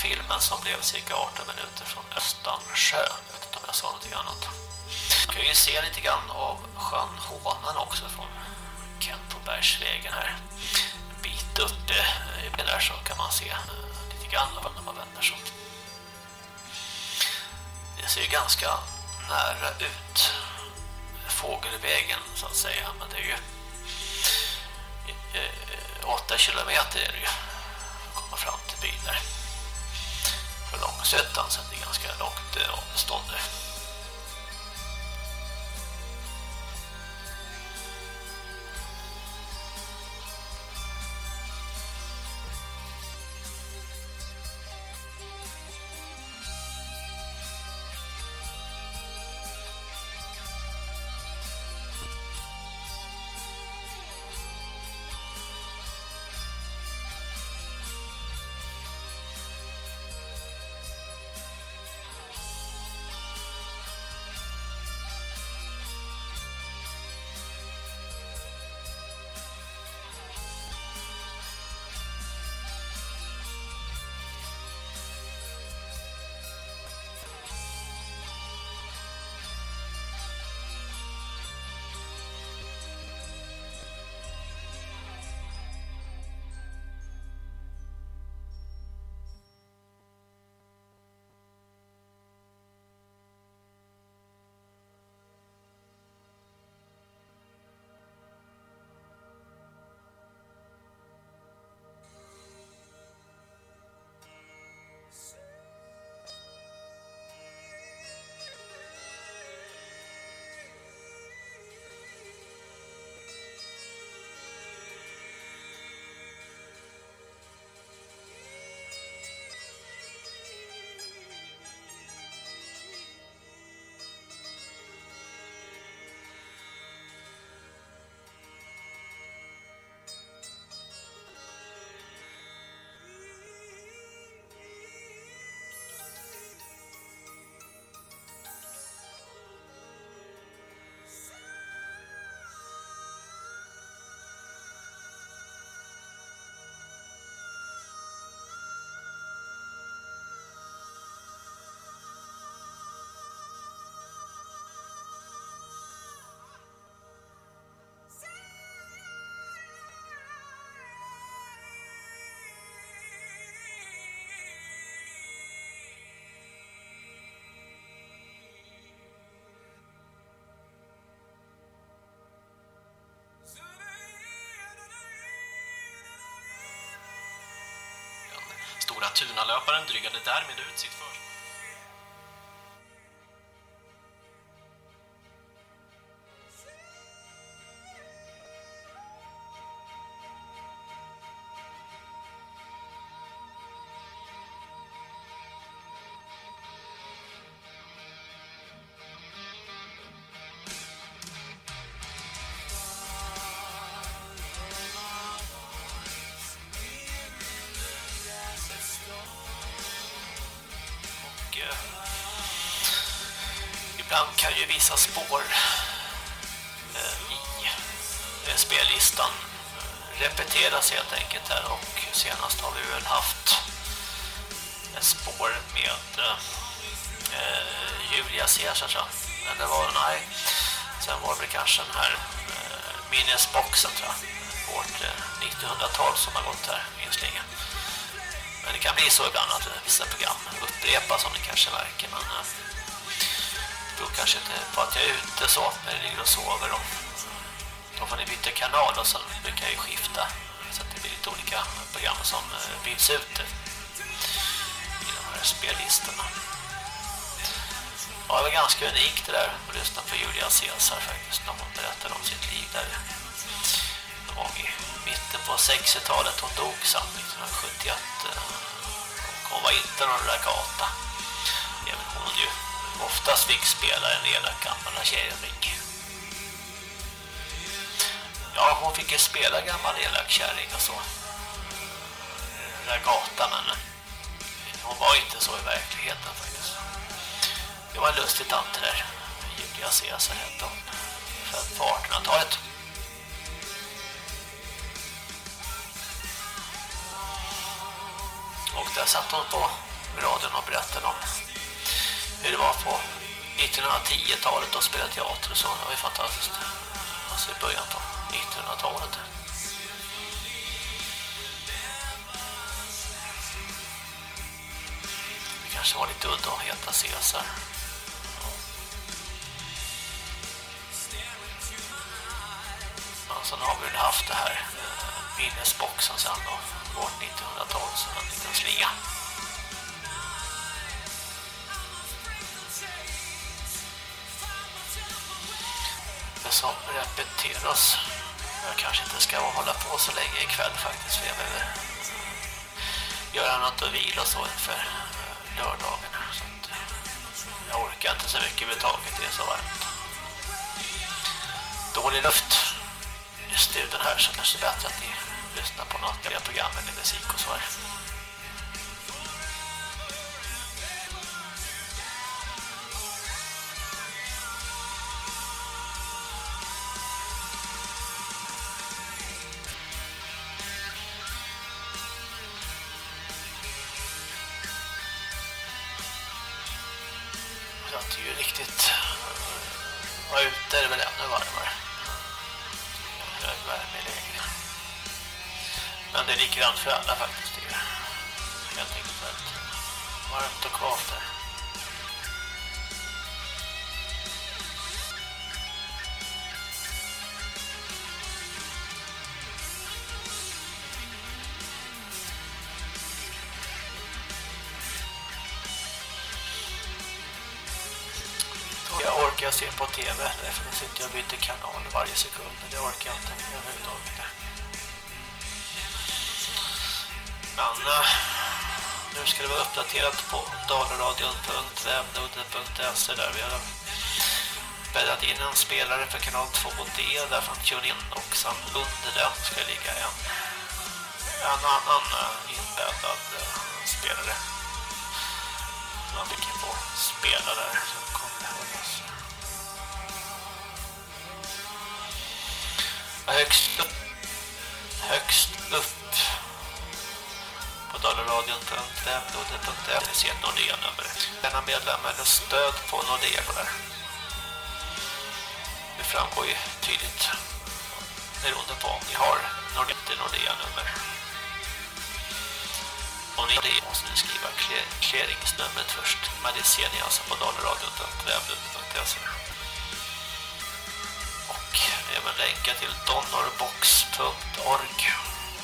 Filmen som blev cirka 18 minuter från Östansjö. Jag vet inte om jag sa någonting annat. Man kan ju se lite grann av sjön Hånan också från Kent på Bergsvägen här. En bit upp eh, där så kan man se eh, lite grann av när man vänder sig. Det ser ju ganska nära ut fågelvägen så att säga men det är ju eh, 8 kilometer är det ju Från så det är ganska långt eh, avstånd. Tunalöparen drygade därmed ut sitt enkelt här och senast har vi väl haft ett spår med eh, Julia Caesar tror jag. Men det var nej. Sen var det väl kanske den här eh, minnesboxen tror jag. Vårt eh, 1900-tal som har gått här inslingen. Men det kan bli så ibland att vissa program upprepas som det kanske verkar. Men eh, det beror kanske inte på att jag är ute så när jag ligger och sover. Och, då får ni byta kanal och sen brukar jag ju skifta lite olika program som eh, byts ut eh, i de här spellistorna. Ja, det var ganska unikt det där att lyssna på Julia Caesar faktiskt när hon berättade om sitt liv där. Någon var i mitten på 60-talet hon dog samt 1971 och hon var inte någon ragata. Även hon ju oftast fick spela en elak gammal kärring. Ja, hon fick ju spela gammal elak kärring och så. Ragata, men hon var inte så i verkligheten faktiskt. Det var en lustig tant det där. Julia Caesar hette hon. Född på 1800-talet. Och där satt hon på radion och berättade om hur det var på 1910-talet och spelade teater och så. Det var ju fantastiskt. Alltså i början på 1900-talet. Det kanske var lite udda att heta Caesar. Men sen har vi väl haft det här eh, minnesboxen sen då. Vårt 1900-tal som en liten slinga. Det som repeteras. Jag kanske inte ska hålla på så länge ikväll faktiskt. För jag behöver göra något och vila så inför eh, lördagen. Så att eh, jag orkar inte så mycket med taget, Det är så varmt. Dålig luft i studion här så det är bättre att ni lyssnar på något av program eller musik och så här. Jag byter kanal varje sekund. men Det orkar jag inte överhuvudtaget. Men nu ska det vara uppdaterat på dalaradion.webnode.se där vi har bäddat in en spelare för kanal 2D där från TuneIn och sen under den ska ligga en, en annan eh, inbäddad eh, spelare. Man fick få spela där kommer höras. Högst upp, högst upp på dalaradion.webnode.se ser Nordea-nummer. Denna medlem eller stöd på Nordea där. Det framgår ju tydligt beroende på om ni har Nordea-nummer. Om ni har det måste ni skriva clearingsnumret först. Men det ser ni alltså på dalaradion.webnode.se och även länka till donorbox.org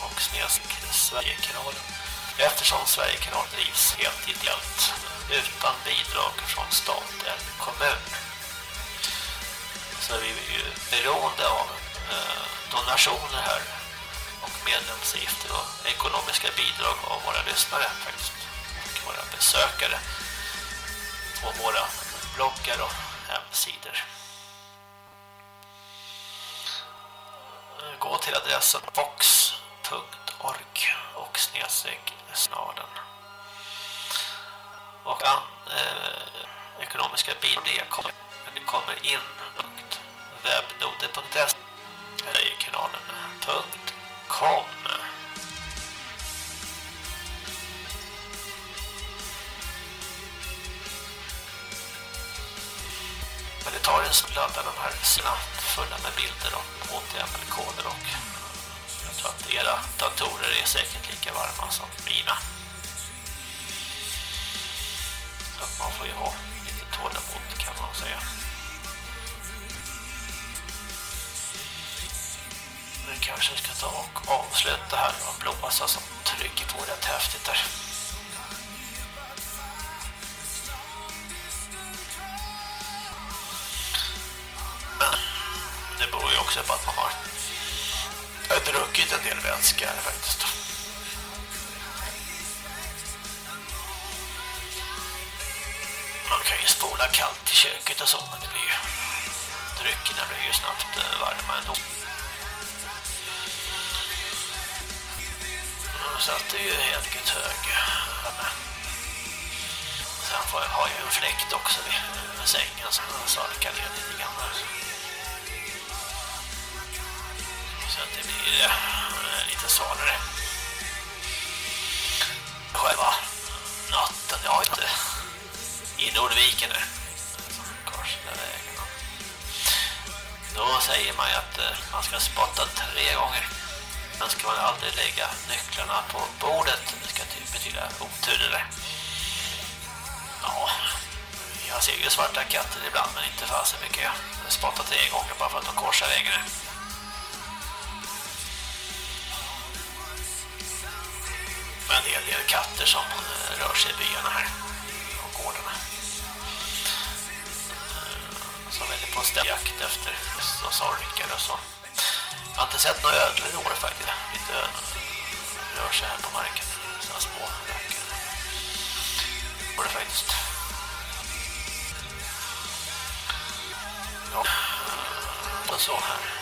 och snedstreck Sverigekanalen. eftersom Sverigekanal drivs helt ideellt utan bidrag från stat eller kommun. Så är vi ju beroende av eh, donationer här och medlemsavgifter och ekonomiska bidrag av våra lyssnare faktiskt och våra besökare på våra bloggar och hemsidor. Gå till adressen vox.org och snedstreck snaden. Och an, eh, ekonomiska bidrag kommer, det kommer in webnode.se eller i kanalen.com Men det tar en de här snabbt fulla med bilder och HTML-koder och jag tror att era datorer är säkert lika varma som mina. Så att man får ju ha lite tålamod kan man säga. Nu kanske jag ska ta och avsluta här och blåsa som trycker på rätt häftigt där. Det beror ju också på att man har druckit en del vätska faktiskt. Man kan ju spola kallt i köket och så, men det blir ju dryckerna blir ju snabbt eh, varma ändå. Så att det är ju helt enkelt hög. Eh, Sen får jag, har jag en fläkt också vid sängen som sarkar ner lite grann där. Så att det blir eh, lite svalare. Själva natten, Jag har inte i Nordviken där. Vägen. Då säger man ju att eh, man ska spotta tre gånger. Man ska man aldrig lägga nycklarna på bordet. Det ska typ betyda otur eller. Ja, jag ser ju svarta katter ibland men inte för så mycket. Jag spottar tre gånger bara för att de korsar vägen. Med det hel en del katter som eh, rör sig i byarna här och gårdarna. Eh, som väldigt på jakt efter och sorkar och så. Jag har inte sett några ödlor i år faktiskt. Lite eh, rör sig här på marken. Sådana små röker. Går det faktiskt. Ja, och så här.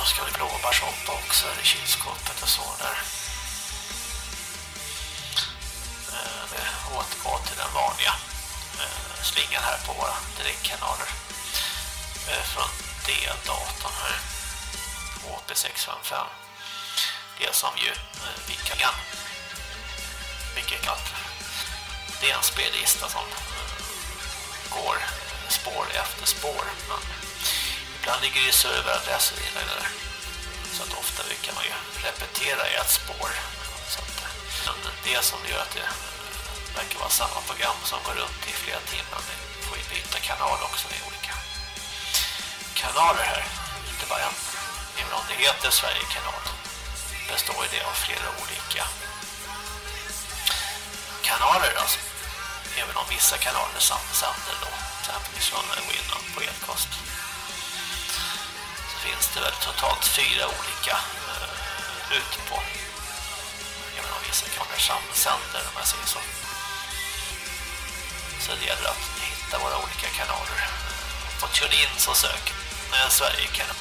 Och ska väl blåbärssoppa också här i kylskåpet och så där. Eh, återgå till den vanliga eh, slingan här på våra direktkanaler eh, från D-datorn här. HP655 det som ju eh, vi kan. Mycket kallt. Det är en spellista som eh, går spår efter spår men ibland ligger det serveradresser i där. Så att ofta kan man ju repetera i ett spår. Så att men det som gör att det verkar vara samma program som går runt i flera timmar. Vi får ju byta kanal också med olika kanaler här. Inte bara en även om det heter Sverigekanal består det av flera olika kanaler alltså. även om vissa kanaler sänder då. Till exempel från Winamp på elkost finns det väl totalt fyra olika eh, uh, ute på. Även om vissa kanaler samsänder om jag säger så. Så det gäller att hitta våra olika kanaler. På TuneIn så söker med Sverigekanal.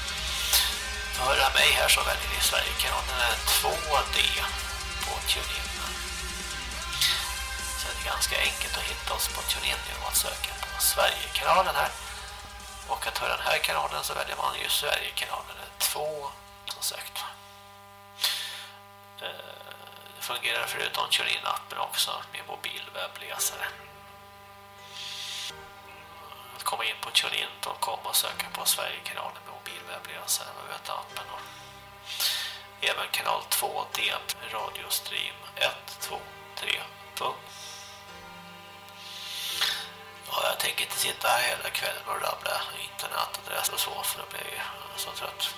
För att höra mig här så väljer ni Sverigekanalen. Är 2D på TuneIn så det är ganska enkelt att hitta oss på TuneIn genom att söka på Sverigekanalen här och att höra den här kanalen så väljer man ju Sverigekanalen 2 som sagt eh, det fungerar förutom Turin-appen också med mobilwebbläsare att komma in på Turin.com och söka på Sverigekanalen med mobilwebbläsare med vet appen och även kanal 2D radiostream 1, 2, 3 punkt. Ja, jag tänker inte sitta här hela kvällen och rabbla internetadress och så för då blir jag så trött.